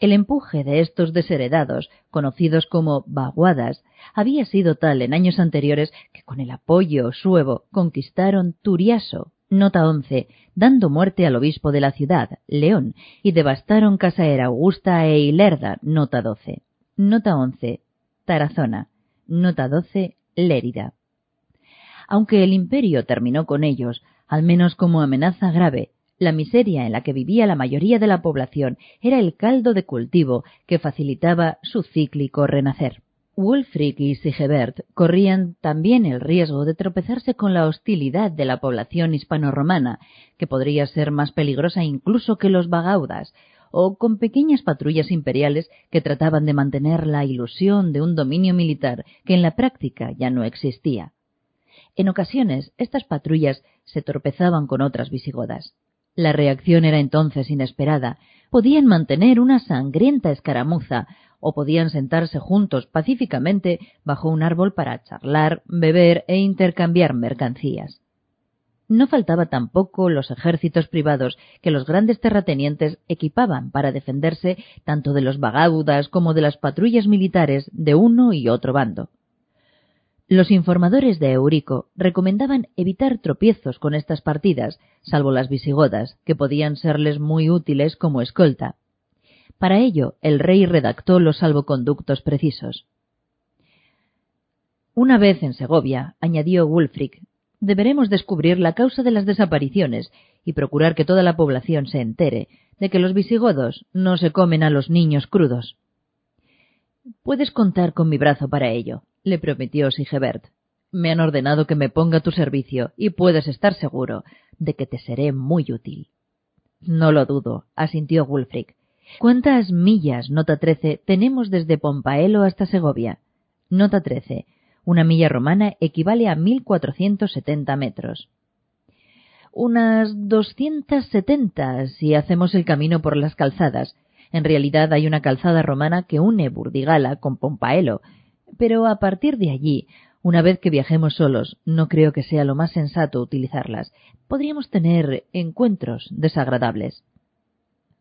El empuje de estos desheredados, conocidos como vaguadas, había sido tal en años anteriores que con el apoyo suevo conquistaron Turiaso, Nota 11. Dando muerte al obispo de la ciudad, León, y devastaron Casa Era Augusta e Ilerda. Nota 12. Nota 11. Tarazona. Nota 12. Lérida. Aunque el imperio terminó con ellos, al menos como amenaza grave, la miseria en la que vivía la mayoría de la población era el caldo de cultivo que facilitaba su cíclico renacer. Wulfric y Sigebert corrían también el riesgo de tropezarse con la hostilidad de la población hispano-romana, que podría ser más peligrosa incluso que los bagaudas, o con pequeñas patrullas imperiales que trataban de mantener la ilusión de un dominio militar que en la práctica ya no existía. En ocasiones, estas patrullas se tropezaban con otras visigodas. La reacción era entonces inesperada. Podían mantener una sangrienta escaramuza o podían sentarse juntos pacíficamente bajo un árbol para charlar, beber e intercambiar mercancías. No faltaba tampoco los ejércitos privados que los grandes terratenientes equipaban para defenderse tanto de los vagaudas como de las patrullas militares de uno y otro bando. Los informadores de Eurico recomendaban evitar tropiezos con estas partidas, salvo las visigodas, que podían serles muy útiles como escolta. Para ello, el rey redactó los salvoconductos precisos. Una vez en Segovia, añadió Wulfric, deberemos descubrir la causa de las desapariciones y procurar que toda la población se entere de que los visigodos no se comen a los niños crudos. Puedes contar con mi brazo para ello, le prometió Sigebert. Me han ordenado que me ponga a tu servicio y puedes estar seguro de que te seré muy útil. No lo dudo, asintió Wulfric. ¿Cuántas millas, nota 13, tenemos desde Pompaelo hasta Segovia? Nota 13. Una milla romana equivale a 1470 metros. Unas 270 si hacemos el camino por las calzadas. En realidad hay una calzada romana que une Burdigala con Pompaelo, pero a partir de allí, una vez que viajemos solos, no creo que sea lo más sensato utilizarlas. Podríamos tener encuentros desagradables.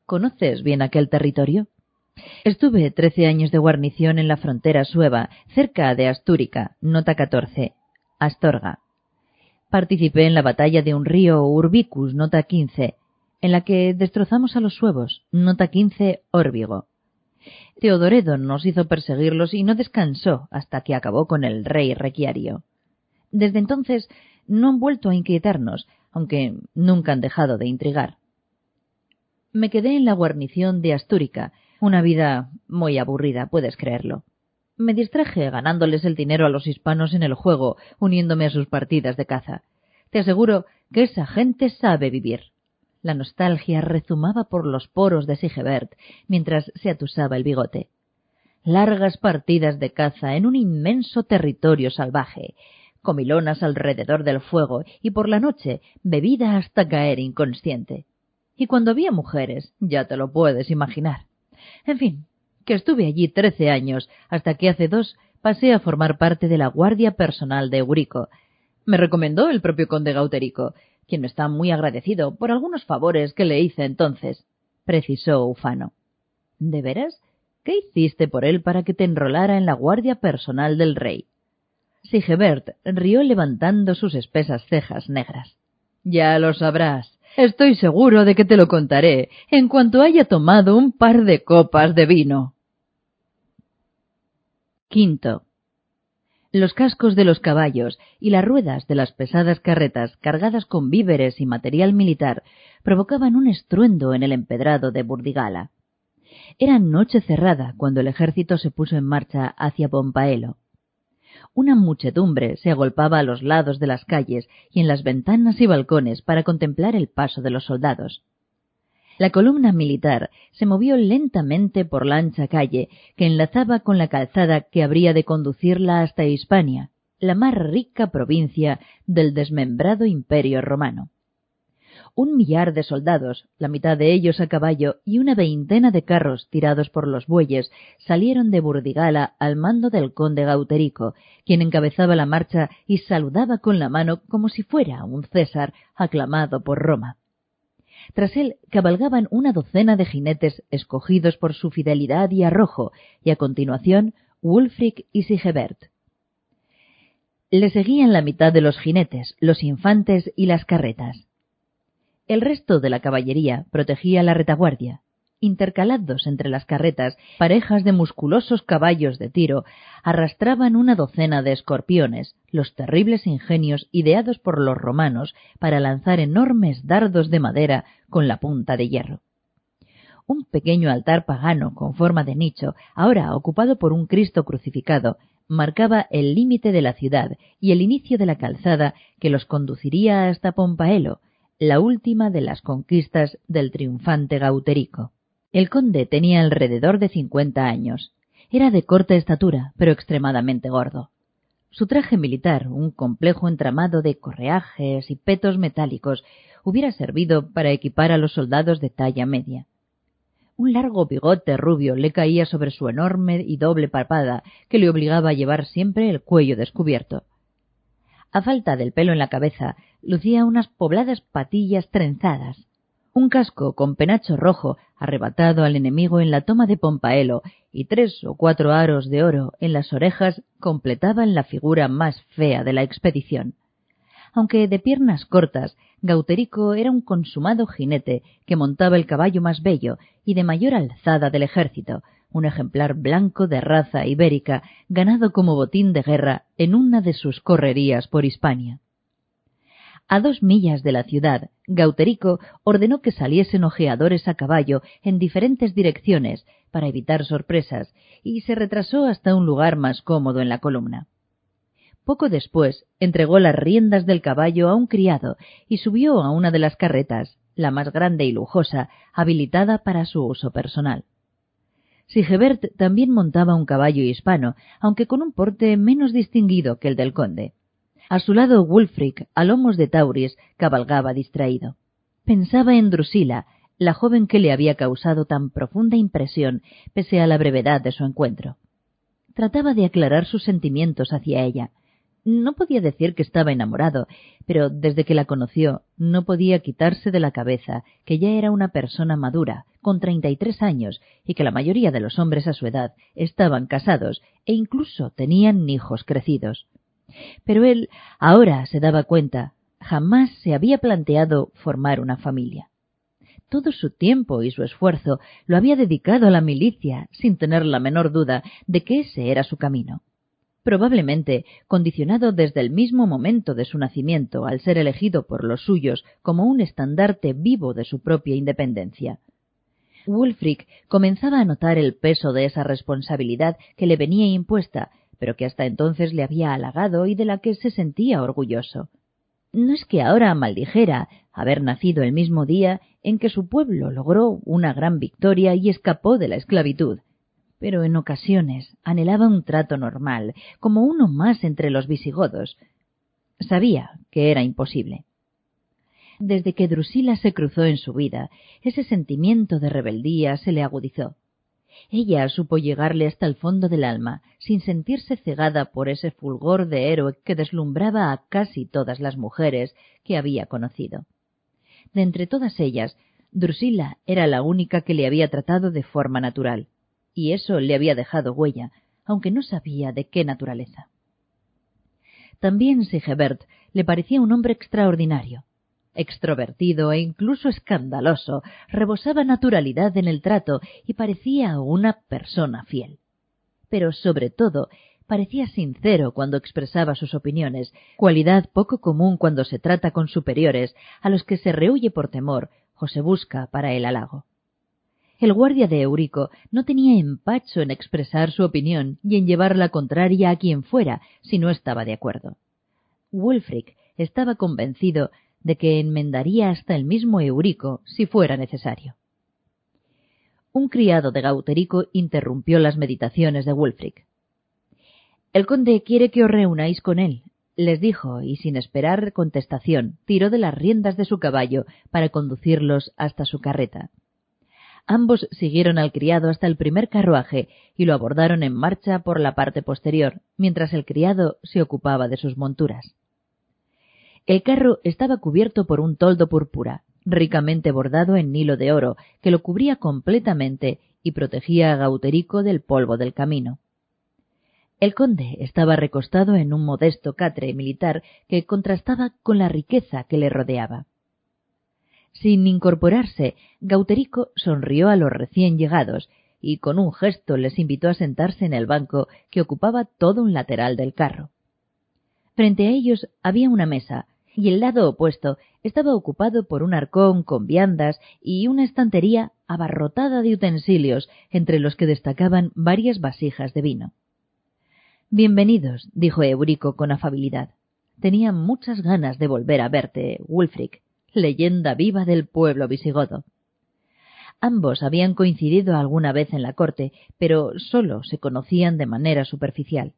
¿Conoces bien aquel territorio? Estuve trece años de guarnición en la frontera sueva, cerca de Astúrica, nota 14, Astorga. Participé en la batalla de un río Urbicus, nota 15, en la que destrozamos a los suevos, nota 15, Órbigo. Teodoredo nos hizo perseguirlos y no descansó hasta que acabó con el rey Requiario. Desde entonces no han vuelto a inquietarnos, aunque nunca han dejado de intrigar. Me quedé en la guarnición de Astúrica, una vida muy aburrida, puedes creerlo. Me distraje ganándoles el dinero a los hispanos en el juego, uniéndome a sus partidas de caza. Te aseguro que esa gente sabe vivir. La nostalgia rezumaba por los poros de Sigebert mientras se atusaba el bigote. Largas partidas de caza en un inmenso territorio salvaje, comilonas alrededor del fuego y por la noche bebida hasta caer inconsciente. Y cuando había mujeres, ya te lo puedes imaginar. En fin, que estuve allí trece años, hasta que hace dos pasé a formar parte de la guardia personal de Eurico. Me recomendó el propio conde Gauterico, quien está muy agradecido por algunos favores que le hice entonces, precisó Ufano. ¿De veras? ¿Qué hiciste por él para que te enrolara en la guardia personal del rey? Sigebert rió levantando sus espesas cejas negras. Ya lo sabrás. Estoy seguro de que te lo contaré en cuanto haya tomado un par de copas de vino. Quinto. Los cascos de los caballos y las ruedas de las pesadas carretas cargadas con víveres y material militar provocaban un estruendo en el empedrado de Burdigala. Era noche cerrada cuando el ejército se puso en marcha hacia Pompaelo. Una muchedumbre se agolpaba a los lados de las calles y en las ventanas y balcones para contemplar el paso de los soldados. La columna militar se movió lentamente por la ancha calle que enlazaba con la calzada que habría de conducirla hasta Hispania, la más rica provincia del desmembrado imperio romano. Un millar de soldados, la mitad de ellos a caballo, y una veintena de carros tirados por los bueyes salieron de Burdigala al mando del conde Gauterico, quien encabezaba la marcha y saludaba con la mano como si fuera un César aclamado por Roma. Tras él cabalgaban una docena de jinetes escogidos por su fidelidad y arrojo, y a continuación Wulfric y Sigebert. Le seguían la mitad de los jinetes, los infantes y las carretas. El resto de la caballería protegía la retaguardia. Intercalados entre las carretas, parejas de musculosos caballos de tiro arrastraban una docena de escorpiones, los terribles ingenios ideados por los romanos para lanzar enormes dardos de madera con la punta de hierro. Un pequeño altar pagano con forma de nicho, ahora ocupado por un Cristo crucificado, marcaba el límite de la ciudad y el inicio de la calzada que los conduciría hasta Pompaelo, la última de las conquistas del triunfante Gauterico. El conde tenía alrededor de cincuenta años. Era de corta estatura, pero extremadamente gordo. Su traje militar, un complejo entramado de correajes y petos metálicos, hubiera servido para equipar a los soldados de talla media. Un largo bigote rubio le caía sobre su enorme y doble papada, que le obligaba a llevar siempre el cuello descubierto. A falta del pelo en la cabeza, lucía unas pobladas patillas trenzadas. Un casco con penacho rojo, arrebatado al enemigo en la toma de Pompaelo, y tres o cuatro aros de oro en las orejas completaban la figura más fea de la expedición. Aunque de piernas cortas, Gauterico era un consumado jinete que montaba el caballo más bello y de mayor alzada del ejército, un ejemplar blanco de raza ibérica, ganado como botín de guerra en una de sus correrías por Hispania. A dos millas de la ciudad, Gauterico ordenó que saliesen ojeadores a caballo en diferentes direcciones para evitar sorpresas y se retrasó hasta un lugar más cómodo en la columna. Poco después entregó las riendas del caballo a un criado y subió a una de las carretas, la más grande y lujosa, habilitada para su uso personal. Sigebert también montaba un caballo hispano, aunque con un porte menos distinguido que el del conde. A su lado Wulfric, a lomos de Tauris, cabalgaba distraído. Pensaba en Drusila, la joven que le había causado tan profunda impresión pese a la brevedad de su encuentro. Trataba de aclarar sus sentimientos hacia ella, no podía decir que estaba enamorado, pero desde que la conoció no podía quitarse de la cabeza que ya era una persona madura, con treinta y tres años, y que la mayoría de los hombres a su edad estaban casados e incluso tenían hijos crecidos. Pero él ahora se daba cuenta, jamás se había planteado formar una familia. Todo su tiempo y su esfuerzo lo había dedicado a la milicia, sin tener la menor duda de que ese era su camino probablemente condicionado desde el mismo momento de su nacimiento al ser elegido por los suyos como un estandarte vivo de su propia independencia. Wulfric comenzaba a notar el peso de esa responsabilidad que le venía impuesta, pero que hasta entonces le había halagado y de la que se sentía orgulloso. No es que ahora maldijera haber nacido el mismo día en que su pueblo logró una gran victoria y escapó de la esclavitud, pero en ocasiones anhelaba un trato normal, como uno más entre los visigodos. Sabía que era imposible. Desde que Drusila se cruzó en su vida, ese sentimiento de rebeldía se le agudizó. Ella supo llegarle hasta el fondo del alma, sin sentirse cegada por ese fulgor de héroe que deslumbraba a casi todas las mujeres que había conocido. De entre todas ellas, Drusila era la única que le había tratado de forma natural y eso le había dejado huella, aunque no sabía de qué naturaleza. También Sigebert le parecía un hombre extraordinario. Extrovertido e incluso escandaloso, rebosaba naturalidad en el trato y parecía una persona fiel. Pero sobre todo, parecía sincero cuando expresaba sus opiniones, cualidad poco común cuando se trata con superiores a los que se rehuye por temor o se busca para el halago. El guardia de Eurico no tenía empacho en expresar su opinión y en llevar la contraria a quien fuera si no estaba de acuerdo. Wulfric estaba convencido de que enmendaría hasta el mismo Eurico si fuera necesario. Un criado de Gauterico interrumpió las meditaciones de Wulfric. El conde quiere que os reunáis con él, les dijo, y sin esperar contestación, tiró de las riendas de su caballo para conducirlos hasta su carreta. Ambos siguieron al criado hasta el primer carruaje y lo abordaron en marcha por la parte posterior, mientras el criado se ocupaba de sus monturas. El carro estaba cubierto por un toldo púrpura, ricamente bordado en hilo de oro, que lo cubría completamente y protegía a Gauterico del polvo del camino. El conde estaba recostado en un modesto catre militar que contrastaba con la riqueza que le rodeaba. Sin incorporarse, Gauterico sonrió a los recién llegados y con un gesto les invitó a sentarse en el banco que ocupaba todo un lateral del carro. Frente a ellos había una mesa, y el lado opuesto estaba ocupado por un arcón con viandas y una estantería abarrotada de utensilios, entre los que destacaban varias vasijas de vino. Bienvenidos, dijo Eurico con afabilidad. Tenía muchas ganas de volver a verte, Wulfric leyenda viva del pueblo visigodo. Ambos habían coincidido alguna vez en la corte, pero sólo se conocían de manera superficial.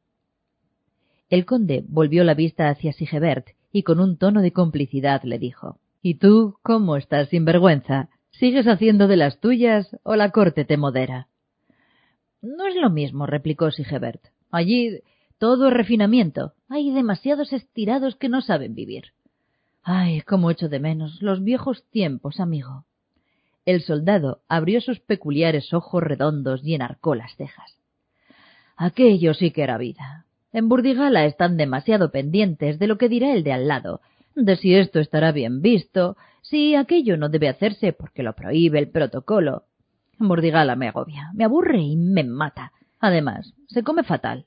El conde volvió la vista hacia Sigebert y con un tono de complicidad le dijo ¿Y tú cómo estás sin vergüenza? ¿Sigues haciendo de las tuyas o la corte te modera? No es lo mismo, replicó Sigebert. Allí todo es refinamiento. Hay demasiados estirados que no saben vivir. Ay, cómo echo de menos los viejos tiempos, amigo. El soldado abrió sus peculiares ojos redondos y enarcó las cejas. Aquello sí que era vida. En Burdigala están demasiado pendientes de lo que dirá el de al lado, de si esto estará bien visto, si aquello no debe hacerse porque lo prohíbe el protocolo. Burdigala me agobia, me aburre y me mata. Además, se come fatal.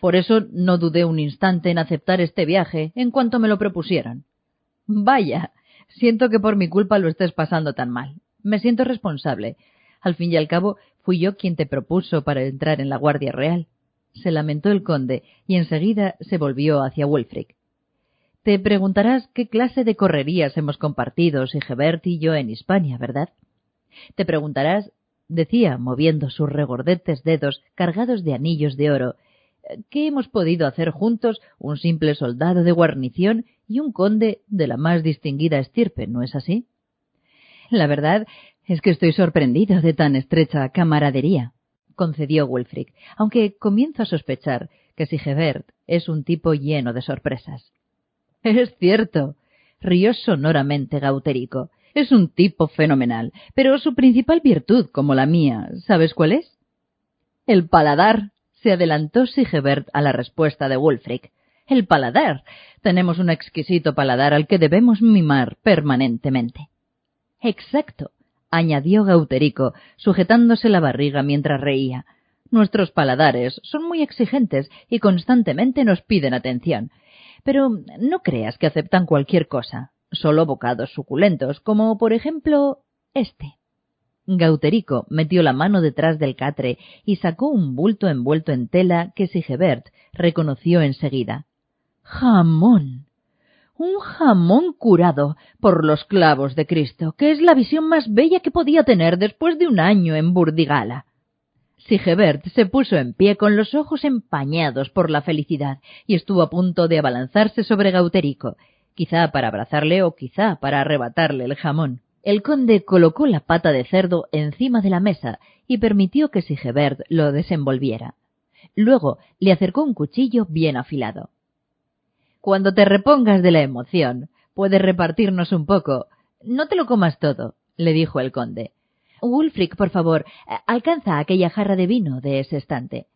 Por eso no dudé un instante en aceptar este viaje en cuanto me lo propusieron. Vaya, siento que por mi culpa lo estés pasando tan mal. Me siento responsable. Al fin y al cabo, fui yo quien te propuso para entrar en la Guardia Real. Se lamentó el conde y enseguida se volvió hacia Wulfric. Te preguntarás qué clase de correrías hemos compartido Sigebert y yo en Hispania, ¿verdad? Te preguntarás, decía, moviendo sus regordetes dedos cargados de anillos de oro, ¿qué hemos podido hacer juntos un simple soldado de guarnición y un conde de la más distinguida estirpe, ¿no es así? La verdad es que estoy sorprendido de tan estrecha camaradería, concedió Wulfric, aunque comienzo a sospechar que Sigebert es un tipo lleno de sorpresas. Es cierto, rió sonoramente Gauterico. Es un tipo fenomenal, pero su principal virtud, como la mía, ¿sabes cuál es? El paladar, se adelantó Sigebert a la respuesta de Wulfric. El paladar. Tenemos un exquisito paladar al que debemos mimar permanentemente. Exacto, añadió Gauterico, sujetándose la barriga mientras reía. Nuestros paladares son muy exigentes y constantemente nos piden atención. Pero no creas que aceptan cualquier cosa, solo bocados suculentos, como por ejemplo este. Gauterico metió la mano detrás del catre y sacó un bulto envuelto en tela que Sigebert reconoció enseguida. Jamón. Un jamón curado por los clavos de Cristo, que es la visión más bella que podía tener después de un año en Burdigala. Sigebert se puso en pie con los ojos empañados por la felicidad y estuvo a punto de abalanzarse sobre Gauterico, quizá para abrazarle o quizá para arrebatarle el jamón. El conde colocó la pata de cerdo encima de la mesa y permitió que Sigebert lo desenvolviera. Luego le acercó un cuchillo bien afilado. Cuando te repongas de la emoción, puedes repartirnos un poco. No te lo comas todo, le dijo el conde. Wulfric, por favor, alcanza aquella jarra de vino de ese estante.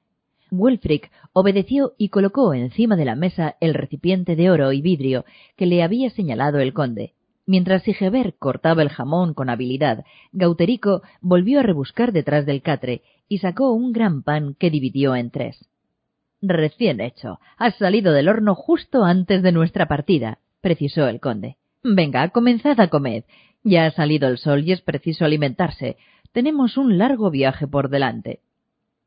Wulfric obedeció y colocó encima de la mesa el recipiente de oro y vidrio que le había señalado el conde. Mientras Sigebert cortaba el jamón con habilidad, Gauterico volvió a rebuscar detrás del catre y sacó un gran pan que dividió en tres. Recién hecho. Has salido del horno justo antes de nuestra partida, precisó el conde. Venga, comenzad a comer. Ya ha salido el sol y es preciso alimentarse. Tenemos un largo viaje por delante.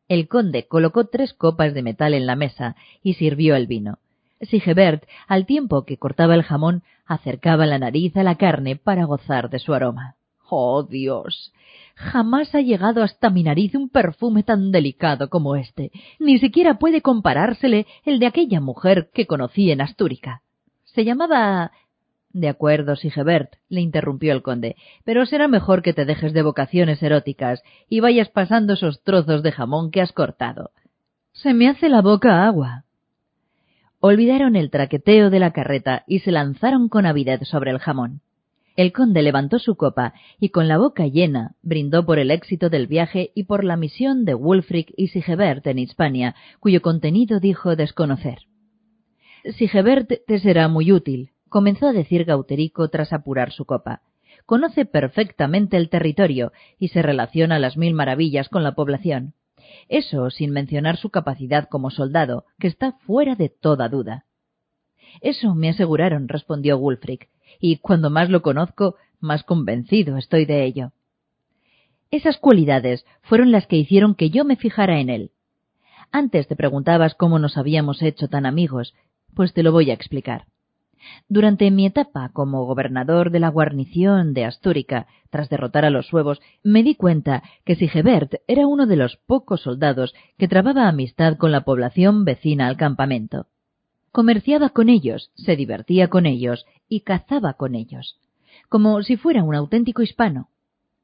El conde colocó tres copas de metal en la mesa y sirvió el vino. Sigebert, al tiempo que cortaba el jamón, acercaba la nariz a la carne para gozar de su aroma. ¡Oh, Dios! Jamás ha llegado hasta mi nariz un perfume tan delicado como este. Ni siquiera puede comparársele el de aquella mujer que conocí en Astúrica. Se llamaba. De acuerdo, Sigebert, le interrumpió el conde, pero será mejor que te dejes de vocaciones eróticas y vayas pasando esos trozos de jamón que has cortado. Se me hace la boca agua. Olvidaron el traqueteo de la carreta y se lanzaron con avidez sobre el jamón. El conde levantó su copa y con la boca llena brindó por el éxito del viaje y por la misión de Wulfric y Sigebert en Hispania, cuyo contenido dijo desconocer. Sigebert te será muy útil, comenzó a decir Gauterico tras apurar su copa. conoce perfectamente el territorio y se relaciona las mil maravillas con la población. Eso sin mencionar su capacidad como soldado, que está fuera de toda duda. Eso me aseguraron, respondió Wulfric, y cuando más lo conozco, más convencido estoy de ello. Esas cualidades fueron las que hicieron que yo me fijara en él. Antes te preguntabas cómo nos habíamos hecho tan amigos, pues te lo voy a explicar. Durante mi etapa como gobernador de la guarnición de Astúrica, tras derrotar a los suevos, me di cuenta que Sigebert era uno de los pocos soldados que trababa amistad con la población vecina al campamento. Comerciaba con ellos, se divertía con ellos y cazaba con ellos, como si fuera un auténtico hispano.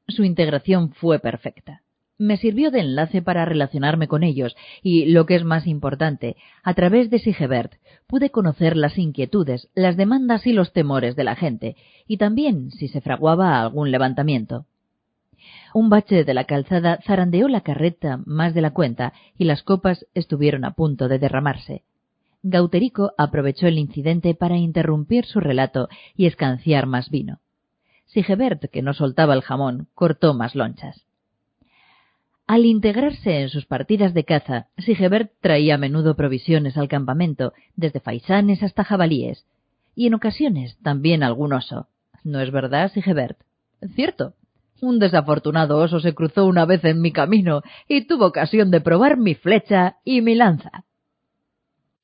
Su integración fue perfecta me sirvió de enlace para relacionarme con ellos y, lo que es más importante, a través de Sigebert pude conocer las inquietudes, las demandas y los temores de la gente, y también si se fraguaba algún levantamiento. Un bache de la calzada zarandeó la carreta más de la cuenta y las copas estuvieron a punto de derramarse. Gauterico aprovechó el incidente para interrumpir su relato y escanciar más vino. Sigebert, que no soltaba el jamón, cortó más lonchas. Al integrarse en sus partidas de caza, Sigebert traía a menudo provisiones al campamento, desde faisanes hasta jabalíes, y en ocasiones también algún oso. ¿No es verdad, Sigebert? Cierto. Un desafortunado oso se cruzó una vez en mi camino y tuvo ocasión de probar mi flecha y mi lanza.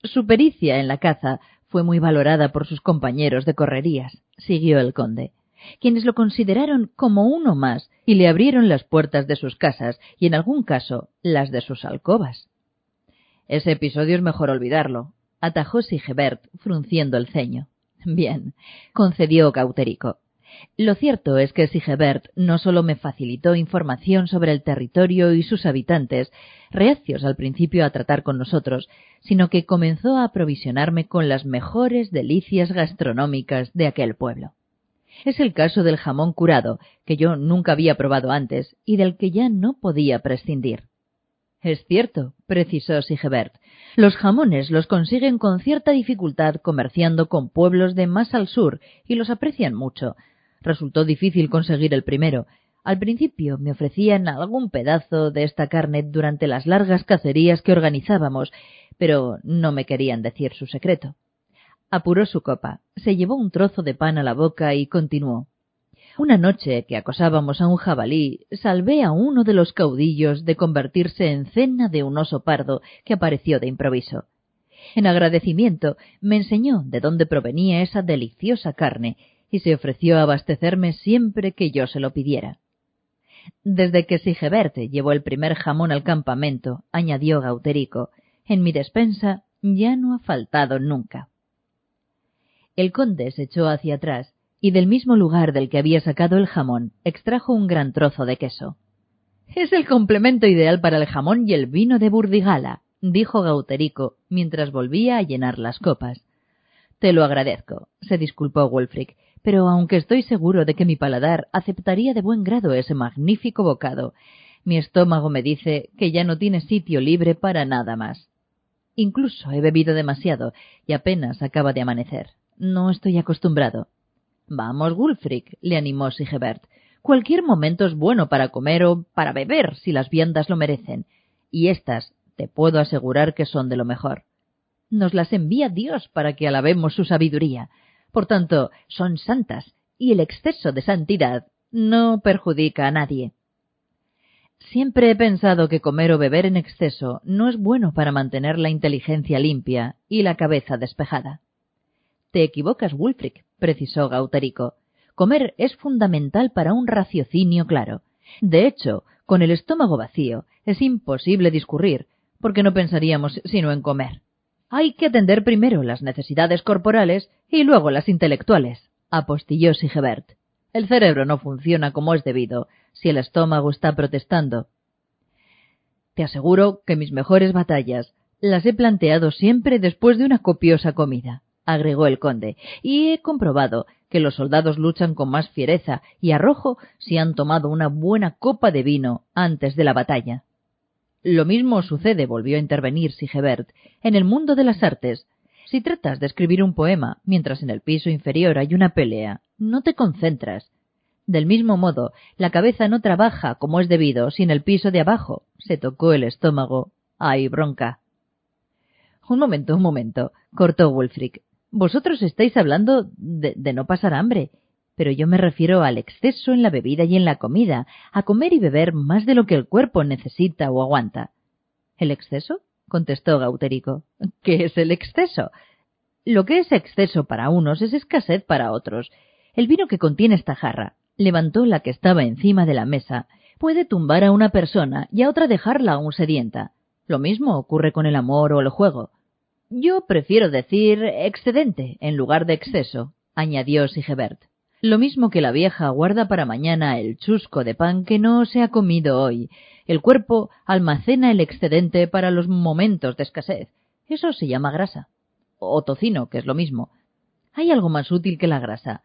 Su pericia en la caza fue muy valorada por sus compañeros de correrías, siguió el conde quienes lo consideraron como uno más y le abrieron las puertas de sus casas y en algún caso las de sus alcobas. Ese episodio es mejor olvidarlo, atajó Sigebert, frunciendo el ceño. Bien, concedió Cauterico. Lo cierto es que Sigebert no solo me facilitó información sobre el territorio y sus habitantes, reacios al principio a tratar con nosotros, sino que comenzó a aprovisionarme con las mejores delicias gastronómicas de aquel pueblo. Es el caso del jamón curado, que yo nunca había probado antes y del que ya no podía prescindir. Es cierto, precisó Sigebert. Los jamones los consiguen con cierta dificultad comerciando con pueblos de más al sur y los aprecian mucho. Resultó difícil conseguir el primero. Al principio me ofrecían algún pedazo de esta carne durante las largas cacerías que organizábamos, pero no me querían decir su secreto. Apuró su copa, se llevó un trozo de pan a la boca y continuó. Una noche que acosábamos a un jabalí, salvé a uno de los caudillos de convertirse en cena de un oso pardo que apareció de improviso. En agradecimiento me enseñó de dónde provenía esa deliciosa carne y se ofreció a abastecerme siempre que yo se lo pidiera. Desde que Sigebert llevó el primer jamón al campamento, añadió Gauterico, en mi despensa ya no ha faltado nunca. El conde se echó hacia atrás y del mismo lugar del que había sacado el jamón extrajo un gran trozo de queso. Es el complemento ideal para el jamón y el vino de Burdigala, dijo Gauterico, mientras volvía a llenar las copas. Te lo agradezco, se disculpó Wolfric, pero aunque estoy seguro de que mi paladar aceptaría de buen grado ese magnífico bocado, mi estómago me dice que ya no tiene sitio libre para nada más. Incluso he bebido demasiado y apenas acaba de amanecer. No estoy acostumbrado. Vamos, Wulfric, le animó Sigebert. Cualquier momento es bueno para comer o para beber, si las viandas lo merecen. Y estas, te puedo asegurar que son de lo mejor. Nos las envía Dios para que alabemos su sabiduría. Por tanto, son santas, y el exceso de santidad no perjudica a nadie. Siempre he pensado que comer o beber en exceso no es bueno para mantener la inteligencia limpia y la cabeza despejada. Te equivocas, Wulfric, precisó Gauterico. Comer es fundamental para un raciocinio claro. De hecho, con el estómago vacío es imposible discurrir, porque no pensaríamos sino en comer. Hay que atender primero las necesidades corporales y luego las intelectuales, apostilló Sigebert. El cerebro no funciona como es debido si el estómago está protestando. Te aseguro que mis mejores batallas las he planteado siempre después de una copiosa comida agregó el conde, y he comprobado que los soldados luchan con más fiereza y arrojo si han tomado una buena copa de vino antes de la batalla. Lo mismo sucede, volvió a intervenir Sigebert, en el mundo de las artes. Si tratas de escribir un poema mientras en el piso inferior hay una pelea, no te concentras. Del mismo modo, la cabeza no trabaja como es debido sin el piso de abajo. Se tocó el estómago. ¡Ay, bronca! Un momento, un momento, cortó Wulfric. Vosotros estáis hablando de, de, no pasar hambre, pero yo me refiero al exceso en la bebida y en la comida, a comer y beber más de lo que el cuerpo necesita o aguanta. ¿El exceso? contestó Gauterico. ¿Qué es el exceso? Lo que es exceso para unos es escasez para otros. El vino que contiene esta jarra, levantó la que estaba encima de la mesa, puede tumbar a una persona y a otra dejarla aún sedienta. Lo mismo ocurre con el amor o el juego. Yo prefiero decir excedente en lugar de exceso, añadió Sigebert. Lo mismo que la vieja guarda para mañana el chusco de pan que no se ha comido hoy. El cuerpo almacena el excedente para los momentos de escasez. Eso se llama grasa o tocino, que es lo mismo. Hay algo más útil que la grasa.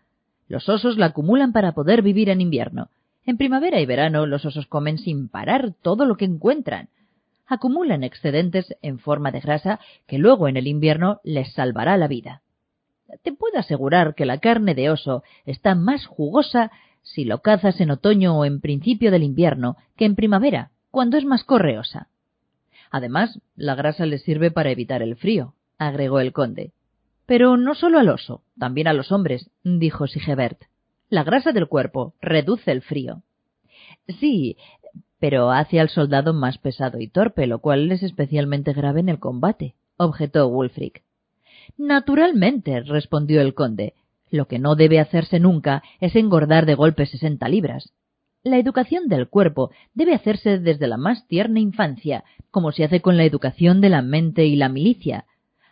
Los osos la acumulan para poder vivir en invierno. En primavera y verano los osos comen sin parar todo lo que encuentran. Acumulan excedentes en forma de grasa que luego en el invierno les salvará la vida. Te puedo asegurar que la carne de oso está más jugosa si lo cazas en otoño o en principio del invierno que en primavera, cuando es más correosa. Además, la grasa les sirve para evitar el frío agregó el conde. Pero no solo al oso, también a los hombres, dijo Sigebert. La grasa del cuerpo reduce el frío. Sí, pero hace al soldado más pesado y torpe, lo cual es especialmente grave en el combate, objetó Wulfric. Naturalmente, respondió el conde. Lo que no debe hacerse nunca es engordar de golpe sesenta libras. La educación del cuerpo debe hacerse desde la más tierna infancia, como se hace con la educación de la mente y la milicia,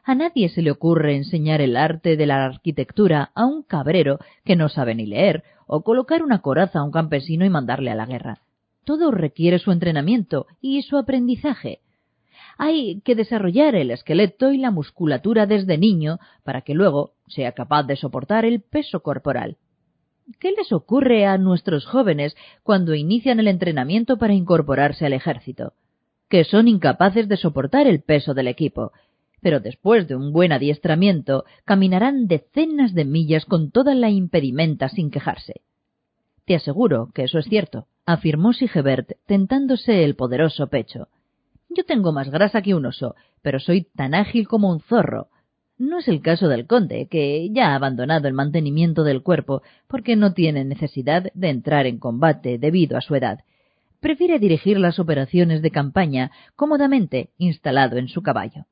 a nadie se le ocurre enseñar el arte de la arquitectura a un cabrero que no sabe ni leer, o colocar una coraza a un campesino y mandarle a la guerra. Todo requiere su entrenamiento y su aprendizaje. Hay que desarrollar el esqueleto y la musculatura desde niño para que luego sea capaz de soportar el peso corporal. ¿Qué les ocurre a nuestros jóvenes cuando inician el entrenamiento para incorporarse al ejército? Que son incapaces de soportar el peso del equipo, pero después de un buen adiestramiento caminarán decenas de millas con toda la impedimenta sin quejarse. Te aseguro que eso es cierto, afirmó Sigebert, tentándose el poderoso pecho. Yo tengo más grasa que un oso, pero soy tan ágil como un zorro. No es el caso del conde, que ya ha abandonado el mantenimiento del cuerpo porque no tiene necesidad de entrar en combate debido a su edad. Prefiere dirigir las operaciones de campaña cómodamente instalado en su caballo.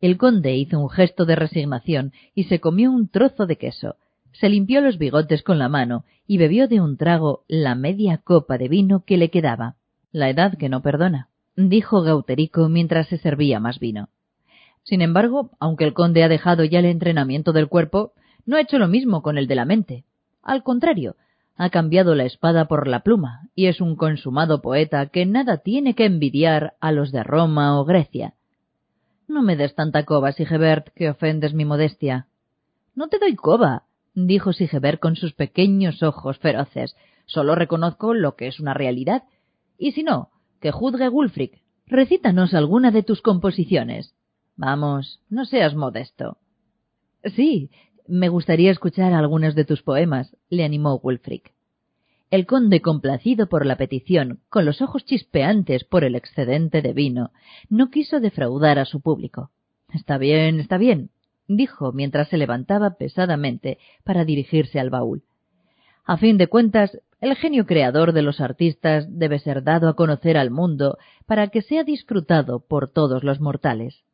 El conde hizo un gesto de resignación y se comió un trozo de queso. Se limpió los bigotes con la mano y bebió de un trago la media copa de vino que le quedaba. La edad que no perdona, dijo Gauterico mientras se servía más vino. Sin embargo, aunque el conde ha dejado ya el entrenamiento del cuerpo, no ha hecho lo mismo con el de la mente. Al contrario, ha cambiado la espada por la pluma, y es un consumado poeta que nada tiene que envidiar a los de Roma o Grecia. No me des tanta coba, Sigebert, que ofendes mi modestia. No te doy coba, dijo Sigebert con sus pequeños ojos feroces. Solo reconozco lo que es una realidad. Y si no, que juzgue Wulfric. Recítanos alguna de tus composiciones. Vamos, no seas modesto. Sí, me gustaría escuchar algunos de tus poemas, le animó Wulfric. El conde, complacido por la petición, con los ojos chispeantes por el excedente de vino, no quiso defraudar a su público. Está bien, está bien, dijo mientras se levantaba pesadamente para dirigirse al baúl. A fin de cuentas, el genio creador de los artistas debe ser dado a conocer al mundo para que sea disfrutado por todos los mortales.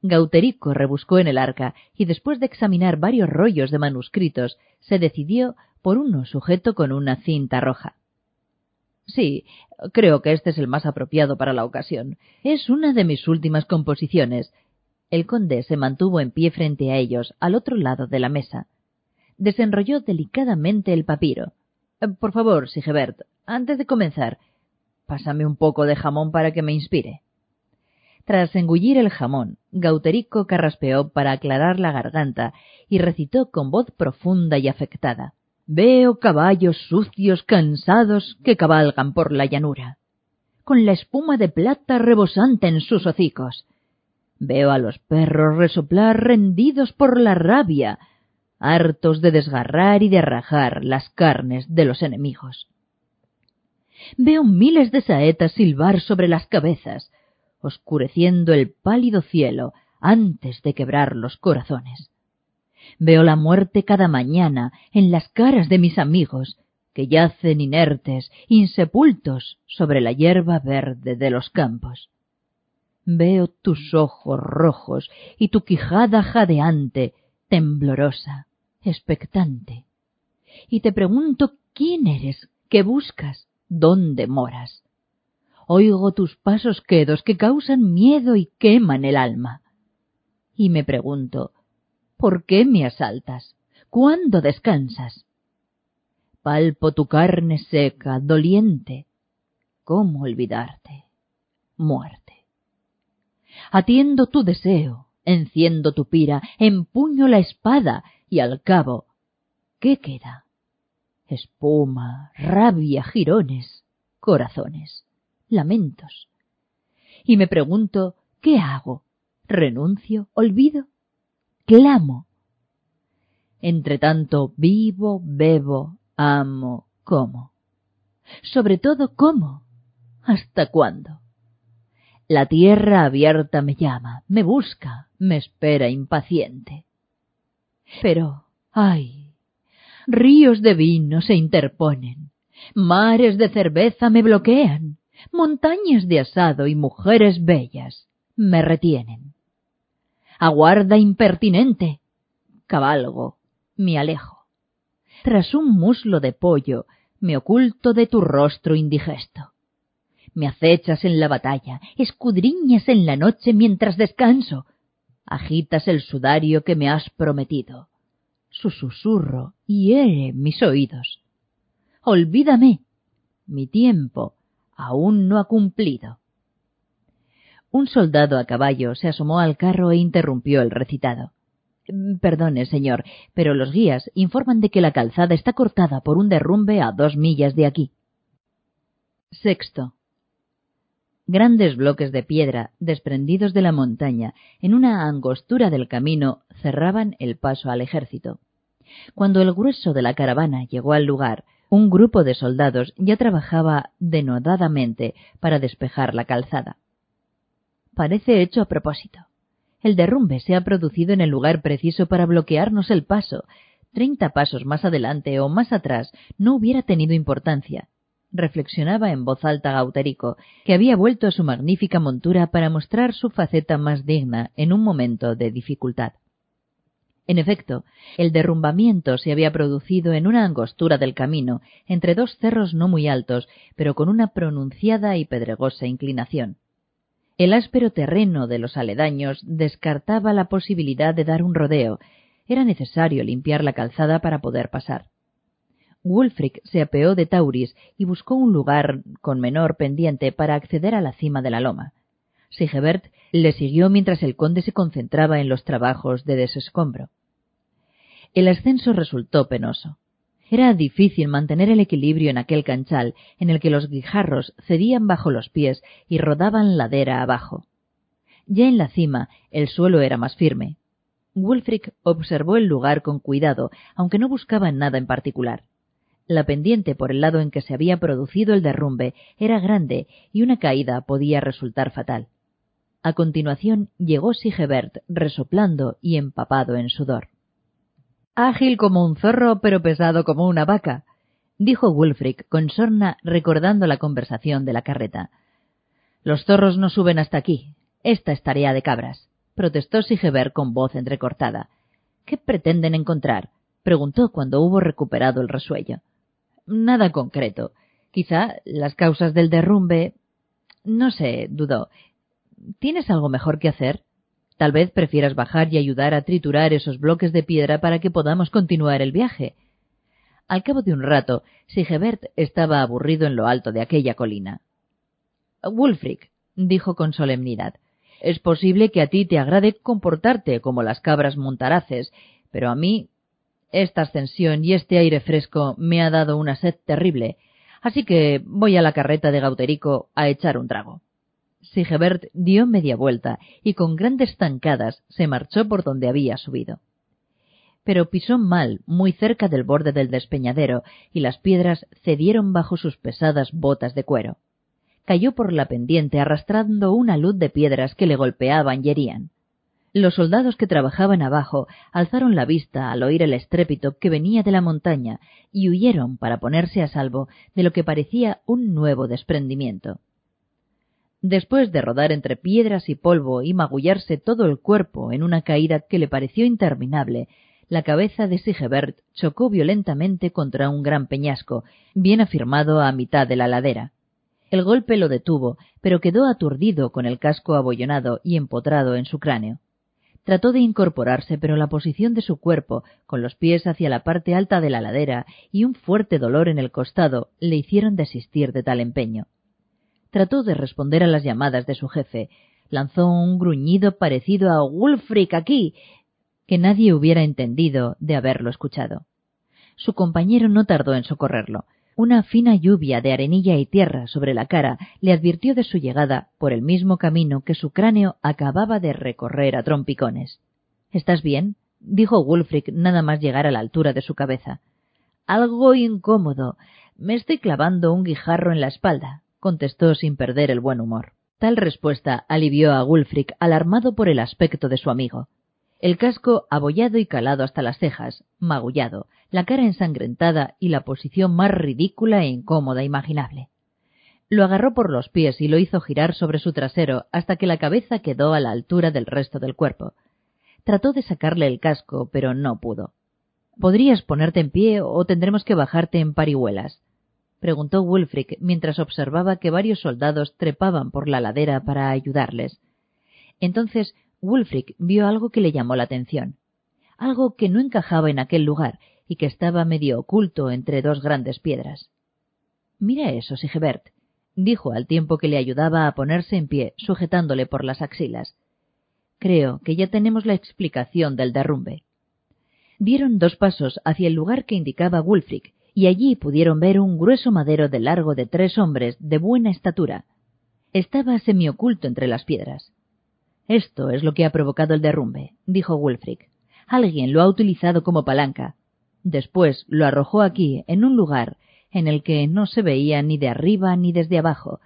Gauterico rebuscó en el arca y después de examinar varios rollos de manuscritos, se decidió por uno sujeto con una cinta roja. Sí, creo que este es el más apropiado para la ocasión. Es una de mis últimas composiciones. El conde se mantuvo en pie frente a ellos, al otro lado de la mesa. Desenrolló delicadamente el papiro. Eh, por favor, Sigebert, antes de comenzar, pásame un poco de jamón para que me inspire. Tras engullir el jamón, Gauterico carraspeó para aclarar la garganta y recitó con voz profunda y afectada. Veo caballos sucios, cansados, que cabalgan por la llanura, con la espuma de plata rebosante en sus hocicos. Veo a los perros resoplar rendidos por la rabia, hartos de desgarrar y de rajar las carnes de los enemigos. Veo miles de saetas silbar sobre las cabezas, oscureciendo el pálido cielo antes de quebrar los corazones. Veo la muerte cada mañana en las caras de mis amigos, que yacen inertes, insepultos sobre la hierba verde de los campos. Veo tus ojos rojos y tu quijada jadeante, temblorosa, expectante. Y te pregunto quién eres, qué buscas, dónde moras. Oigo tus pasos quedos que causan miedo y queman el alma. Y me pregunto, ¿por qué me asaltas? ¿Cuándo descansas? Palpo tu carne seca, doliente. ¿Cómo olvidarte? Muerte. Atiendo tu deseo, enciendo tu pira, empuño la espada y al cabo, ¿qué queda? Espuma, rabia, jirones, corazones, lamentos. Y me pregunto, ¿qué hago? ¿Renuncio? ¿Olvido? Clamo. Entre tanto vivo, bebo, amo, como. Sobre todo, ¿cómo? ¿Hasta cuándo? La tierra abierta me llama, me busca, me espera impaciente. Pero, ay, ríos de vino se interponen, mares de cerveza me bloquean, montañas de asado y mujeres bellas me retienen. Aguarda impertinente, cabalgo, me alejo. Tras un muslo de pollo me oculto de tu rostro indigesto me acechas en la batalla, escudriñas en la noche mientras descanso, agitas el sudario que me has prometido. Su susurro hiere mis oídos. Olvídame, mi tiempo aún no ha cumplido. Un soldado a caballo se asomó al carro e interrumpió el recitado. Perdone, señor, pero los guías informan de que la calzada está cortada por un derrumbe a dos millas de aquí. Sexto. Grandes bloques de piedra, desprendidos de la montaña, en una angostura del camino, cerraban el paso al ejército. Cuando el grueso de la caravana llegó al lugar, un grupo de soldados ya trabajaba denodadamente para despejar la calzada. Parece hecho a propósito. El derrumbe se ha producido en el lugar preciso para bloquearnos el paso. Treinta pasos más adelante o más atrás no hubiera tenido importancia, reflexionaba en voz alta Gauterico, que había vuelto a su magnífica montura para mostrar su faceta más digna en un momento de dificultad. En efecto, el derrumbamiento se había producido en una angostura del camino, entre dos cerros no muy altos, pero con una pronunciada y pedregosa inclinación. El áspero terreno de los aledaños descartaba la posibilidad de dar un rodeo. Era necesario limpiar la calzada para poder pasar. Wulfric se apeó de Tauris y buscó un lugar con menor pendiente para acceder a la cima de la loma. Sigebert le siguió mientras el conde se concentraba en los trabajos de desescombro. El ascenso resultó penoso. Era difícil mantener el equilibrio en aquel canchal en el que los guijarros cedían bajo los pies y rodaban ladera abajo. Ya en la cima el suelo era más firme. Wulfric observó el lugar con cuidado, aunque no buscaba nada en particular. La pendiente por el lado en que se había producido el derrumbe era grande y una caída podía resultar fatal. A continuación llegó Sigebert resoplando y empapado en sudor. Ágil como un zorro, pero pesado como una vaca, dijo Wulfric con sorna recordando la conversación de la carreta. Los zorros no suben hasta aquí. Esta es tarea de cabras, protestó Sigebert con voz entrecortada. ¿Qué pretenden encontrar? preguntó cuando hubo recuperado el resuello. Nada concreto. Quizá las causas del derrumbe. No sé, dudó. ¿Tienes algo mejor que hacer? Tal vez prefieras bajar y ayudar a triturar esos bloques de piedra para que podamos continuar el viaje. Al cabo de un rato, Sigebert estaba aburrido en lo alto de aquella colina. Wulfric, dijo con solemnidad, es posible que a ti te agrade comportarte como las cabras montaraces, pero a mí esta ascensión y este aire fresco me ha dado una sed terrible, así que voy a la carreta de Gauterico a echar un trago. Sigebert dio media vuelta y con grandes zancadas se marchó por donde había subido. pero pisó mal muy cerca del borde del despeñadero y las piedras cedieron bajo sus pesadas botas de cuero. Cayó por la pendiente arrastrando una luz de piedras que le golpeaban y herían. Los soldados que trabajaban abajo alzaron la vista al oír el estrépito que venía de la montaña y huyeron para ponerse a salvo de lo que parecía un nuevo desprendimiento. Después de rodar entre piedras y polvo y magullarse todo el cuerpo en una caída que le pareció interminable, la cabeza de Sigebert chocó violentamente contra un gran peñasco, bien afirmado a mitad de la ladera. El golpe lo detuvo, pero quedó aturdido con el casco abollonado y empotrado en su cráneo. Trató de incorporarse, pero la posición de su cuerpo, con los pies hacia la parte alta de la ladera y un fuerte dolor en el costado, le hicieron desistir de tal empeño. Trató de responder a las llamadas de su jefe. Lanzó un gruñido parecido a Wulfric aquí, que nadie hubiera entendido de haberlo escuchado. Su compañero no tardó en socorrerlo. Una fina lluvia de arenilla y tierra sobre la cara le advirtió de su llegada por el mismo camino que su cráneo acababa de recorrer a trompicones. ¿Estás bien? dijo Wulfric nada más llegar a la altura de su cabeza. Algo incómodo. Me estoy clavando un guijarro en la espalda contestó sin perder el buen humor. Tal respuesta alivió a Wulfric, alarmado por el aspecto de su amigo. El casco abollado y calado hasta las cejas, magullado, la cara ensangrentada y la posición más ridícula e incómoda imaginable. Lo agarró por los pies y lo hizo girar sobre su trasero hasta que la cabeza quedó a la altura del resto del cuerpo. Trató de sacarle el casco, pero no pudo. Podrías ponerte en pie o tendremos que bajarte en parihuelas, preguntó Wulfric mientras observaba que varios soldados trepaban por la ladera para ayudarles. Entonces Wulfric vio algo que le llamó la atención, algo que no encajaba en aquel lugar y que estaba medio oculto entre dos grandes piedras. Mira eso, Sigebert, dijo al tiempo que le ayudaba a ponerse en pie, sujetándole por las axilas. Creo que ya tenemos la explicación del derrumbe. Dieron dos pasos hacia el lugar que indicaba Wulfric y allí pudieron ver un grueso madero de largo de tres hombres de buena estatura. Estaba semioculto entre las piedras. Esto es lo que ha provocado el derrumbe, dijo Wulfric. Alguien lo ha utilizado como palanca. Después lo arrojó aquí, en un lugar en el que no se veía ni de arriba ni desde abajo.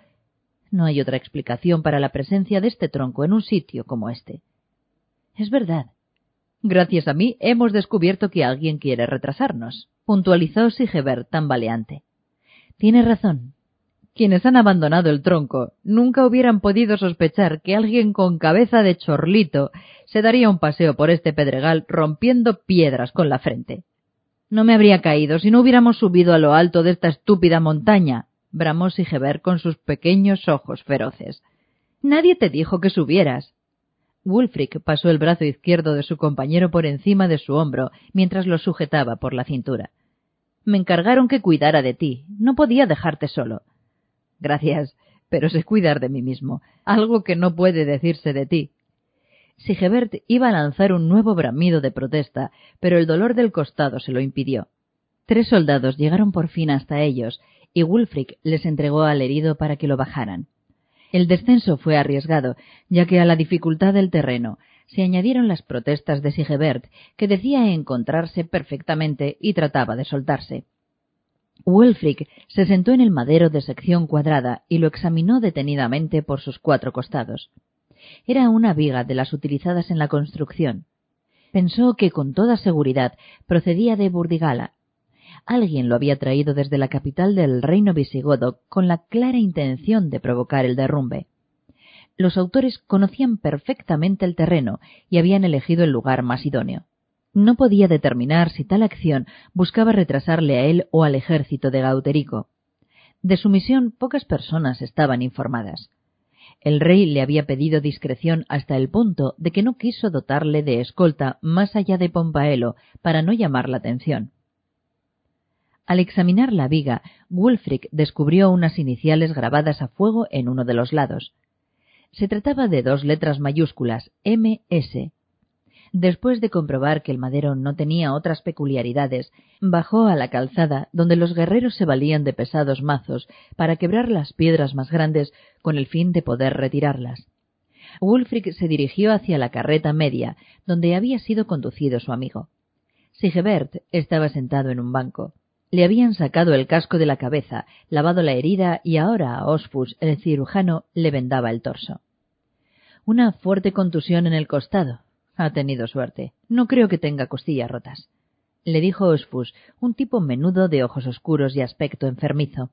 No hay otra explicación para la presencia de este tronco en un sitio como este. Es verdad. Gracias a mí hemos descubierto que alguien quiere retrasarnos puntualizó Sigebert tambaleante. Tiene razón. Quienes han abandonado el tronco nunca hubieran podido sospechar que alguien con cabeza de chorlito se daría un paseo por este pedregal rompiendo piedras con la frente. No me habría caído si no hubiéramos subido a lo alto de esta estúpida montaña, bramó Sigebert con sus pequeños ojos feroces. Nadie te dijo que subieras. Wulfric pasó el brazo izquierdo de su compañero por encima de su hombro mientras lo sujetaba por la cintura. Me encargaron que cuidara de ti. No podía dejarte solo. Gracias, pero sé cuidar de mí mismo, algo que no puede decirse de ti. Sigebert iba a lanzar un nuevo bramido de protesta, pero el dolor del costado se lo impidió. Tres soldados llegaron por fin hasta ellos, y Wulfric les entregó al herido para que lo bajaran. El descenso fue arriesgado, ya que a la dificultad del terreno se añadieron las protestas de Sigebert, que decía encontrarse perfectamente y trataba de soltarse. Wulfric se sentó en el madero de sección cuadrada y lo examinó detenidamente por sus cuatro costados. Era una viga de las utilizadas en la construcción. Pensó que con toda seguridad procedía de Burdigala. Alguien lo había traído desde la capital del reino visigodo con la clara intención de provocar el derrumbe los autores conocían perfectamente el terreno y habían elegido el lugar más idóneo. No podía determinar si tal acción buscaba retrasarle a él o al ejército de Gauterico. De su misión pocas personas estaban informadas. El rey le había pedido discreción hasta el punto de que no quiso dotarle de escolta más allá de Pompaelo para no llamar la atención. Al examinar la viga, Wulfric descubrió unas iniciales grabadas a fuego en uno de los lados. Se trataba de dos letras mayúsculas, MS. Después de comprobar que el madero no tenía otras peculiaridades, bajó a la calzada donde los guerreros se valían de pesados mazos para quebrar las piedras más grandes con el fin de poder retirarlas. Wulfric se dirigió hacia la carreta media, donde había sido conducido su amigo. Sigebert estaba sentado en un banco. Le habían sacado el casco de la cabeza, lavado la herida y ahora Osfus, el cirujano, le vendaba el torso. Una fuerte contusión en el costado. Ha tenido suerte. No creo que tenga costillas rotas. Le dijo Osfus, un tipo menudo de ojos oscuros y aspecto enfermizo.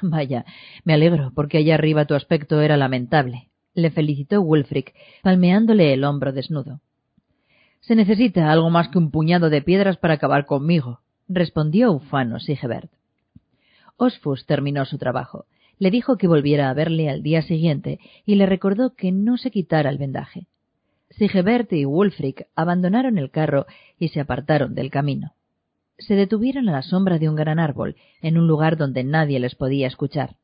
Vaya, me alegro, porque allá arriba tu aspecto era lamentable. Le felicitó Wulfric, palmeándole el hombro desnudo. Se necesita algo más que un puñado de piedras para acabar conmigo, respondió ufano Sigebert. Osfus terminó su trabajo. Le dijo que volviera a verle al día siguiente y le recordó que no se quitara el vendaje. Sigebert y Wulfric abandonaron el carro y se apartaron del camino. Se detuvieron a la sombra de un gran árbol, en un lugar donde nadie les podía escuchar.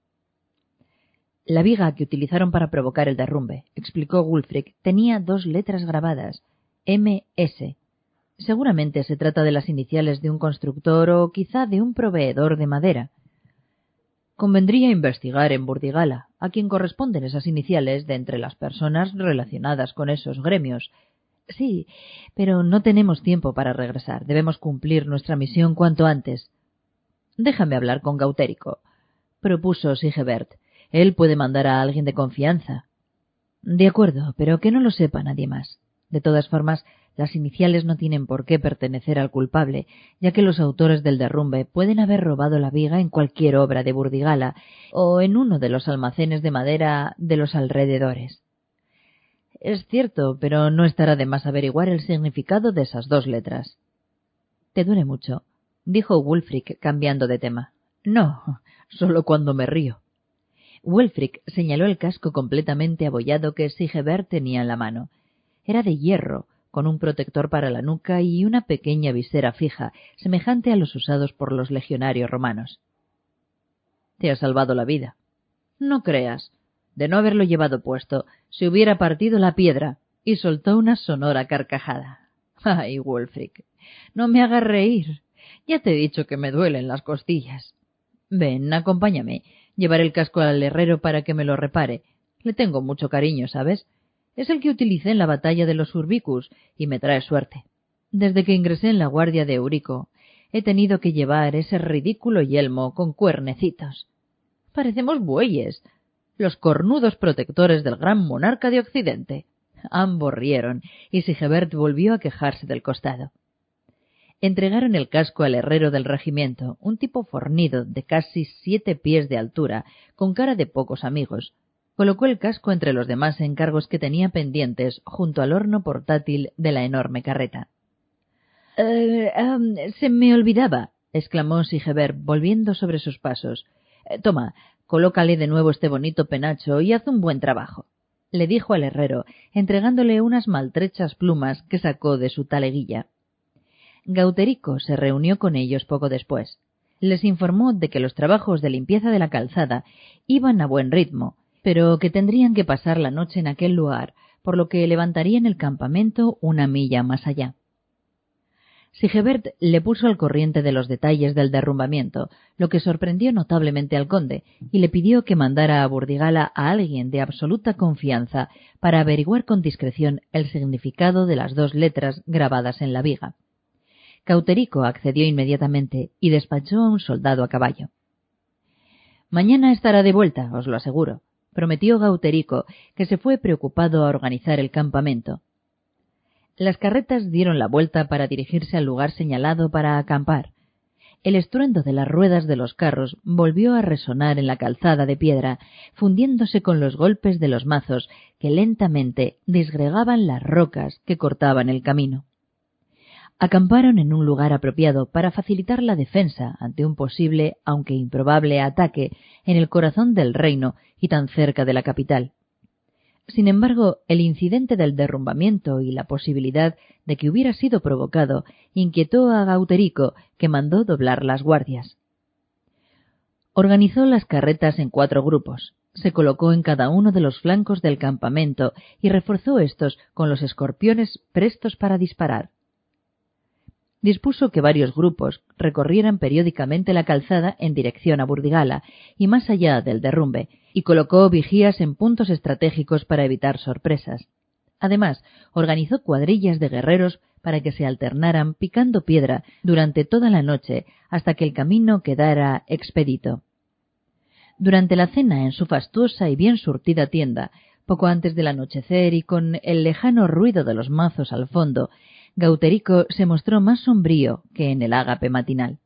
La viga que utilizaron para provocar el derrumbe, explicó Wulfric, tenía dos letras grabadas, MS, Seguramente se trata de las iniciales de un constructor o quizá de un proveedor de madera. Convendría investigar en Burdigala a quien corresponden esas iniciales de entre las personas relacionadas con esos gremios. Sí, pero no tenemos tiempo para regresar. Debemos cumplir nuestra misión cuanto antes. Déjame hablar con Gautérico, propuso Sigebert. Él puede mandar a alguien de confianza. De acuerdo, pero que no lo sepa nadie más. De todas formas, las iniciales no tienen por qué pertenecer al culpable, ya que los autores del derrumbe pueden haber robado la viga en cualquier obra de Burdigala o en uno de los almacenes de madera de los alrededores. Es cierto, pero no estará de más averiguar el significado de esas dos letras. Te duele mucho, dijo Wulfric cambiando de tema. No, solo cuando me río. Wulfric señaló el casco completamente abollado que Sigebert tenía en la mano. Era de hierro, con un protector para la nuca y una pequeña visera fija, semejante a los usados por los legionarios romanos. Te ha salvado la vida. No creas. De no haberlo llevado puesto, se hubiera partido la piedra, y soltó una sonora carcajada. Ay, Wolfric, no me hagas reír. Ya te he dicho que me duelen las costillas. Ven, acompáñame. Llevaré el casco al herrero para que me lo repare. Le tengo mucho cariño, ¿sabes? Es el que utilicé en la batalla de los Urbicus y me trae suerte. Desde que ingresé en la guardia de Eurico, he tenido que llevar ese ridículo yelmo con cuernecitos. Parecemos bueyes, los cornudos protectores del gran monarca de Occidente. Ambos rieron, y Sigebert volvió a quejarse del costado. Entregaron el casco al herrero del regimiento, un tipo fornido de casi siete pies de altura, con cara de pocos amigos, colocó el casco entre los demás encargos que tenía pendientes junto al horno portátil de la enorme carreta. Eh, se me olvidaba, exclamó Sigebert, volviendo sobre sus pasos. Eh, toma, colócale de nuevo este bonito penacho y haz un buen trabajo, le dijo al herrero, entregándole unas maltrechas plumas que sacó de su taleguilla. Gauterico se reunió con ellos poco después. Les informó de que los trabajos de limpieza de la calzada iban a buen ritmo, pero que tendrían que pasar la noche en aquel lugar, por lo que levantarían el campamento una milla más allá. Sigebert le puso al corriente de los detalles del derrumbamiento, lo que sorprendió notablemente al conde, y le pidió que mandara a Burdigala a alguien de absoluta confianza para averiguar con discreción el significado de las dos letras grabadas en la viga. Cauterico accedió inmediatamente y despachó a un soldado a caballo. Mañana estará de vuelta, os lo aseguro, prometió Gauterico, que se fue preocupado a organizar el campamento. Las carretas dieron la vuelta para dirigirse al lugar señalado para acampar. El estruendo de las ruedas de los carros volvió a resonar en la calzada de piedra, fundiéndose con los golpes de los mazos que lentamente disgregaban las rocas que cortaban el camino acamparon en un lugar apropiado para facilitar la defensa ante un posible, aunque improbable, ataque en el corazón del reino y tan cerca de la capital. Sin embargo, el incidente del derrumbamiento y la posibilidad de que hubiera sido provocado inquietó a Gauterico, que mandó doblar las guardias. Organizó las carretas en cuatro grupos, se colocó en cada uno de los flancos del campamento y reforzó estos con los escorpiones prestos para disparar dispuso que varios grupos recorrieran periódicamente la calzada en dirección a Burdigala y más allá del derrumbe, y colocó vigías en puntos estratégicos para evitar sorpresas. Además, organizó cuadrillas de guerreros para que se alternaran picando piedra durante toda la noche hasta que el camino quedara expedito. Durante la cena en su fastuosa y bien surtida tienda, poco antes del anochecer y con el lejano ruido de los mazos al fondo, Gauterico se mostró más sombrío que en el ágape matinal.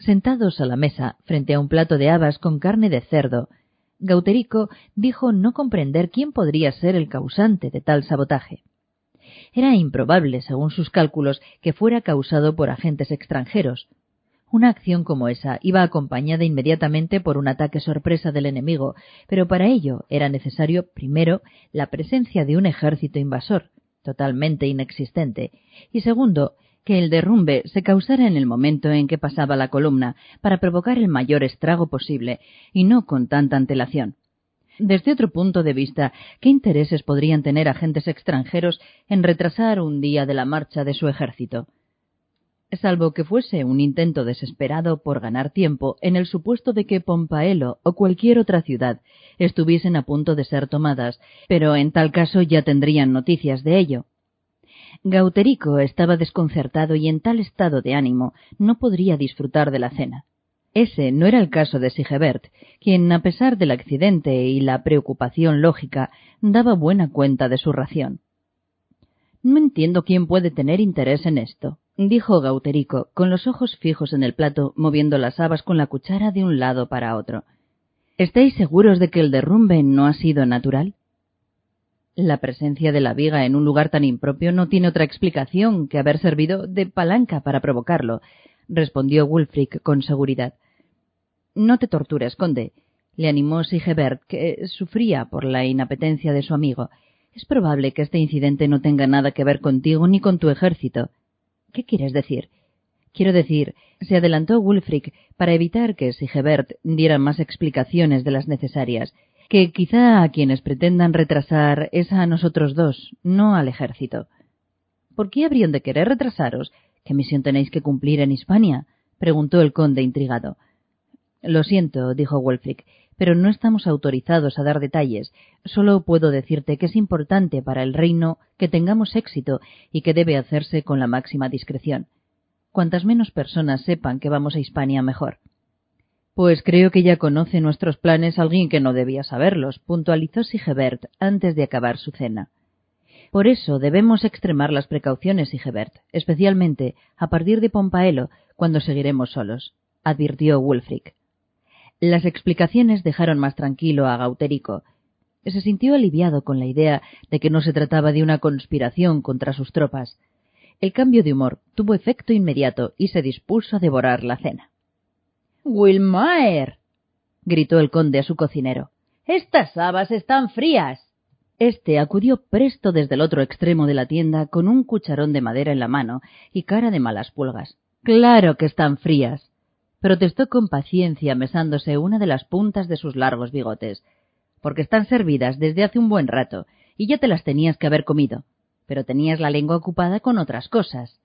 Sentados a la mesa, frente a un plato de habas con carne de cerdo, Gauterico dijo no comprender quién podría ser el causante de tal sabotaje. Era improbable, según sus cálculos, que fuera causado por agentes extranjeros. Una acción como esa iba acompañada inmediatamente por un ataque sorpresa del enemigo, pero para ello era necesario, primero, la presencia de un ejército invasor, totalmente inexistente, y segundo, que el derrumbe se causara en el momento en que pasaba la columna, para provocar el mayor estrago posible, y no con tanta antelación. Desde otro punto de vista, ¿qué intereses podrían tener agentes extranjeros en retrasar un día de la marcha de su ejército? Salvo que fuese un intento desesperado por ganar tiempo en el supuesto de que Pompaelo o cualquier otra ciudad estuviesen a punto de ser tomadas, pero en tal caso ya tendrían noticias de ello. Gauterico estaba desconcertado y en tal estado de ánimo no podría disfrutar de la cena. Ese no era el caso de Sigebert, quien, a pesar del accidente y la preocupación lógica, daba buena cuenta de su ración. No entiendo quién puede tener interés en esto, dijo Gauterico, con los ojos fijos en el plato, moviendo las habas con la cuchara de un lado para otro. ¿Estáis seguros de que el derrumbe no ha sido natural? La presencia de la viga en un lugar tan impropio no tiene otra explicación que haber servido de palanca para provocarlo, respondió Wulfric con seguridad. No te tortures, conde, le animó Sigebert, que sufría por la inapetencia de su amigo. Es probable que este incidente no tenga nada que ver contigo ni con tu ejército. ¿Qué quieres decir? Quiero decir, se adelantó Wulfric para evitar que Sigebert diera más explicaciones de las necesarias, que quizá a quienes pretendan retrasar es a nosotros dos, no al ejército. ¿Por qué habrían de querer retrasaros ¿Qué misión tenéis que cumplir en Hispania? preguntó el conde intrigado. Lo siento, dijo Wolfric, pero no estamos autorizados a dar detalles. Solo puedo decirte que es importante para el reino que tengamos éxito y que debe hacerse con la máxima discreción. Cuantas menos personas sepan que vamos a Hispania, mejor. Pues creo que ya conoce nuestros planes alguien que no debía saberlos, puntualizó Sigebert antes de acabar su cena. Por eso debemos extremar las precauciones, Sigebert, especialmente a partir de Pompaelo, cuando seguiremos solos, advirtió Wulfric. Las explicaciones dejaron más tranquilo a Gauterico. Se sintió aliviado con la idea de que no se trataba de una conspiración contra sus tropas. El cambio de humor tuvo efecto inmediato y se dispuso a devorar la cena. Wilmaer. gritó el conde a su cocinero. Estas habas están frías. Este acudió presto desde el otro extremo de la tienda con un cucharón de madera en la mano y cara de malas pulgas. Claro que están frías. Protestó con paciencia mesándose una de las puntas de sus largos bigotes. Porque están servidas desde hace un buen rato y ya te las tenías que haber comido, pero tenías la lengua ocupada con otras cosas.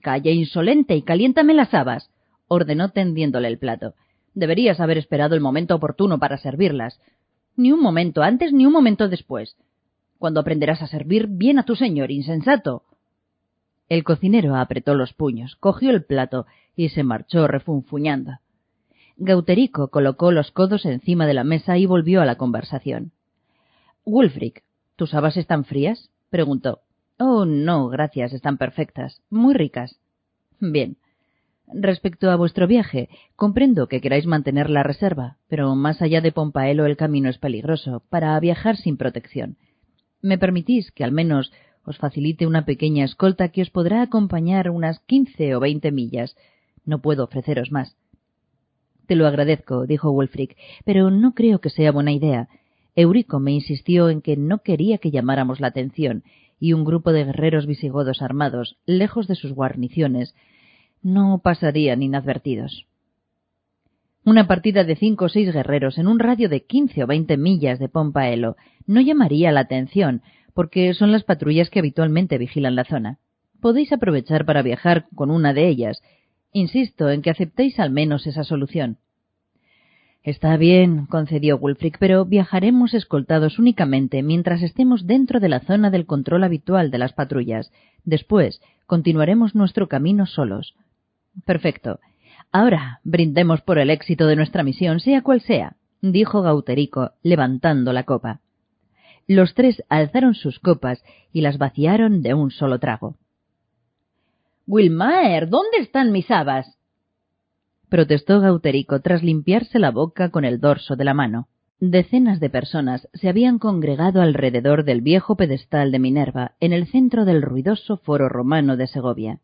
Calla, insolente, y caliéntame las habas, ordenó tendiéndole el plato. Deberías haber esperado el momento oportuno para servirlas. Ni un momento antes ni un momento después. Cuando aprenderás a servir bien a tu señor, insensato. El cocinero apretó los puños, cogió el plato y se marchó refunfuñando. Gauterico colocó los codos encima de la mesa y volvió a la conversación. Wulfric, ¿tus habas están frías? preguntó. Oh, no, gracias, están perfectas, muy ricas. Bien, Respecto a vuestro viaje, comprendo que queráis mantener la reserva, pero más allá de Pompaelo el camino es peligroso, para viajar sin protección. ¿Me permitís que al menos os facilite una pequeña escolta que os podrá acompañar unas quince o veinte millas? No puedo ofreceros más. Te lo agradezco, dijo Wulfric, pero no creo que sea buena idea. Eurico me insistió en que no quería que llamáramos la atención, y un grupo de guerreros visigodos armados, lejos de sus guarniciones, no pasarían inadvertidos. Una partida de cinco o seis guerreros en un radio de quince o veinte millas de Pompaelo no llamaría la atención, porque son las patrullas que habitualmente vigilan la zona. Podéis aprovechar para viajar con una de ellas. Insisto en que aceptéis al menos esa solución. Está bien, concedió Wulfric, pero viajaremos escoltados únicamente mientras estemos dentro de la zona del control habitual de las patrullas. Después, continuaremos nuestro camino solos. Perfecto. Ahora, brindemos por el éxito de nuestra misión, sea cual sea, dijo Gauterico, levantando la copa. Los tres alzaron sus copas y las vaciaron de un solo trago. Wilmaer, ¿dónde están mis habas? protestó Gauterico tras limpiarse la boca con el dorso de la mano. Decenas de personas se habían congregado alrededor del viejo pedestal de Minerva en el centro del ruidoso foro romano de Segovia.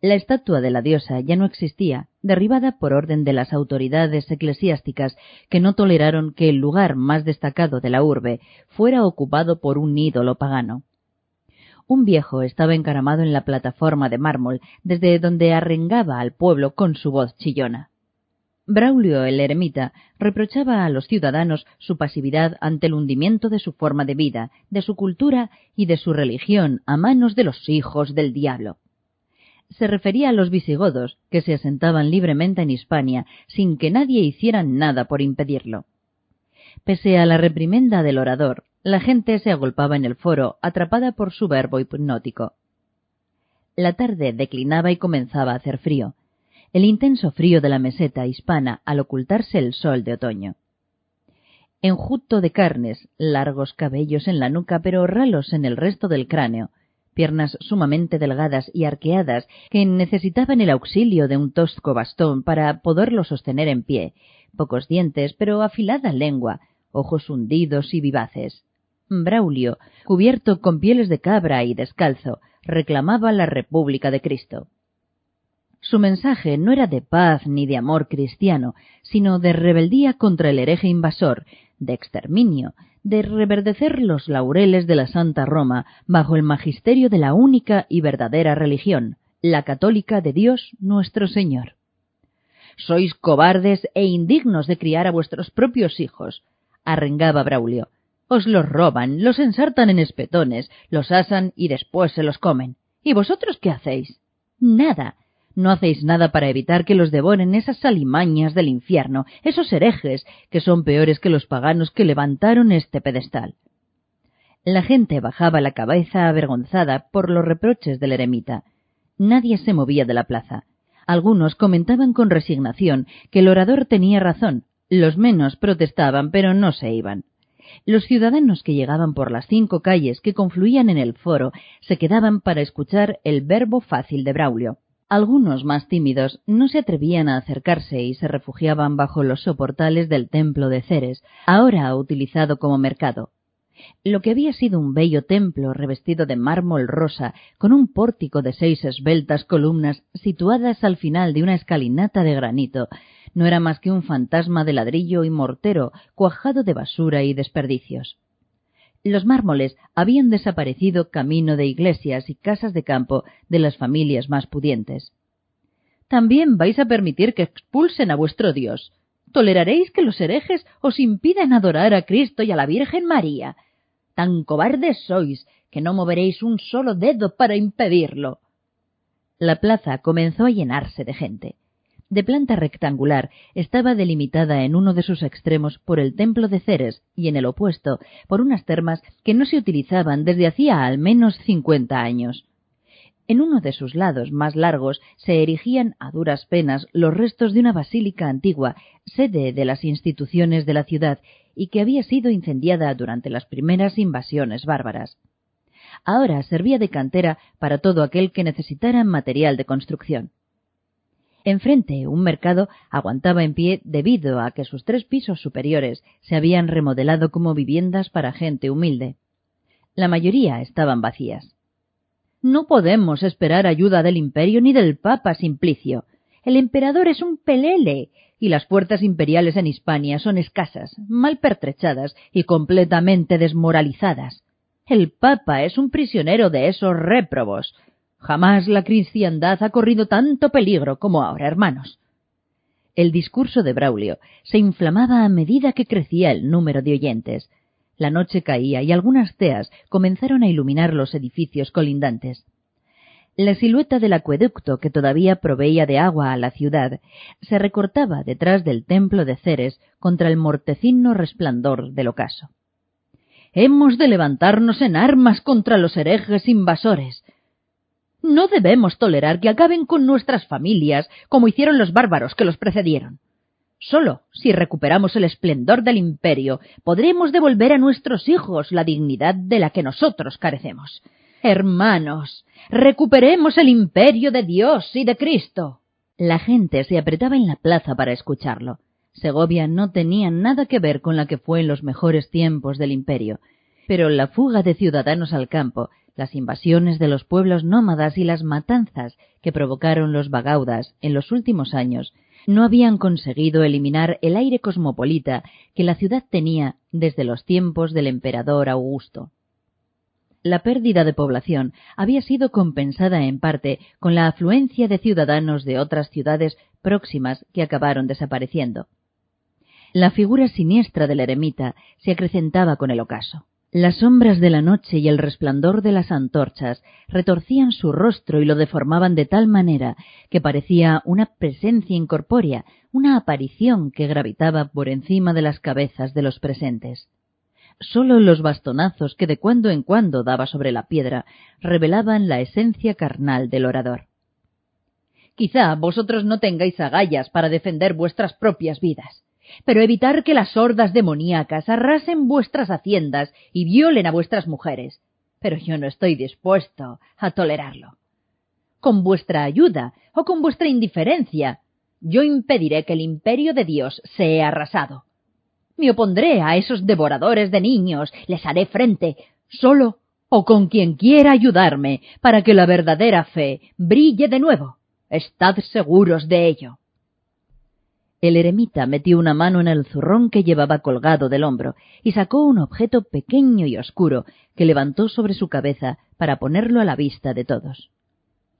La estatua de la diosa ya no existía, derribada por orden de las autoridades eclesiásticas que no toleraron que el lugar más destacado de la urbe fuera ocupado por un ídolo pagano. Un viejo estaba encaramado en la plataforma de mármol, desde donde arrengaba al pueblo con su voz chillona. Braulio el eremita reprochaba a los ciudadanos su pasividad ante el hundimiento de su forma de vida, de su cultura y de su religión a manos de los hijos del diablo. Se refería a los visigodos, que se asentaban libremente en Hispania, sin que nadie hiciera nada por impedirlo. Pese a la reprimenda del orador, la gente se agolpaba en el foro, atrapada por su verbo hipnótico. La tarde declinaba y comenzaba a hacer frío. El intenso frío de la meseta hispana al ocultarse el sol de otoño. Enjuto de carnes, largos cabellos en la nuca pero ralos en el resto del cráneo, piernas sumamente delgadas y arqueadas que necesitaban el auxilio de un tosco bastón para poderlo sostener en pie, pocos dientes pero afilada lengua, ojos hundidos y vivaces. Braulio, cubierto con pieles de cabra y descalzo, reclamaba la República de Cristo. Su mensaje no era de paz ni de amor cristiano, sino de rebeldía contra el hereje invasor, de exterminio, de reverdecer los laureles de la Santa Roma bajo el magisterio de la única y verdadera religión, la católica de Dios nuestro Señor. Sois cobardes e indignos de criar a vuestros propios hijos, arrengaba Braulio. Os los roban, los ensartan en espetones, los asan y después se los comen. ¿Y vosotros qué hacéis? Nada. No hacéis nada para evitar que los devoren esas alimañas del infierno, esos herejes, que son peores que los paganos que levantaron este pedestal. La gente bajaba la cabeza avergonzada por los reproches del eremita. Nadie se movía de la plaza. Algunos comentaban con resignación que el orador tenía razón, los menos protestaban pero no se iban. Los ciudadanos que llegaban por las cinco calles que confluían en el foro se quedaban para escuchar el verbo fácil de Braulio. Algunos más tímidos no se atrevían a acercarse y se refugiaban bajo los soportales del templo de Ceres, ahora utilizado como mercado. Lo que había sido un bello templo revestido de mármol rosa, con un pórtico de seis esbeltas columnas situadas al final de una escalinata de granito, no era más que un fantasma de ladrillo y mortero cuajado de basura y desperdicios. Los mármoles habían desaparecido camino de iglesias y casas de campo de las familias más pudientes. También vais a permitir que expulsen a vuestro Dios. ¿Toleraréis que los herejes os impidan adorar a Cristo y a la Virgen María? Tan cobardes sois que no moveréis un solo dedo para impedirlo. La plaza comenzó a llenarse de gente de planta rectangular, estaba delimitada en uno de sus extremos por el templo de Ceres y en el opuesto por unas termas que no se utilizaban desde hacía al menos cincuenta años. En uno de sus lados más largos se erigían a duras penas los restos de una basílica antigua, sede de las instituciones de la ciudad, y que había sido incendiada durante las primeras invasiones bárbaras. Ahora servía de cantera para todo aquel que necesitara material de construcción. Enfrente, un mercado aguantaba en pie debido a que sus tres pisos superiores se habían remodelado como viviendas para gente humilde. La mayoría estaban vacías. No podemos esperar ayuda del imperio ni del papa Simplicio. El emperador es un pelele y las fuerzas imperiales en Hispania son escasas, mal pertrechadas y completamente desmoralizadas. El papa es un prisionero de esos réprobos, Jamás la cristiandad ha corrido tanto peligro como ahora, hermanos. El discurso de Braulio se inflamaba a medida que crecía el número de oyentes. La noche caía y algunas teas comenzaron a iluminar los edificios colindantes. La silueta del acueducto que todavía proveía de agua a la ciudad se recortaba detrás del templo de Ceres contra el mortecino resplandor del ocaso. Hemos de levantarnos en armas contra los herejes invasores. No debemos tolerar que acaben con nuestras familias como hicieron los bárbaros que los precedieron. Solo si recuperamos el esplendor del imperio podremos devolver a nuestros hijos la dignidad de la que nosotros carecemos. Hermanos, recuperemos el imperio de Dios y de Cristo. La gente se apretaba en la plaza para escucharlo. Segovia no tenía nada que ver con la que fue en los mejores tiempos del imperio, pero la fuga de ciudadanos al campo, las invasiones de los pueblos nómadas y las matanzas que provocaron los bagaudas en los últimos años no habían conseguido eliminar el aire cosmopolita que la ciudad tenía desde los tiempos del emperador Augusto. La pérdida de población había sido compensada en parte con la afluencia de ciudadanos de otras ciudades próximas que acabaron desapareciendo. La figura siniestra del eremita se acrecentaba con el ocaso. Las sombras de la noche y el resplandor de las antorchas retorcían su rostro y lo deformaban de tal manera que parecía una presencia incorpórea, una aparición que gravitaba por encima de las cabezas de los presentes. Sólo los bastonazos que de cuando en cuando daba sobre la piedra revelaban la esencia carnal del orador. Quizá vosotros no tengáis agallas para defender vuestras propias vidas pero evitar que las hordas demoníacas arrasen vuestras haciendas y violen a vuestras mujeres. Pero yo no estoy dispuesto a tolerarlo. Con vuestra ayuda o con vuestra indiferencia, yo impediré que el imperio de Dios sea arrasado. Me opondré a esos devoradores de niños, les haré frente, solo o con quien quiera ayudarme, para que la verdadera fe brille de nuevo. Estad seguros de ello. El eremita metió una mano en el zurrón que llevaba colgado del hombro y sacó un objeto pequeño y oscuro que levantó sobre su cabeza para ponerlo a la vista de todos.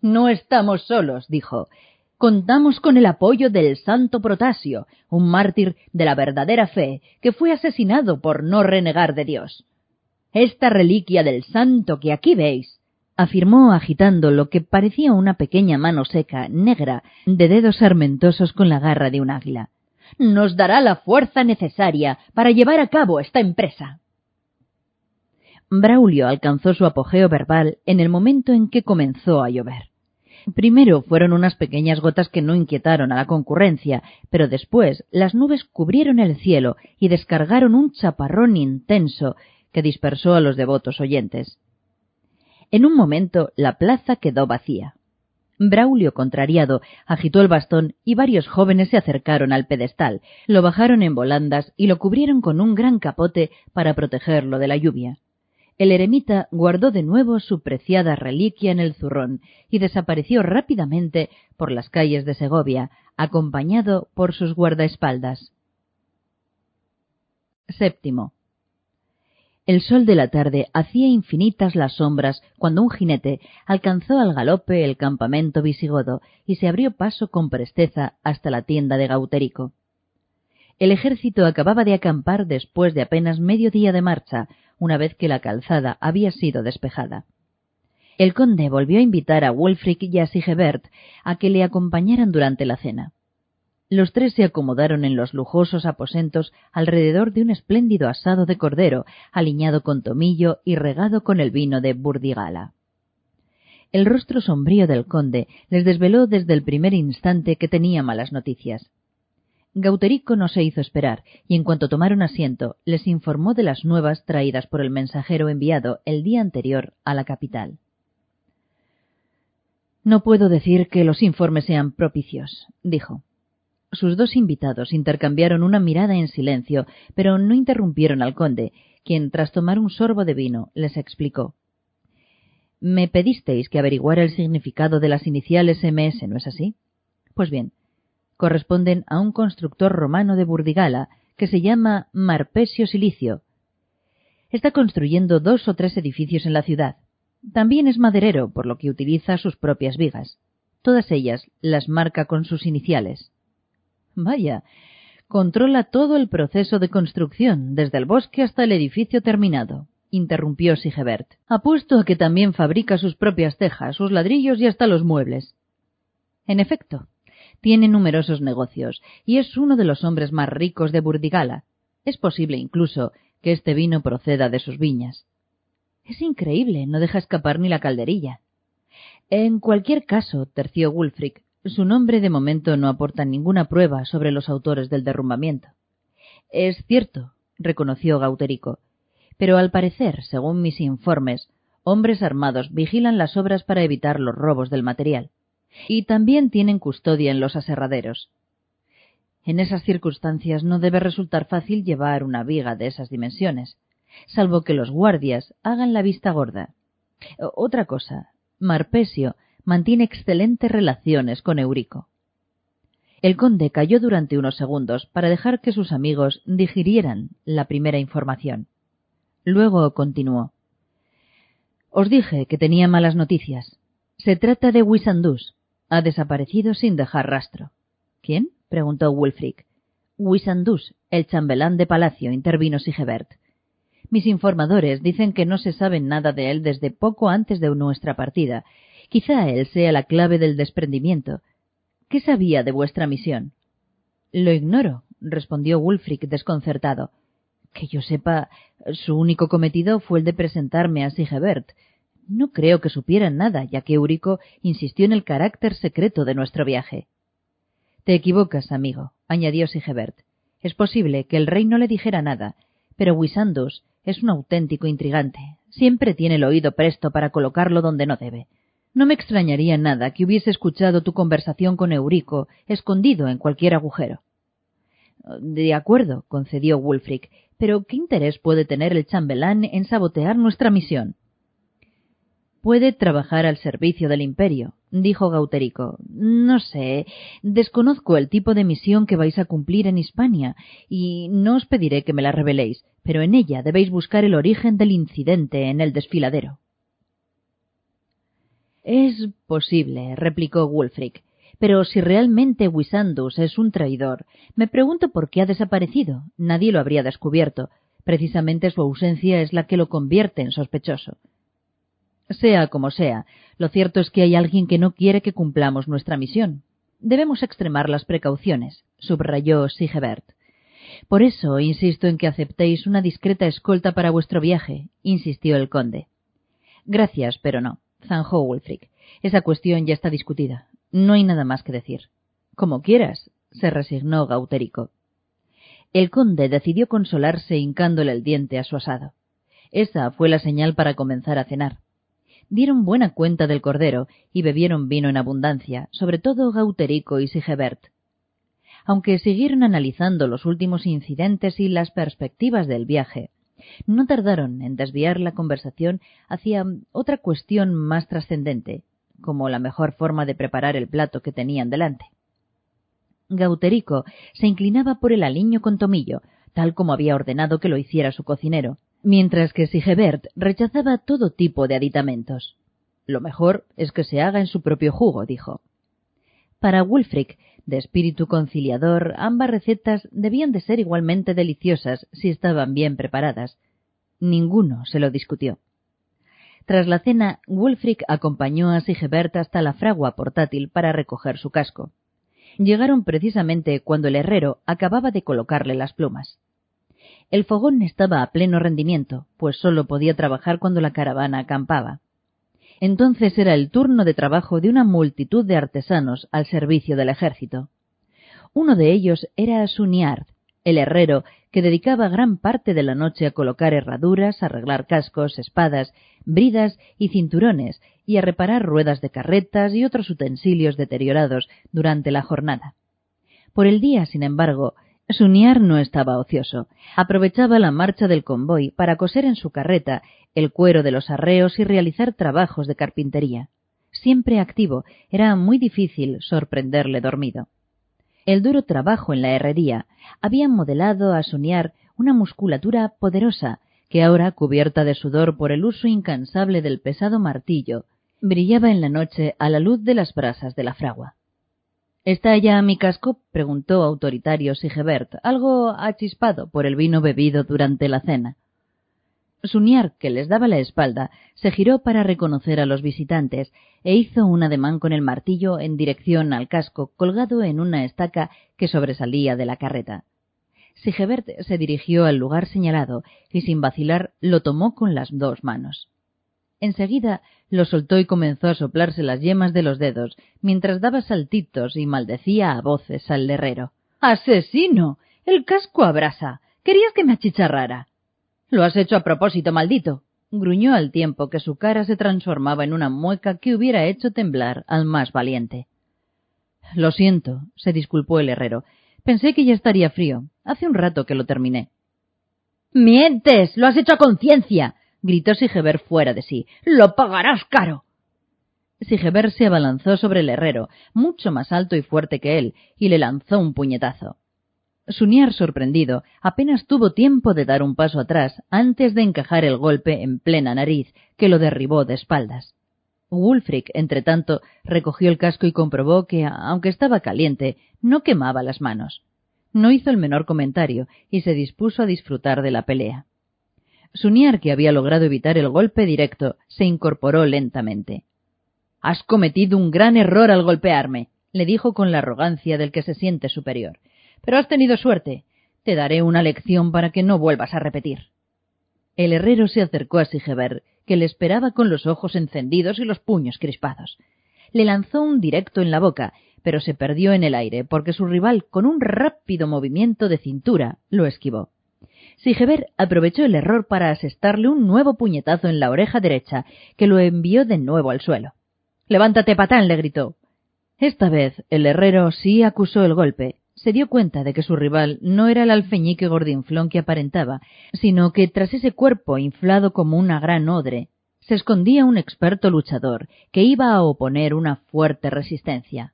No estamos solos, dijo. Contamos con el apoyo del santo Protasio, un mártir de la verdadera fe, que fue asesinado por no renegar de Dios. Esta reliquia del santo que aquí veis afirmó agitando lo que parecía una pequeña mano seca, negra, de dedos sarmentosos con la garra de un águila. Nos dará la fuerza necesaria para llevar a cabo esta empresa. Braulio alcanzó su apogeo verbal en el momento en que comenzó a llover. Primero fueron unas pequeñas gotas que no inquietaron a la concurrencia, pero después las nubes cubrieron el cielo y descargaron un chaparrón intenso que dispersó a los devotos oyentes. En un momento la plaza quedó vacía. Braulio, contrariado, agitó el bastón y varios jóvenes se acercaron al pedestal, lo bajaron en volandas y lo cubrieron con un gran capote para protegerlo de la lluvia. El eremita guardó de nuevo su preciada reliquia en el zurrón y desapareció rápidamente por las calles de Segovia, acompañado por sus guardaespaldas. Séptimo. El sol de la tarde hacía infinitas las sombras cuando un jinete alcanzó al galope el campamento visigodo y se abrió paso con presteza hasta la tienda de Gauterico. El ejército acababa de acampar después de apenas medio día de marcha, una vez que la calzada había sido despejada. El conde volvió a invitar a Wulfric y a Sigebert a que le acompañaran durante la cena. Los tres se acomodaron en los lujosos aposentos alrededor de un espléndido asado de cordero, aliñado con tomillo y regado con el vino de Burdigala. El rostro sombrío del conde les desveló desde el primer instante que tenía malas noticias. Gauterico no se hizo esperar, y en cuanto tomaron asiento, les informó de las nuevas traídas por el mensajero enviado el día anterior a la capital. No puedo decir que los informes sean propicios, dijo. Sus dos invitados intercambiaron una mirada en silencio, pero no interrumpieron al conde, quien, tras tomar un sorbo de vino, les explicó. Me pedisteis que averiguara el significado de las iniciales MS, ¿no es así? Pues bien, corresponden a un constructor romano de Burdigala que se llama Marpesio Silicio. Está construyendo dos o tres edificios en la ciudad. También es maderero, por lo que utiliza sus propias vigas. Todas ellas las marca con sus iniciales. Vaya, controla todo el proceso de construcción, desde el bosque hasta el edificio terminado. interrumpió Sigebert. Apuesto a que también fabrica sus propias tejas, sus ladrillos y hasta los muebles. En efecto, tiene numerosos negocios y es uno de los hombres más ricos de Burdigala. Es posible incluso que este vino proceda de sus viñas. Es increíble, no deja escapar ni la calderilla. En cualquier caso, terció Wulfric, su nombre de momento no aporta ninguna prueba sobre los autores del derrumbamiento. Es cierto, reconoció Gauterico, pero al parecer, según mis informes, hombres armados vigilan las obras para evitar los robos del material, y también tienen custodia en los aserraderos. En esas circunstancias no debe resultar fácil llevar una viga de esas dimensiones, salvo que los guardias hagan la vista gorda. Otra cosa, Marpesio mantiene excelentes relaciones con Eurico. El conde calló durante unos segundos para dejar que sus amigos digirieran la primera información. Luego continuó. Os dije que tenía malas noticias. Se trata de Wisandus. Ha desaparecido sin dejar rastro. ¿Quién? preguntó Wulfric. Wisandus, el chambelán de palacio, intervino Sigebert. Mis informadores dicen que no se sabe nada de él desde poco antes de nuestra partida. Quizá él sea la clave del desprendimiento. ¿Qué sabía de vuestra misión? Lo ignoro, respondió Wulfric desconcertado. Que yo sepa, su único cometido fue el de presentarme a Sigebert. No creo que supiera nada, ya que Eurico insistió en el carácter secreto de nuestro viaje. Te equivocas, amigo, añadió Sigebert. Es posible que el rey no le dijera nada, pero Wisandus es un auténtico intrigante. Siempre tiene el oído presto para colocarlo donde no debe. No me extrañaría nada que hubiese escuchado tu conversación con Eurico, escondido en cualquier agujero. De acuerdo, concedió Wulfric, pero ¿qué interés puede tener el chambelán en sabotear nuestra misión? Puede trabajar al servicio del imperio, dijo Gauterico. No sé, desconozco el tipo de misión que vais a cumplir en Hispania, y no os pediré que me la reveléis, pero en ella debéis buscar el origen del incidente en el desfiladero. Es posible, replicó Wulfric, pero si realmente Wisandus es un traidor, me pregunto por qué ha desaparecido. Nadie lo habría descubierto. Precisamente su ausencia es la que lo convierte en sospechoso. Sea como sea, lo cierto es que hay alguien que no quiere que cumplamos nuestra misión. Debemos extremar las precauciones, subrayó Sigebert. Por eso insisto en que aceptéis una discreta escolta para vuestro viaje, insistió el conde. Gracias, pero no, zanjó Wulfric. Esa cuestión ya está discutida. No hay nada más que decir. Como quieras, se resignó Gauterico. El conde decidió consolarse hincándole el diente a su asado. Esa fue la señal para comenzar a cenar dieron buena cuenta del cordero y bebieron vino en abundancia, sobre todo Gauterico y Sigebert. Aunque siguieron analizando los últimos incidentes y las perspectivas del viaje, no tardaron en desviar la conversación hacia otra cuestión más trascendente, como la mejor forma de preparar el plato que tenían delante. Gauterico se inclinaba por el aliño con tomillo, tal como había ordenado que lo hiciera su cocinero, mientras que Sigebert rechazaba todo tipo de aditamentos. Lo mejor es que se haga en su propio jugo, dijo. Para Wulfric, de espíritu conciliador, ambas recetas debían de ser igualmente deliciosas si estaban bien preparadas. Ninguno se lo discutió. Tras la cena, Wulfric acompañó a Sigebert hasta la fragua portátil para recoger su casco. Llegaron precisamente cuando el herrero acababa de colocarle las plumas. El fogón estaba a pleno rendimiento, pues sólo podía trabajar cuando la caravana acampaba. Entonces era el turno de trabajo de una multitud de artesanos al servicio del ejército. Uno de ellos era Suniard, el herrero, que dedicaba gran parte de la noche a colocar herraduras, arreglar cascos, espadas, bridas y cinturones, y a reparar ruedas de carretas y otros utensilios deteriorados durante la jornada. Por el día, sin embargo, Suniar no estaba ocioso. Aprovechaba la marcha del convoy para coser en su carreta el cuero de los arreos y realizar trabajos de carpintería. Siempre activo, era muy difícil sorprenderle dormido. El duro trabajo en la herrería había modelado a Suniar una musculatura poderosa que ahora, cubierta de sudor por el uso incansable del pesado martillo, brillaba en la noche a la luz de las brasas de la fragua. ¿Está ya mi casco? preguntó autoritario Sigebert, algo achispado por el vino bebido durante la cena. Suniar, que les daba la espalda, se giró para reconocer a los visitantes e hizo un ademán con el martillo en dirección al casco colgado en una estaca que sobresalía de la carreta. Sigebert se dirigió al lugar señalado y sin vacilar lo tomó con las dos manos. Enseguida lo soltó y comenzó a soplarse las yemas de los dedos, mientras daba saltitos y maldecía a voces al herrero. ¡Asesino! ¡El casco abrasa! ¿Querías que me achicharrara? Lo has hecho a propósito, maldito. gruñó al tiempo que su cara se transformaba en una mueca que hubiera hecho temblar al más valiente. Lo siento, se disculpó el herrero. Pensé que ya estaría frío. Hace un rato que lo terminé. ¡Mientes! ¡Lo has hecho a conciencia! Gritó Sigeber fuera de sí. ¡Lo pagarás caro! Sigeber se abalanzó sobre el herrero, mucho más alto y fuerte que él, y le lanzó un puñetazo. Suniar, sorprendido, apenas tuvo tiempo de dar un paso atrás antes de encajar el golpe en plena nariz, que lo derribó de espaldas. Wulfric, entretanto, recogió el casco y comprobó que, aunque estaba caliente, no quemaba las manos. No hizo el menor comentario y se dispuso a disfrutar de la pelea. Suniar, que había logrado evitar el golpe directo, se incorporó lentamente. Has cometido un gran error al golpearme, le dijo con la arrogancia del que se siente superior. Pero has tenido suerte. Te daré una lección para que no vuelvas a repetir. El herrero se acercó a Sigeber, que le esperaba con los ojos encendidos y los puños crispados. Le lanzó un directo en la boca, pero se perdió en el aire porque su rival, con un rápido movimiento de cintura, lo esquivó. Sigeber aprovechó el error para asestarle un nuevo puñetazo en la oreja derecha, que lo envió de nuevo al suelo. Levántate, patán, le gritó. Esta vez el herrero sí acusó el golpe, se dio cuenta de que su rival no era el alfeñique gordinflón que aparentaba, sino que tras ese cuerpo inflado como una gran odre, se escondía un experto luchador que iba a oponer una fuerte resistencia.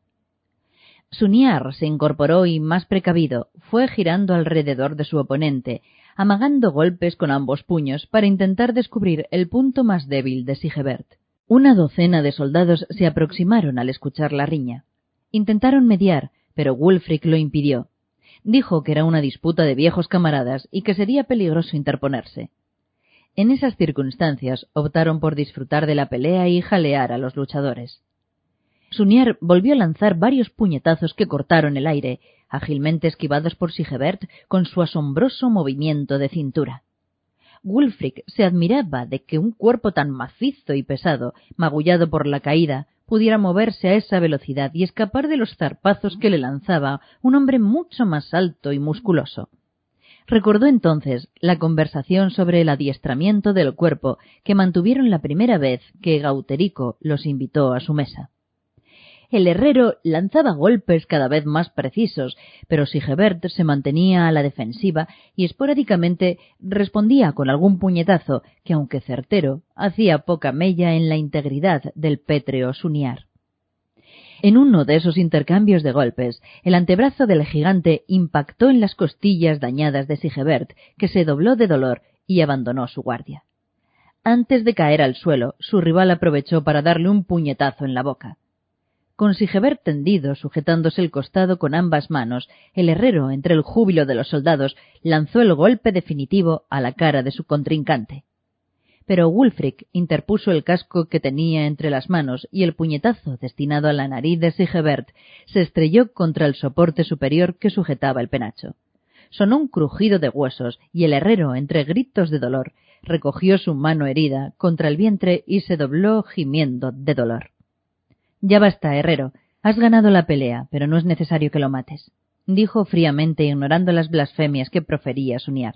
Suniar se incorporó y, más precavido, fue girando alrededor de su oponente, amagando golpes con ambos puños para intentar descubrir el punto más débil de Sigebert. Una docena de soldados se aproximaron al escuchar la riña. Intentaron mediar, pero Wulfric lo impidió. Dijo que era una disputa de viejos camaradas y que sería peligroso interponerse. En esas circunstancias optaron por disfrutar de la pelea y jalear a los luchadores. Sunier volvió a lanzar varios puñetazos que cortaron el aire, ágilmente esquivados por Sigebert con su asombroso movimiento de cintura. Wulfric se admiraba de que un cuerpo tan macizo y pesado, magullado por la caída, pudiera moverse a esa velocidad y escapar de los zarpazos que le lanzaba un hombre mucho más alto y musculoso. Recordó entonces la conversación sobre el adiestramiento del cuerpo que mantuvieron la primera vez que Gauterico los invitó a su mesa. El herrero lanzaba golpes cada vez más precisos, pero Sigebert se mantenía a la defensiva y esporádicamente respondía con algún puñetazo que, aunque certero, hacía poca mella en la integridad del pétreo Suniar. En uno de esos intercambios de golpes, el antebrazo del gigante impactó en las costillas dañadas de Sigebert, que se dobló de dolor y abandonó su guardia. Antes de caer al suelo, su rival aprovechó para darle un puñetazo en la boca. Con Sigebert tendido, sujetándose el costado con ambas manos, el herrero, entre el júbilo de los soldados, lanzó el golpe definitivo a la cara de su contrincante. Pero Wulfric interpuso el casco que tenía entre las manos y el puñetazo destinado a la nariz de Sigebert se estrelló contra el soporte superior que sujetaba el penacho. Sonó un crujido de huesos y el herrero, entre gritos de dolor, recogió su mano herida contra el vientre y se dobló gimiendo de dolor. Ya basta, herrero. Has ganado la pelea, pero no es necesario que lo mates, dijo fríamente ignorando las blasfemias que profería Suniar.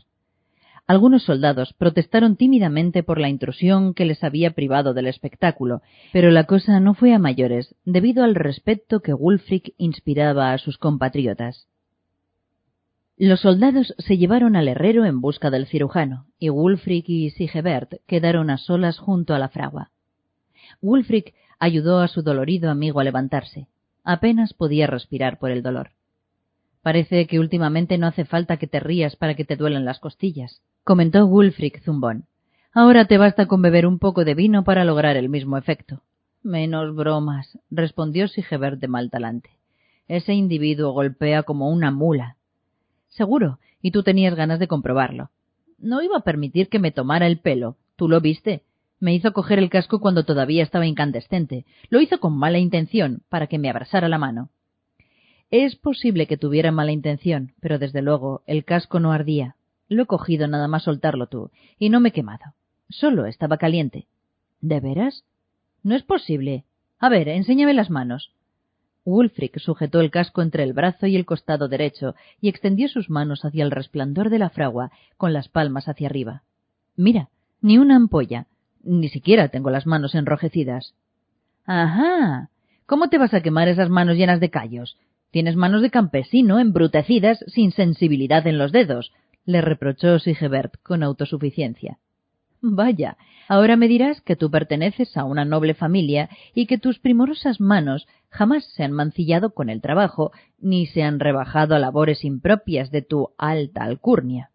Algunos soldados protestaron tímidamente por la intrusión que les había privado del espectáculo, pero la cosa no fue a mayores, debido al respeto que Wulfric inspiraba a sus compatriotas. Los soldados se llevaron al herrero en busca del cirujano, y Wulfric y Sigebert quedaron a solas junto a la fragua. Wulfric ayudó a su dolorido amigo a levantarse. Apenas podía respirar por el dolor. Parece que últimamente no hace falta que te rías para que te duelan las costillas, comentó Wulfric Zumbón. Ahora te basta con beber un poco de vino para lograr el mismo efecto. Menos bromas, respondió Sigebert de mal talante. Ese individuo golpea como una mula. Seguro, y tú tenías ganas de comprobarlo. No iba a permitir que me tomara el pelo. Tú lo viste. Me hizo coger el casco cuando todavía estaba incandescente. Lo hizo con mala intención, para que me abrasara la mano. Es posible que tuviera mala intención, pero desde luego el casco no ardía. Lo he cogido nada más soltarlo tú, y no me he quemado. Solo estaba caliente. ¿De veras? No es posible. A ver, enséñame las manos. Wulfric sujetó el casco entre el brazo y el costado derecho y extendió sus manos hacia el resplandor de la fragua, con las palmas hacia arriba. Mira, ni una ampolla. Ni siquiera tengo las manos enrojecidas. Ajá. ¿Cómo te vas a quemar esas manos llenas de callos? Tienes manos de campesino, embrutecidas, sin sensibilidad en los dedos, le reprochó Sigebert con autosuficiencia. Vaya, ahora me dirás que tú perteneces a una noble familia y que tus primorosas manos jamás se han mancillado con el trabajo, ni se han rebajado a labores impropias de tu alta alcurnia.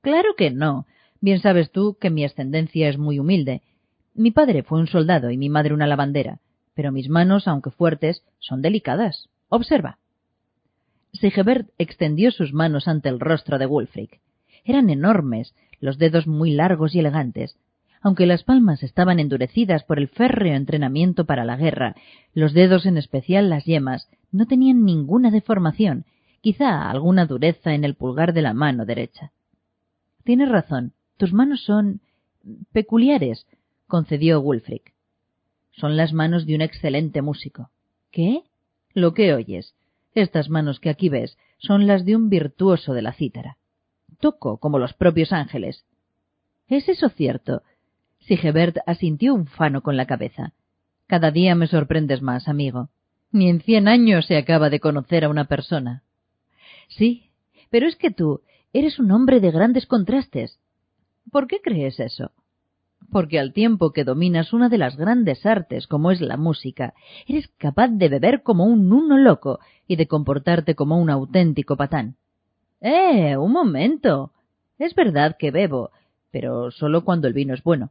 Claro que no. Bien sabes tú que mi ascendencia es muy humilde. Mi padre fue un soldado y mi madre una lavandera, pero mis manos, aunque fuertes, son delicadas. Observa. Sigebert extendió sus manos ante el rostro de Wulfric. Eran enormes, los dedos muy largos y elegantes. Aunque las palmas estaban endurecidas por el férreo entrenamiento para la guerra, los dedos, en especial las yemas, no tenían ninguna deformación, quizá alguna dureza en el pulgar de la mano derecha. Tienes razón, tus manos son peculiares, concedió Wulfric. Son las manos de un excelente músico. ¿Qué? Lo que oyes. Estas manos que aquí ves son las de un virtuoso de la cítara toco como los propios ángeles. ¿Es eso cierto? Sigebert asintió ufano con la cabeza. Cada día me sorprendes más, amigo. Ni en cien años se acaba de conocer a una persona. Sí, pero es que tú eres un hombre de grandes contrastes. ¿Por qué crees eso? Porque al tiempo que dominas una de las grandes artes como es la música, eres capaz de beber como un uno loco y de comportarte como un auténtico patán. Eh, un momento. Es verdad que bebo, pero solo cuando el vino es bueno.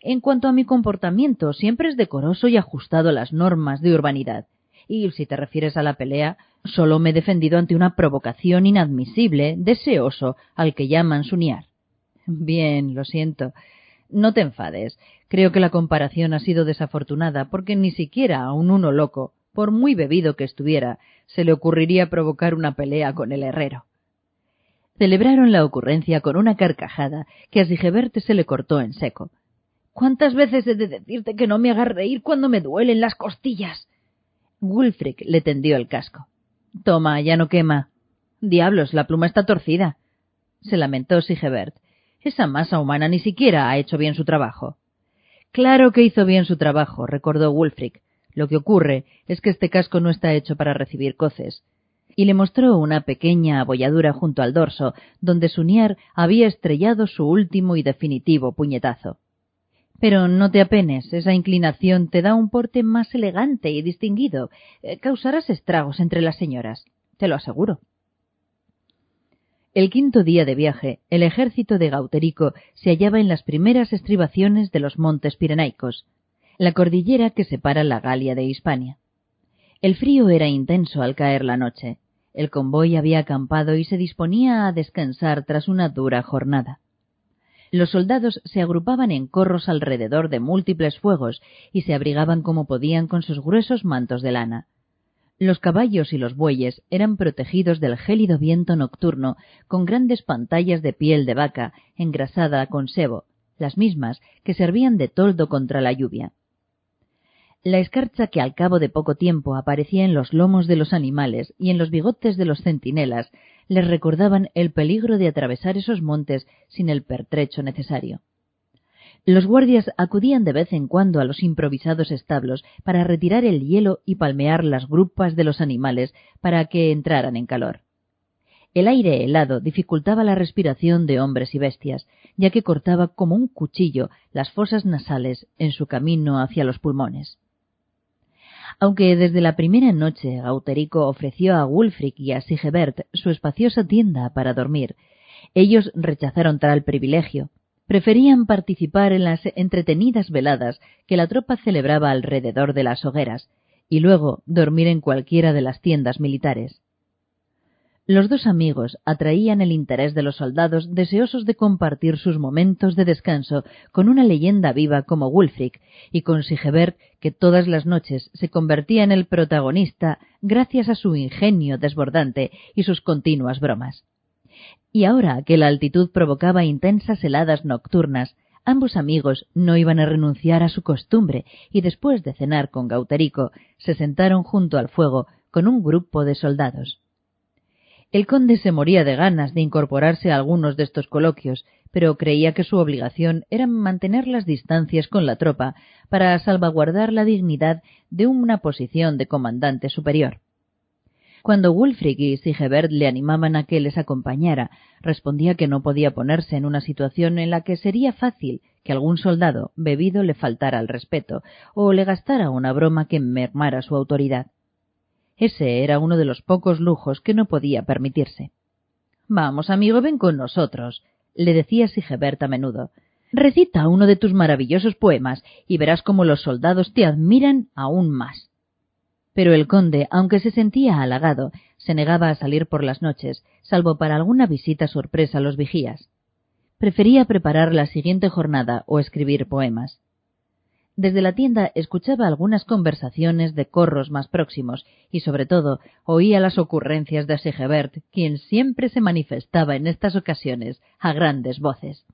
En cuanto a mi comportamiento, siempre es decoroso y ajustado a las normas de urbanidad. Y si te refieres a la pelea, solo me he defendido ante una provocación inadmisible, deseoso, al que llaman suniar. Bien, lo siento. No te enfades. Creo que la comparación ha sido desafortunada, porque ni siquiera a un uno loco, por muy bebido que estuviera, se le ocurriría provocar una pelea con el herrero. Celebraron la ocurrencia con una carcajada que a Sigebert se le cortó en seco. ¿Cuántas veces he de decirte que no me hagas reír cuando me duelen las costillas? Wulfric le tendió el casco. Toma, ya no quema. Diablos, la pluma está torcida. Se lamentó Sigebert. Esa masa humana ni siquiera ha hecho bien su trabajo. Claro que hizo bien su trabajo, recordó Wulfric. Lo que ocurre es que este casco no está hecho para recibir coces y le mostró una pequeña abolladura junto al dorso, donde Suniar había estrellado su último y definitivo puñetazo. Pero no te apenes, esa inclinación te da un porte más elegante y distinguido. Eh, causarás estragos entre las señoras, te lo aseguro. El quinto día de viaje, el ejército de Gauterico se hallaba en las primeras estribaciones de los montes Pirenaicos, la cordillera que separa la Galia de Hispania. El frío era intenso al caer la noche. El convoy había acampado y se disponía a descansar tras una dura jornada. Los soldados se agrupaban en corros alrededor de múltiples fuegos y se abrigaban como podían con sus gruesos mantos de lana. Los caballos y los bueyes eran protegidos del gélido viento nocturno con grandes pantallas de piel de vaca engrasada con sebo, las mismas que servían de toldo contra la lluvia. La escarcha que al cabo de poco tiempo aparecía en los lomos de los animales y en los bigotes de los centinelas les recordaban el peligro de atravesar esos montes sin el pertrecho necesario. Los guardias acudían de vez en cuando a los improvisados establos para retirar el hielo y palmear las grupas de los animales para que entraran en calor. El aire helado dificultaba la respiración de hombres y bestias, ya que cortaba como un cuchillo las fosas nasales en su camino hacia los pulmones. Aunque desde la primera noche Gauterico ofreció a Wulfric y a Sigebert su espaciosa tienda para dormir, ellos rechazaron tal privilegio. Preferían participar en las entretenidas veladas que la tropa celebraba alrededor de las hogueras, y luego dormir en cualquiera de las tiendas militares. Los dos amigos atraían el interés de los soldados deseosos de compartir sus momentos de descanso con una leyenda viva como Wulfric y con Sigebert que todas las noches se convertía en el protagonista gracias a su ingenio desbordante y sus continuas bromas. Y ahora que la altitud provocaba intensas heladas nocturnas, ambos amigos no iban a renunciar a su costumbre y después de cenar con Gauterico se sentaron junto al fuego con un grupo de soldados. El conde se moría de ganas de incorporarse a algunos de estos coloquios, pero creía que su obligación era mantener las distancias con la tropa para salvaguardar la dignidad de una posición de comandante superior. Cuando Wulfric y Sigebert le animaban a que les acompañara, respondía que no podía ponerse en una situación en la que sería fácil que algún soldado bebido le faltara al respeto o le gastara una broma que mermara su autoridad. Ese era uno de los pocos lujos que no podía permitirse. Vamos, amigo, ven con nosotros, le decía Sigebert a menudo. Recita uno de tus maravillosos poemas y verás cómo los soldados te admiran aún más. Pero el conde, aunque se sentía halagado, se negaba a salir por las noches, salvo para alguna visita sorpresa a los vigías. Prefería preparar la siguiente jornada o escribir poemas. Desde la tienda escuchaba algunas conversaciones de corros más próximos y sobre todo oía las ocurrencias de Sigebert, quien siempre se manifestaba en estas ocasiones a grandes voces.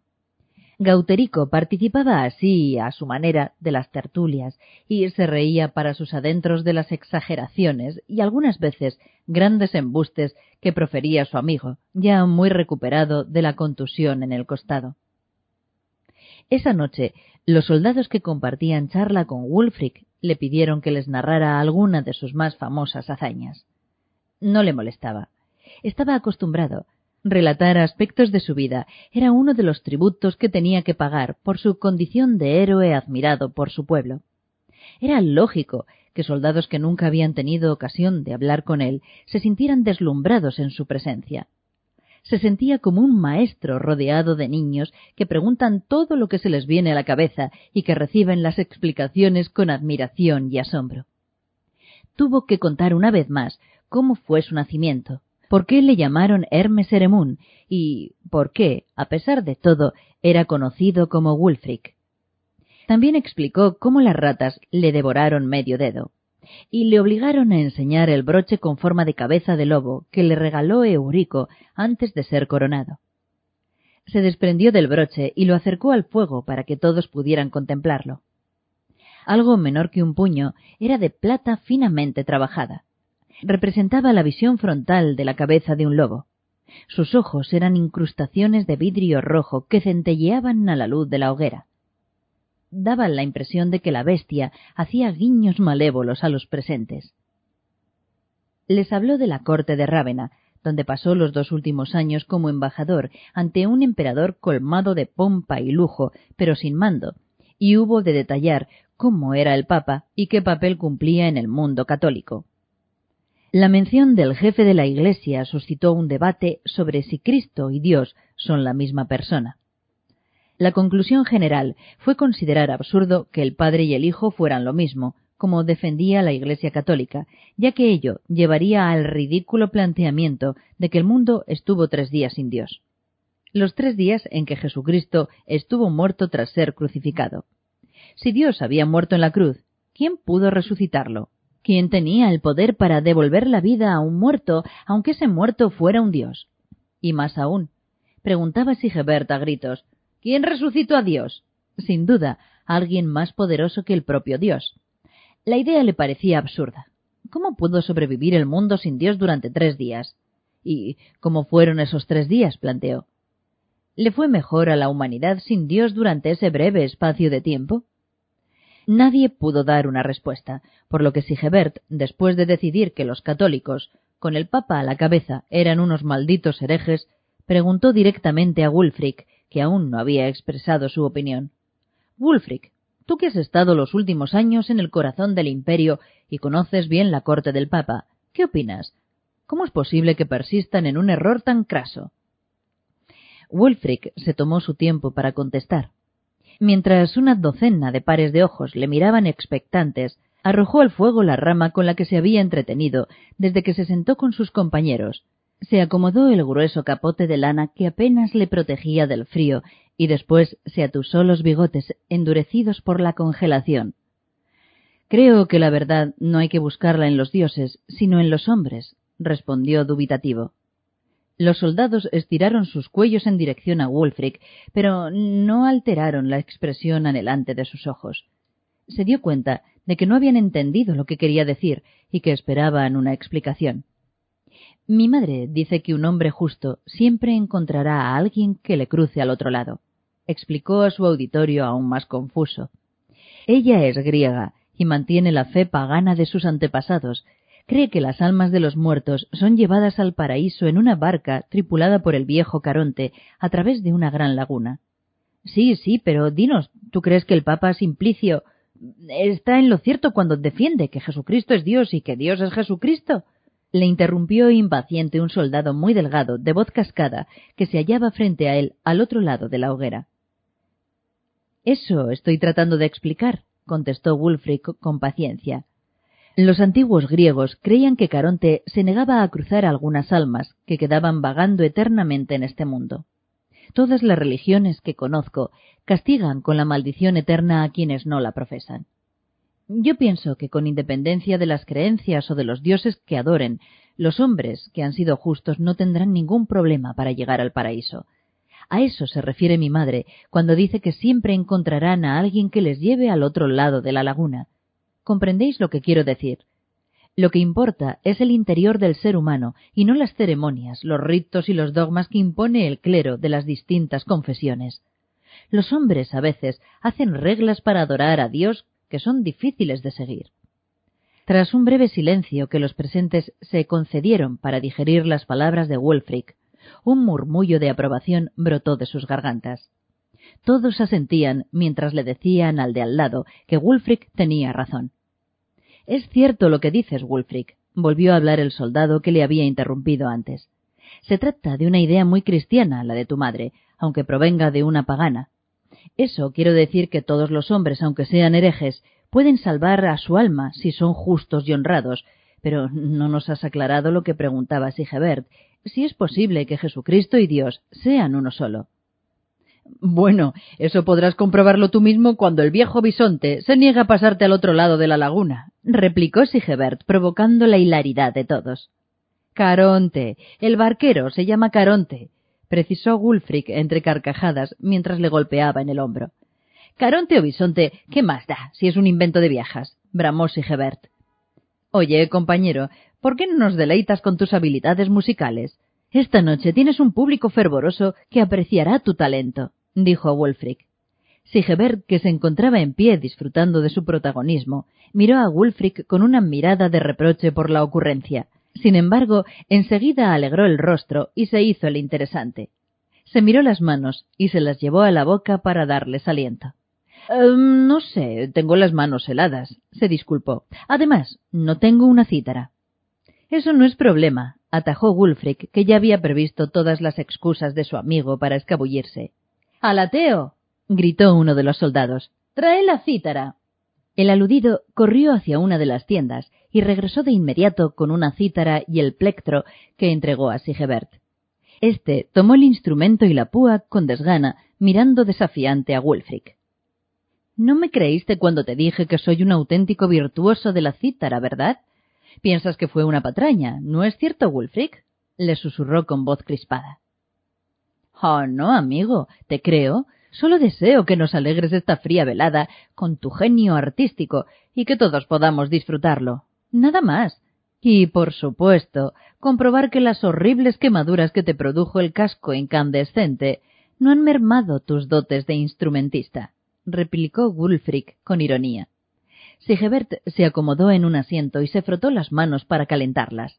Gauterico participaba así, a su manera, de las tertulias, y se reía para sus adentros de las exageraciones y algunas veces grandes embustes que profería su amigo, ya muy recuperado de la contusión en el costado. Esa noche, los soldados que compartían charla con Wulfric le pidieron que les narrara alguna de sus más famosas hazañas. No le molestaba. Estaba acostumbrado. Relatar aspectos de su vida era uno de los tributos que tenía que pagar por su condición de héroe admirado por su pueblo. Era lógico que soldados que nunca habían tenido ocasión de hablar con él se sintieran deslumbrados en su presencia se sentía como un maestro rodeado de niños que preguntan todo lo que se les viene a la cabeza y que reciben las explicaciones con admiración y asombro. Tuvo que contar una vez más cómo fue su nacimiento, por qué le llamaron Hermes Eremún y por qué, a pesar de todo, era conocido como Wulfric. También explicó cómo las ratas le devoraron medio dedo y le obligaron a enseñar el broche con forma de cabeza de lobo que le regaló Eurico antes de ser coronado. Se desprendió del broche y lo acercó al fuego para que todos pudieran contemplarlo. Algo menor que un puño, era de plata finamente trabajada. Representaba la visión frontal de la cabeza de un lobo. Sus ojos eran incrustaciones de vidrio rojo que centelleaban a la luz de la hoguera daban la impresión de que la bestia hacía guiños malévolos a los presentes. Les habló de la corte de Rávena, donde pasó los dos últimos años como embajador ante un emperador colmado de pompa y lujo, pero sin mando, y hubo de detallar cómo era el Papa y qué papel cumplía en el mundo católico. La mención del jefe de la Iglesia suscitó un debate sobre si Cristo y Dios son la misma persona. La conclusión general fue considerar absurdo que el Padre y el Hijo fueran lo mismo, como defendía la Iglesia católica, ya que ello llevaría al ridículo planteamiento de que el mundo estuvo tres días sin Dios. Los tres días en que Jesucristo estuvo muerto tras ser crucificado. Si Dios había muerto en la cruz, ¿quién pudo resucitarlo? ¿Quién tenía el poder para devolver la vida a un muerto, aunque ese muerto fuera un Dios? Y más aún, preguntaba Sigebert a gritos, ¿Quién resucitó a Dios? Sin duda, alguien más poderoso que el propio Dios. La idea le parecía absurda. ¿Cómo pudo sobrevivir el mundo sin Dios durante tres días? ¿Y cómo fueron esos tres días? planteó. ¿Le fue mejor a la humanidad sin Dios durante ese breve espacio de tiempo? Nadie pudo dar una respuesta, por lo que Sigebert, después de decidir que los católicos, con el Papa a la cabeza, eran unos malditos herejes, preguntó directamente a Wulfric que aún no había expresado su opinión. Wulfric, tú que has estado los últimos años en el corazón del imperio y conoces bien la corte del Papa, ¿qué opinas? ¿Cómo es posible que persistan en un error tan craso? Wulfric se tomó su tiempo para contestar. Mientras una docena de pares de ojos le miraban expectantes, arrojó al fuego la rama con la que se había entretenido desde que se sentó con sus compañeros, Se acomodó el grueso capote de lana que apenas le protegía del frío y después se atusó los bigotes endurecidos por la congelación. Creo que la verdad no hay que buscarla en los dioses, sino en los hombres, respondió dubitativo. Los soldados estiraron sus cuellos en dirección a Wulfric, pero no alteraron la expresión anhelante de sus ojos. Se dio cuenta de que no habían entendido lo que quería decir y que esperaban una explicación. Mi madre dice que un hombre justo siempre encontrará a alguien que le cruce al otro lado, explicó a su auditorio aún más confuso. Ella es griega y mantiene la fe pagana de sus antepasados, cree que las almas de los muertos son llevadas al paraíso en una barca tripulada por el viejo Caronte a través de una gran laguna. Sí, sí, pero dinos, ¿tú crees que el Papa Simplicio está en lo cierto cuando defiende que Jesucristo es Dios y que Dios es Jesucristo? Le interrumpió impaciente un soldado muy delgado, de voz cascada, que se hallaba frente a él, al otro lado de la hoguera. Eso estoy tratando de explicar, contestó Wulfric con paciencia. Los antiguos griegos creían que Caronte se negaba a cruzar algunas almas que quedaban vagando eternamente en este mundo. Todas las religiones que conozco castigan con la maldición eterna a quienes no la profesan. Yo pienso que con independencia de las creencias o de los dioses que adoren, los hombres que han sido justos no tendrán ningún problema para llegar al paraíso. A eso se refiere mi madre cuando dice que siempre encontrarán a alguien que les lleve al otro lado de la laguna. ¿Comprendéis lo que quiero decir? Lo que importa es el interior del ser humano y no las ceremonias, los ritos y los dogmas que impone el clero de las distintas confesiones. Los hombres a veces hacen reglas para adorar a Dios que son difíciles de seguir. Tras un breve silencio que los presentes se concedieron para digerir las palabras de Wulfric, un murmullo de aprobación brotó de sus gargantas. Todos asentían mientras le decían al de al lado que Wulfric tenía razón. Es cierto lo que dices, Wulfric, volvió a hablar el soldado que le había interrumpido antes. Se trata de una idea muy cristiana, la de tu madre, aunque provenga de una pagana. Eso quiero decir que todos los hombres, aunque sean herejes, pueden salvar a su alma si son justos y honrados, pero no nos has aclarado lo que preguntaba Sigebert, si es posible que Jesucristo y Dios sean uno solo. Bueno, eso podrás comprobarlo tú mismo cuando el viejo bisonte se niega a pasarte al otro lado de la laguna, replicó Sigebert, provocando la hilaridad de todos. Caronte. El barquero se llama Caronte, precisó Wulfric entre carcajadas mientras le golpeaba en el hombro. Caronte o bisonte, ¿qué más da si es un invento de viejas? bramó Sigebert. Oye, compañero, ¿por qué no nos deleitas con tus habilidades musicales? Esta noche tienes un público fervoroso que apreciará tu talento dijo Wulfric. Sigebert, que se encontraba en pie disfrutando de su protagonismo, miró a Wulfric con una mirada de reproche por la ocurrencia. Sin embargo, enseguida alegró el rostro y se hizo el interesante. Se miró las manos y se las llevó a la boca para darles aliento. Em, no sé, tengo las manos heladas, se disculpó. Además, no tengo una cítara. Eso no es problema, atajó Wulfric, que ya había previsto todas las excusas de su amigo para escabullirse. Alateo. Gritó uno de los soldados. Trae la cítara. El aludido corrió hacia una de las tiendas y regresó de inmediato con una cítara y el plectro que entregó a Sigebert. Este tomó el instrumento y la púa con desgana, mirando desafiante a Wulfric. No me creíste cuando te dije que soy un auténtico virtuoso de la cítara, ¿verdad? Piensas que fue una patraña, ¿no es cierto, Wulfric? le susurró con voz crispada. Oh, no, amigo, te creo. Solo deseo que nos alegres esta fría velada con tu genio artístico y que todos podamos disfrutarlo. Nada más. Y, por supuesto, comprobar que las horribles quemaduras que te produjo el casco incandescente no han mermado tus dotes de instrumentista, replicó Wulfric con ironía. Sigebert se acomodó en un asiento y se frotó las manos para calentarlas.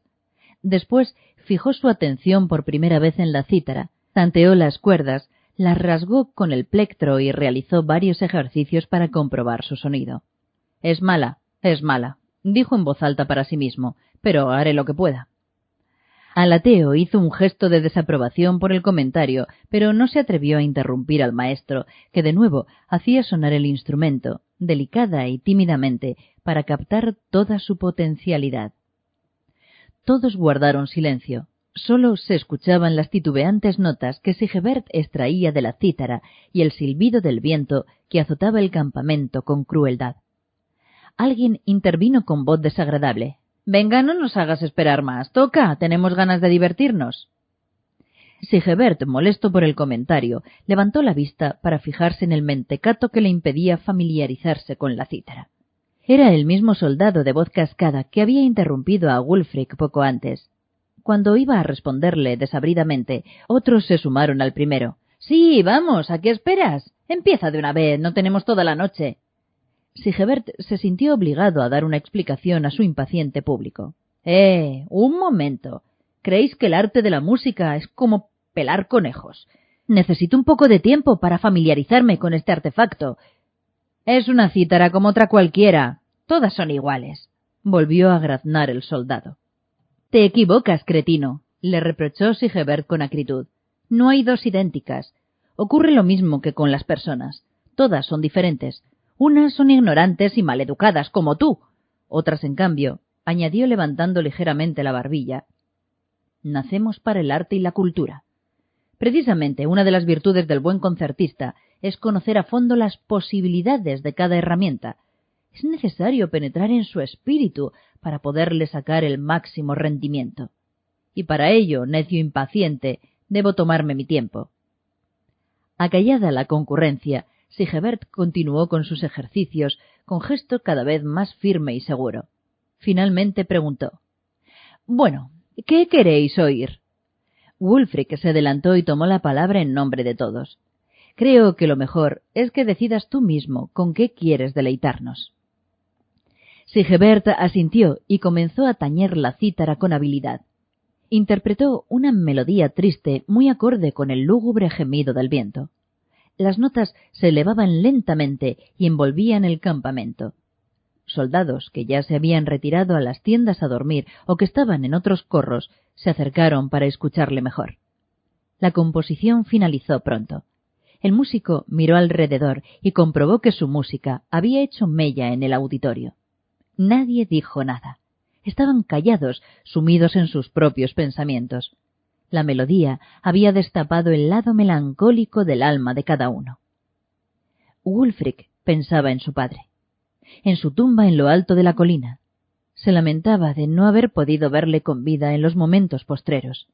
Después fijó su atención por primera vez en la cítara, Tanteó las cuerdas, las rasgó con el plectro y realizó varios ejercicios para comprobar su sonido. Es mala, es mala, dijo en voz alta para sí mismo, pero haré lo que pueda. Alateo hizo un gesto de desaprobación por el comentario, pero no se atrevió a interrumpir al maestro, que de nuevo hacía sonar el instrumento, delicada y tímidamente, para captar toda su potencialidad. Todos guardaron silencio, Solo se escuchaban las titubeantes notas que Sigebert extraía de la cítara y el silbido del viento que azotaba el campamento con crueldad. Alguien intervino con voz desagradable. Venga, no nos hagas esperar más. Toca, tenemos ganas de divertirnos. Sigebert, molesto por el comentario, levantó la vista para fijarse en el mentecato que le impedía familiarizarse con la cítara. Era el mismo soldado de voz cascada que había interrumpido a Wulfric poco antes. Cuando iba a responderle desabridamente, otros se sumaron al primero. Sí, vamos, ¿a qué esperas? Empieza de una vez, no tenemos toda la noche. Sigebert se sintió obligado a dar una explicación a su impaciente público. Eh, un momento. ¿Creéis que el arte de la música es como pelar conejos? Necesito un poco de tiempo para familiarizarme con este artefacto. Es una cítara como otra cualquiera. Todas son iguales. Volvió a graznar el soldado. Te equivocas, cretino, le reprochó Sigebert con acritud. No hay dos idénticas. Ocurre lo mismo que con las personas. Todas son diferentes. Unas son ignorantes y maleducadas, como tú. Otras, en cambio, añadió levantando ligeramente la barbilla, nacemos para el arte y la cultura. Precisamente una de las virtudes del buen concertista es conocer a fondo las posibilidades de cada herramienta. Es necesario penetrar en su espíritu para poderle sacar el máximo rendimiento. Y para ello, necio impaciente, debo tomarme mi tiempo. Acallada la concurrencia, Sigebert continuó con sus ejercicios con gesto cada vez más firme y seguro. Finalmente preguntó Bueno, ¿qué queréis oír? Wulfric se adelantó y tomó la palabra en nombre de todos. Creo que lo mejor es que decidas tú mismo con qué quieres deleitarnos. Sigebert asintió y comenzó a tañer la cítara con habilidad. Interpretó una melodía triste muy acorde con el lúgubre gemido del viento las notas se elevaban lentamente y envolvían el campamento. Soldados que ya se habían retirado a las tiendas a dormir o que estaban en otros corros se acercaron para escucharle mejor. La composición finalizó pronto. El músico miró alrededor y comprobó que su música había hecho mella en el auditorio. Nadie dijo nada. Estaban callados, sumidos en sus propios pensamientos. La melodía había destapado el lado melancólico del alma de cada uno. Wulfric pensaba en su padre, en su tumba en lo alto de la colina. Se lamentaba de no haber podido verle con vida en los momentos postreros.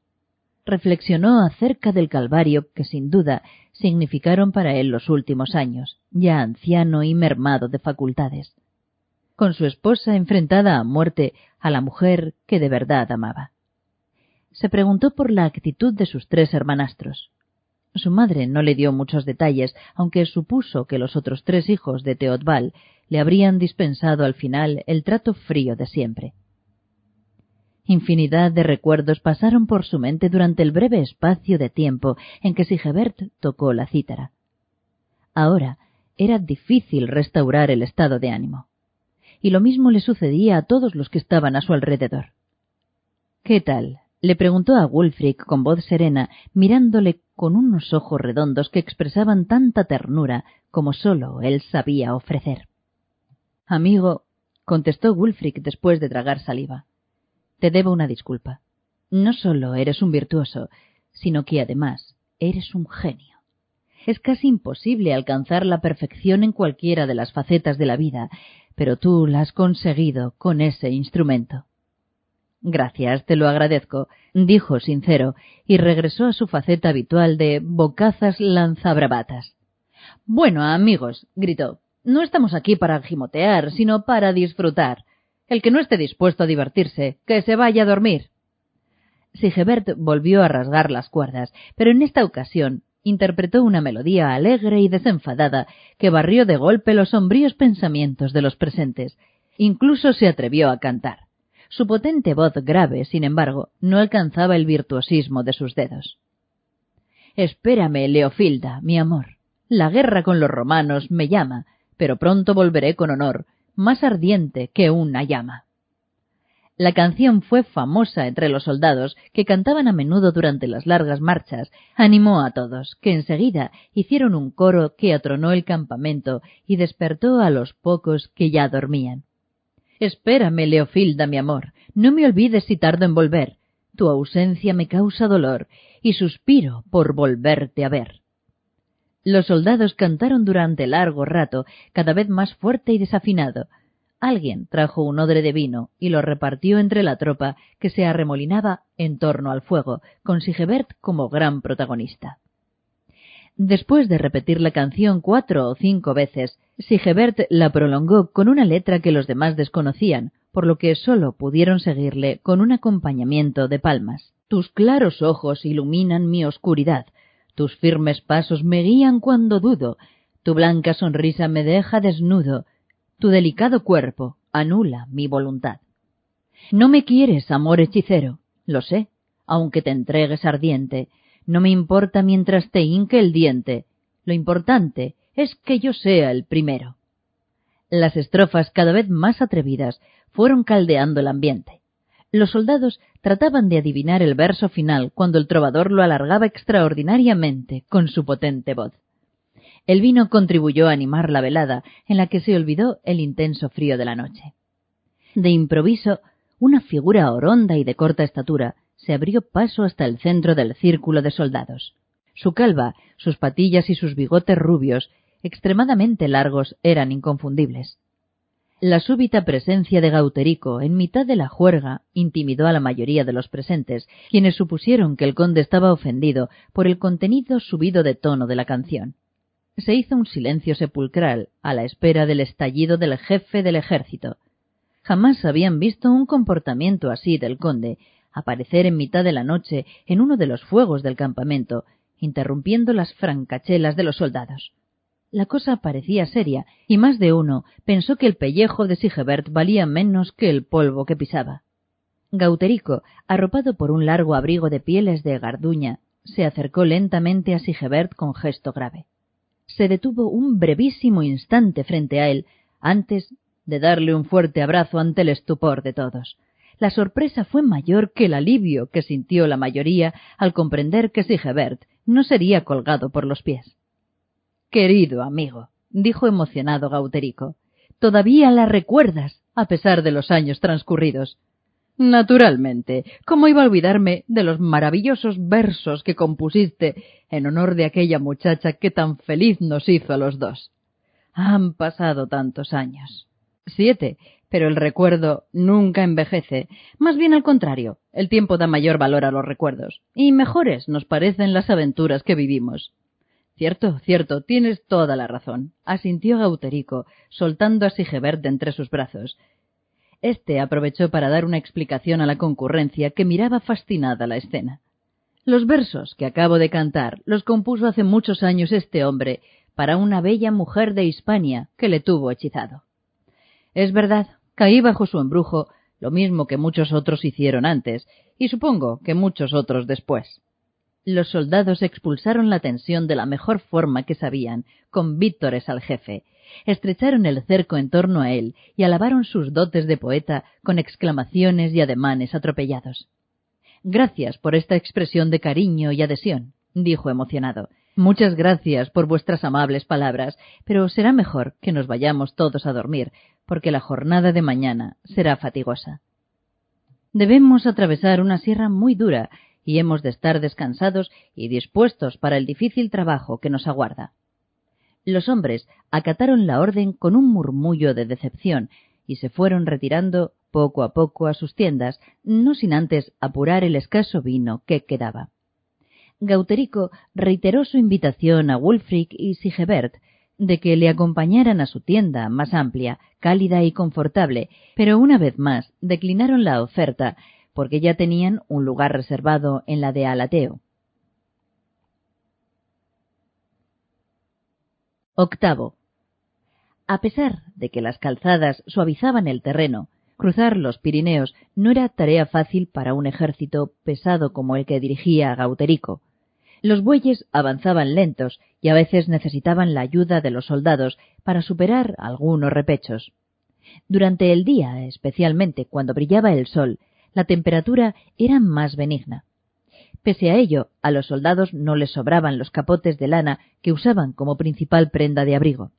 Reflexionó acerca del calvario que sin duda significaron para él los últimos años, ya anciano y mermado de facultades. Con su esposa enfrentada a muerte a la mujer que de verdad amaba se preguntó por la actitud de sus tres hermanastros. Su madre no le dio muchos detalles, aunque supuso que los otros tres hijos de Teodval le habrían dispensado al final el trato frío de siempre. Infinidad de recuerdos pasaron por su mente durante el breve espacio de tiempo en que Sigebert tocó la cítara. Ahora era difícil restaurar el estado de ánimo. Y lo mismo le sucedía a todos los que estaban a su alrededor. ¿Qué tal? le preguntó a Wulfric con voz serena, mirándole con unos ojos redondos que expresaban tanta ternura como sólo él sabía ofrecer. Amigo, contestó Wulfric después de tragar saliva, te debo una disculpa. No solo eres un virtuoso, sino que además eres un genio. Es casi imposible alcanzar la perfección en cualquiera de las facetas de la vida, pero tú la has conseguido con ese instrumento. Gracias, te lo agradezco, dijo sincero, y regresó a su faceta habitual de bocazas lanzabravatas. Bueno, amigos, gritó, no estamos aquí para gimotear, sino para disfrutar. El que no esté dispuesto a divertirse, que se vaya a dormir. Sigebert volvió a rasgar las cuerdas, pero en esta ocasión interpretó una melodía alegre y desenfadada que barrió de golpe los sombríos pensamientos de los presentes. Incluso se atrevió a cantar. Su potente voz grave, sin embargo, no alcanzaba el virtuosismo de sus dedos. Espérame, Leofilda, mi amor. La guerra con los romanos me llama, pero pronto volveré con honor, más ardiente que una llama. La canción fue famosa entre los soldados, que cantaban a menudo durante las largas marchas, animó a todos, que enseguida hicieron un coro que atronó el campamento y despertó a los pocos que ya dormían. Espérame, Leofilda, mi amor, no me olvides si tardo en volver. Tu ausencia me causa dolor y suspiro por volverte a ver. Los soldados cantaron durante largo rato, cada vez más fuerte y desafinado. Alguien trajo un odre de vino y lo repartió entre la tropa que se arremolinaba en torno al fuego, con Sigebert como gran protagonista. Después de repetir la canción cuatro o cinco veces, Sigebert la prolongó con una letra que los demás desconocían, por lo que sólo pudieron seguirle con un acompañamiento de palmas. Tus claros ojos iluminan mi oscuridad, tus firmes pasos me guían cuando dudo, tu blanca sonrisa me deja desnudo, tu delicado cuerpo anula mi voluntad. No me quieres, amor hechicero, lo sé, aunque te entregues ardiente, no me importa mientras te hinque el diente, lo importante es que yo sea el primero. Las estrofas cada vez más atrevidas fueron caldeando el ambiente. Los soldados trataban de adivinar el verso final cuando el trovador lo alargaba extraordinariamente con su potente voz. El vino contribuyó a animar la velada, en la que se olvidó el intenso frío de la noche. De improviso, una figura oronda y de corta estatura se abrió paso hasta el centro del círculo de soldados. Su calva, sus patillas y sus bigotes rubios, extremadamente largos, eran inconfundibles. La súbita presencia de Gauterico en mitad de la juerga intimidó a la mayoría de los presentes, quienes supusieron que el conde estaba ofendido por el contenido subido de tono de la canción. Se hizo un silencio sepulcral a la espera del estallido del jefe del ejército. Jamás habían visto un comportamiento así del conde, aparecer en mitad de la noche en uno de los fuegos del campamento, interrumpiendo las francachelas de los soldados. La cosa parecía seria, y más de uno pensó que el pellejo de Sigebert valía menos que el polvo que pisaba. Gauterico, arropado por un largo abrigo de pieles de garduña, se acercó lentamente a Sigebert con gesto grave. Se detuvo un brevísimo instante frente a él, antes de darle un fuerte abrazo ante el estupor de todos. La sorpresa fue mayor que el alivio que sintió la mayoría al comprender que Sigebert no sería colgado por los pies. Querido amigo, dijo emocionado Gauterico, todavía la recuerdas, a pesar de los años transcurridos. Naturalmente, ¿cómo iba a olvidarme de los maravillosos versos que compusiste en honor de aquella muchacha que tan feliz nos hizo a los dos? Han pasado tantos años. Siete, pero el recuerdo nunca envejece. Más bien al contrario, el tiempo da mayor valor a los recuerdos, y mejores nos parecen las aventuras que vivimos. Cierto, cierto, tienes toda la razón, asintió Gauterico, soltando a Sigebert de entre sus brazos. Este aprovechó para dar una explicación a la concurrencia que miraba fascinada la escena. Los versos que acabo de cantar los compuso hace muchos años este hombre para una bella mujer de Hispania que le tuvo hechizado. Es verdad, caí bajo su embrujo, lo mismo que muchos otros hicieron antes, y supongo que muchos otros después. Los soldados expulsaron la tensión de la mejor forma que sabían, con vítores al jefe. Estrecharon el cerco en torno a él y alabaron sus dotes de poeta con exclamaciones y ademanes atropellados. Gracias por esta expresión de cariño y adhesión, dijo emocionado. Muchas gracias por vuestras amables palabras, pero será mejor que nos vayamos todos a dormir, porque la jornada de mañana será fatigosa. Debemos atravesar una sierra muy dura y hemos de estar descansados y dispuestos para el difícil trabajo que nos aguarda. Los hombres acataron la orden con un murmullo de decepción y se fueron retirando poco a poco a sus tiendas, no sin antes apurar el escaso vino que quedaba. Gauterico reiteró su invitación a Wulfric y Sigebert de que le acompañaran a su tienda más amplia, cálida y confortable, pero una vez más declinaron la oferta porque ya tenían un lugar reservado en la de Alateo. Octavo. A pesar de que las calzadas suavizaban el terreno, cruzar los Pirineos no era tarea fácil para un ejército pesado como el que dirigía Gauterico. Los bueyes avanzaban lentos y a veces necesitaban la ayuda de los soldados para superar algunos repechos. Durante el día, especialmente cuando brillaba el sol, la temperatura era más benigna. Pese a ello, a los soldados no les sobraban los capotes de lana que usaban como principal prenda de abrigo.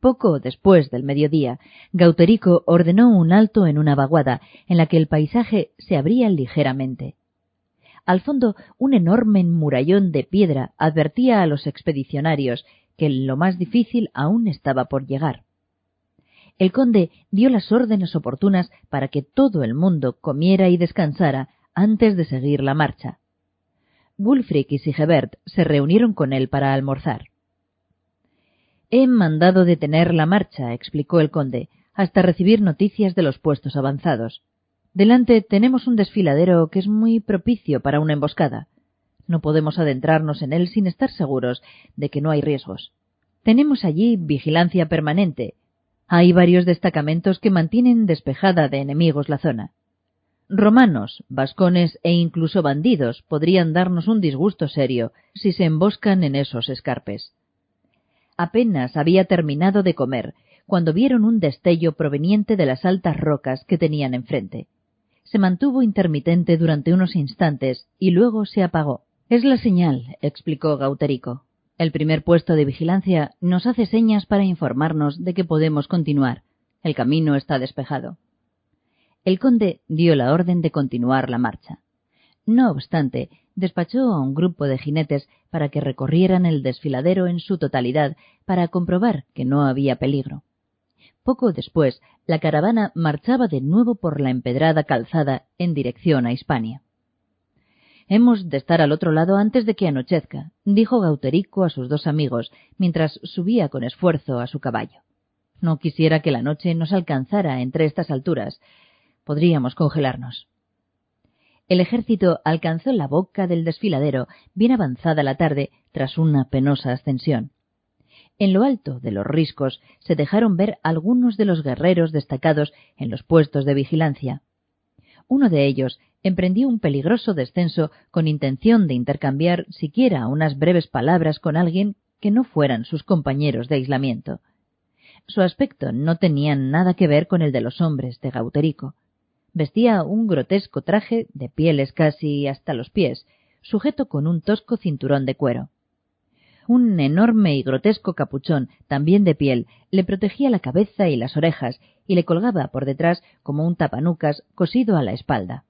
Poco después del mediodía, Gauterico ordenó un alto en una vaguada, en la que el paisaje se abría ligeramente. Al fondo, un enorme murallón de piedra advertía a los expedicionarios que lo más difícil aún estaba por llegar. El conde dio las órdenes oportunas para que todo el mundo comiera y descansara antes de seguir la marcha. Wulfric y Sigebert se reunieron con él para almorzar. He mandado detener la marcha, explicó el conde, hasta recibir noticias de los puestos avanzados. Delante tenemos un desfiladero que es muy propicio para una emboscada. No podemos adentrarnos en él sin estar seguros de que no hay riesgos. Tenemos allí vigilancia permanente. Hay varios destacamentos que mantienen despejada de enemigos la zona. Romanos, vascones e incluso bandidos podrían darnos un disgusto serio si se emboscan en esos escarpes. Apenas había terminado de comer cuando vieron un destello proveniente de las altas rocas que tenían enfrente. Se mantuvo intermitente durante unos instantes y luego se apagó. Es la señal, explicó Gauterico. El primer puesto de vigilancia nos hace señas para informarnos de que podemos continuar. El camino está despejado. El conde dio la orden de continuar la marcha. No obstante, despachó a un grupo de jinetes para que recorrieran el desfiladero en su totalidad para comprobar que no había peligro. Poco después, la caravana marchaba de nuevo por la empedrada calzada en dirección a Hispania. Hemos de estar al otro lado antes de que anochezca, dijo Gauterico a sus dos amigos, mientras subía con esfuerzo a su caballo. No quisiera que la noche nos alcanzara entre estas alturas. Podríamos congelarnos. El ejército alcanzó la boca del desfiladero bien avanzada la tarde tras una penosa ascensión. En lo alto de los riscos se dejaron ver algunos de los guerreros destacados en los puestos de vigilancia. Uno de ellos emprendió un peligroso descenso con intención de intercambiar siquiera unas breves palabras con alguien que no fueran sus compañeros de aislamiento. Su aspecto no tenía nada que ver con el de los hombres de Gauterico. Vestía un grotesco traje de pieles casi hasta los pies, sujeto con un tosco cinturón de cuero. Un enorme y grotesco capuchón, también de piel, le protegía la cabeza y las orejas y le colgaba por detrás como un tapanucas cosido a la espalda.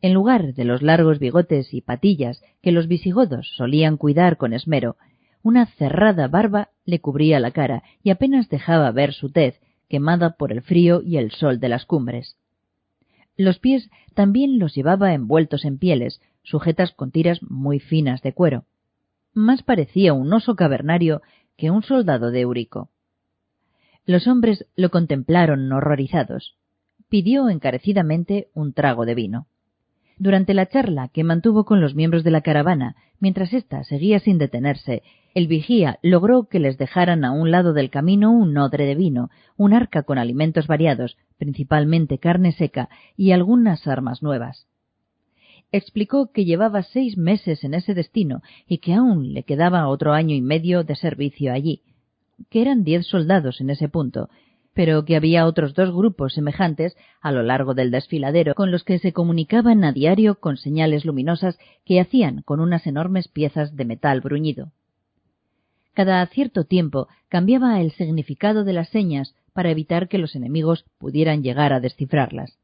En lugar de los largos bigotes y patillas que los visigodos solían cuidar con esmero, una cerrada barba le cubría la cara y apenas dejaba ver su tez, quemada por el frío y el sol de las cumbres. Los pies también los llevaba envueltos en pieles, sujetas con tiras muy finas de cuero. Más parecía un oso cavernario que un soldado de Eurico. Los hombres lo contemplaron horrorizados. Pidió encarecidamente un trago de vino. Durante la charla que mantuvo con los miembros de la caravana, mientras ésta seguía sin detenerse, el vigía logró que les dejaran a un lado del camino un odre de vino, un arca con alimentos variados, principalmente carne seca, y algunas armas nuevas. Explicó que llevaba seis meses en ese destino y que aún le quedaba otro año y medio de servicio allí, que eran diez soldados en ese punto, pero que había otros dos grupos semejantes a lo largo del desfiladero con los que se comunicaban a diario con señales luminosas que hacían con unas enormes piezas de metal bruñido. Cada cierto tiempo cambiaba el significado de las señas para evitar que los enemigos pudieran llegar a descifrarlas.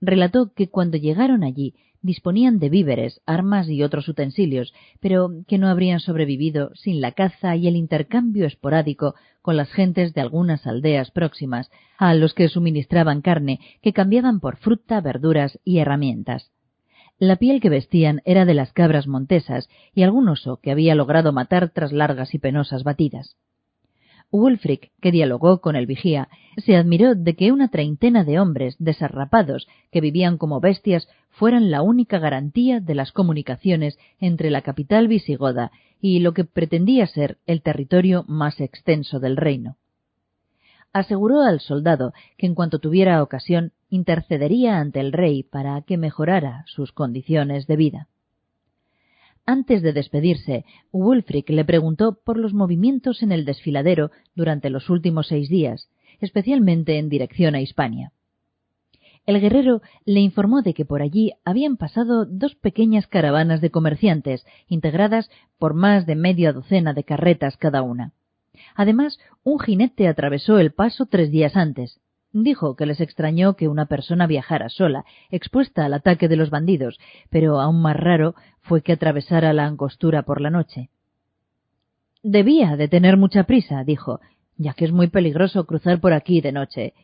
Relató que cuando llegaron allí disponían de víveres, armas y otros utensilios, pero que no habrían sobrevivido sin la caza y el intercambio esporádico con las gentes de algunas aldeas próximas, a los que suministraban carne, que cambiaban por fruta, verduras y herramientas. La piel que vestían era de las cabras montesas y algún oso que había logrado matar tras largas y penosas batidas. Wulfric, que dialogó con el vigía, se admiró de que una treintena de hombres desarrapados que vivían como bestias fueran la única garantía de las comunicaciones entre la capital visigoda y lo que pretendía ser el territorio más extenso del reino. Aseguró al soldado que en cuanto tuviera ocasión intercedería ante el rey para que mejorara sus condiciones de vida. Antes de despedirse, Wulfric le preguntó por los movimientos en el desfiladero durante los últimos seis días, especialmente en dirección a Hispania. El guerrero le informó de que por allí habían pasado dos pequeñas caravanas de comerciantes, integradas por más de media docena de carretas cada una. Además, un jinete atravesó el paso tres días antes. Dijo que les extrañó que una persona viajara sola, expuesta al ataque de los bandidos, pero aún más raro fue que atravesara la angostura por la noche. Debía de tener mucha prisa, dijo, ya que es muy peligroso cruzar por aquí de noche.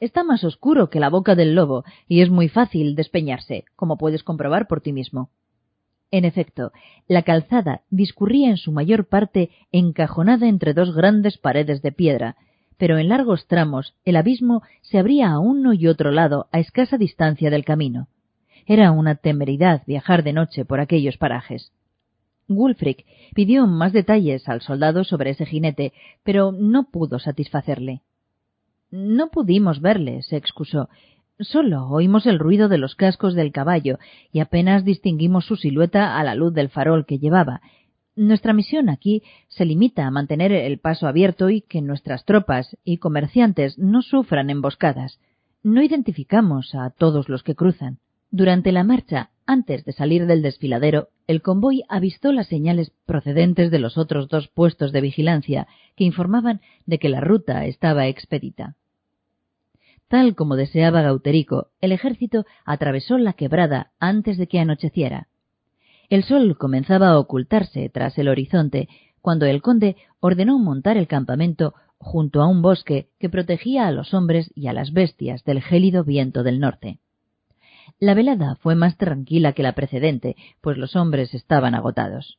Está más oscuro que la boca del lobo y es muy fácil despeñarse, como puedes comprobar por ti mismo. En efecto, la calzada discurría en su mayor parte encajonada entre dos grandes paredes de piedra, pero en largos tramos el abismo se abría a uno y otro lado a escasa distancia del camino. Era una temeridad viajar de noche por aquellos parajes. Wulfric pidió más detalles al soldado sobre ese jinete, pero no pudo satisfacerle. No pudimos verle, se excusó. Solo oímos el ruido de los cascos del caballo y apenas distinguimos su silueta a la luz del farol que llevaba. Nuestra misión aquí se limita a mantener el paso abierto y que nuestras tropas y comerciantes no sufran emboscadas. No identificamos a todos los que cruzan. Durante la marcha, antes de salir del desfiladero, el convoy avistó las señales procedentes de los otros dos puestos de vigilancia que informaban de que la ruta estaba expedita. Tal como deseaba Gauterico, el ejército atravesó la quebrada antes de que anocheciera. El sol comenzaba a ocultarse tras el horizonte cuando el conde ordenó montar el campamento junto a un bosque que protegía a los hombres y a las bestias del gélido viento del norte. La velada fue más tranquila que la precedente, pues los hombres estaban agotados.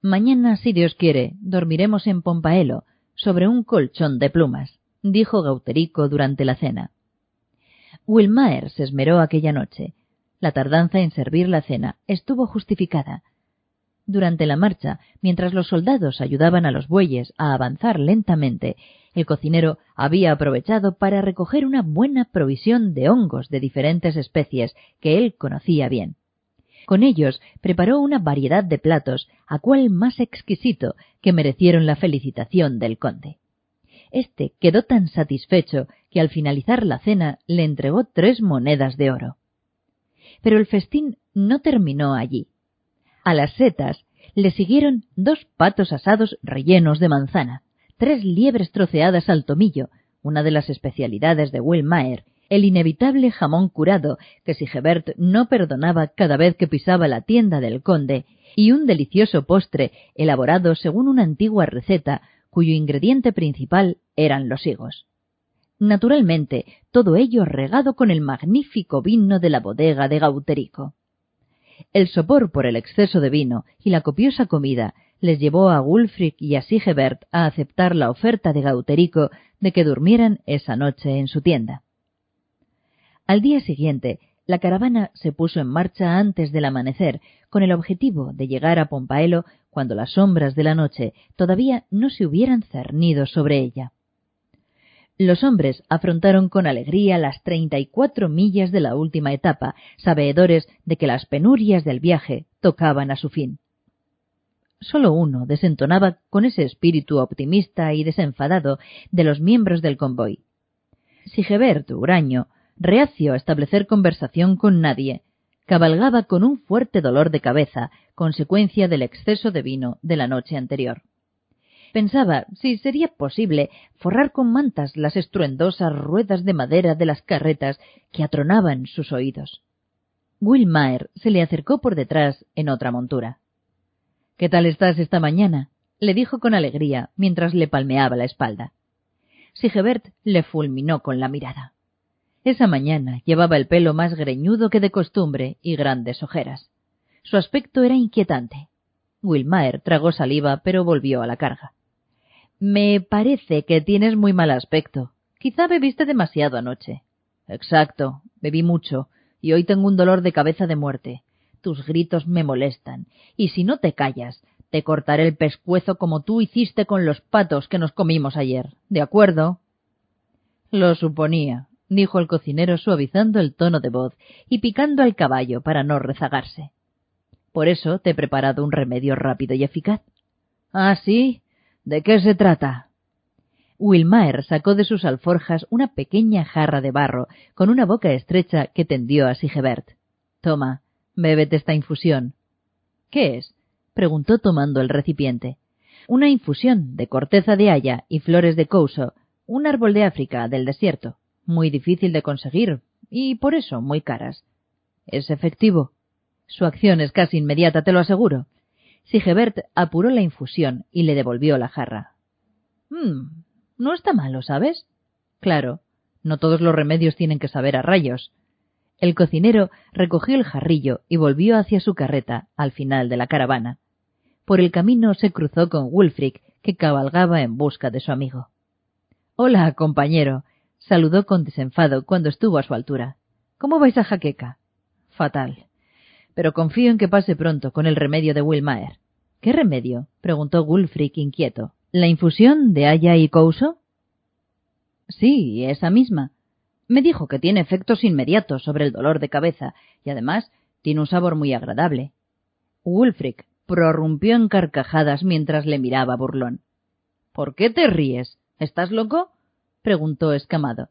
Mañana, si Dios quiere, dormiremos en Pompaelo, sobre un colchón de plumas, dijo Gauterico durante la cena. Wilmaer se esmeró aquella noche. La tardanza en servir la cena estuvo justificada. Durante la marcha, mientras los soldados ayudaban a los bueyes a avanzar lentamente, el cocinero había aprovechado para recoger una buena provisión de hongos de diferentes especies que él conocía bien. Con ellos preparó una variedad de platos, a cual más exquisito, que merecieron la felicitación del conde. Este quedó tan satisfecho que al finalizar la cena le entregó tres monedas de oro. Pero el festín no terminó allí. A las setas le siguieron dos patos asados rellenos de manzana, tres liebres troceadas al tomillo, una de las especialidades de Will Mayer, el inevitable jamón curado que Sigebert no perdonaba cada vez que pisaba la tienda del conde, y un delicioso postre elaborado según una antigua receta cuyo ingrediente principal eran los higos. Naturalmente, todo ello regado con el magnífico vino de la bodega de Gauterico. El sopor por el exceso de vino y la copiosa comida les llevó a Wulfric y a Sigebert a aceptar la oferta de Gauterico de que durmieran esa noche en su tienda. Al día siguiente, la caravana se puso en marcha antes del amanecer, con el objetivo de llegar a Pompaelo cuando las sombras de la noche todavía no se hubieran cernido sobre ella. Los hombres afrontaron con alegría las treinta y cuatro millas de la última etapa, sabedores de que las penurias del viaje tocaban a su fin. Solo uno desentonaba con ese espíritu optimista y desenfadado de los miembros del convoy. Sigebert Uraño, reacio a establecer conversación con nadie, cabalgaba con un fuerte dolor de cabeza, consecuencia del exceso de vino de la noche anterior. Pensaba si sería posible forrar con mantas las estruendosas ruedas de madera de las carretas que atronaban sus oídos. Will Mayer se le acercó por detrás en otra montura. ¿Qué tal estás esta mañana? le dijo con alegría mientras le palmeaba la espalda. Sigebert le fulminó con la mirada. Esa mañana llevaba el pelo más greñudo que de costumbre y grandes ojeras. Su aspecto era inquietante. Wilmaer tragó saliva, pero volvió a la carga. Me parece que tienes muy mal aspecto. Quizá bebiste demasiado anoche. Exacto, bebí mucho, y hoy tengo un dolor de cabeza de muerte tus gritos me molestan, y si no te callas, te cortaré el pescuezo como tú hiciste con los patos que nos comimos ayer. ¿De acuerdo? Lo suponía, dijo el cocinero suavizando el tono de voz y picando al caballo para no rezagarse. Por eso te he preparado un remedio rápido y eficaz. ¿Ah, sí? ¿De qué se trata? Wilmaer sacó de sus alforjas una pequeña jarra de barro con una boca estrecha que tendió a Sigebert. Toma, Bébete esta infusión. ¿Qué es? preguntó tomando el recipiente. una infusión de corteza de haya y flores de couso, un árbol de África del desierto, muy difícil de conseguir y por eso muy caras. Es efectivo. Su acción es casi inmediata, te lo aseguro. Sigebert apuró la infusión y le devolvió la jarra. Mmm, no está malo, ¿sabes? Claro, no todos los remedios tienen que saber a rayos. El cocinero recogió el jarrillo y volvió hacia su carreta al final de la caravana. Por el camino se cruzó con Wulfric, que cabalgaba en busca de su amigo. Hola, compañero, saludó con desenfado cuando estuvo a su altura. ¿Cómo vais a Jaqueca? Fatal. Pero confío en que pase pronto con el remedio de Wilmaer. ¿Qué remedio? preguntó Wulfric inquieto. ¿La infusión de haya y couso? Sí, esa misma. Me dijo que tiene efectos inmediatos sobre el dolor de cabeza y además tiene un sabor muy agradable. Wulfric prorrumpió en carcajadas mientras le miraba burlón. ¿Por qué te ríes? ¿Estás loco? preguntó escamado.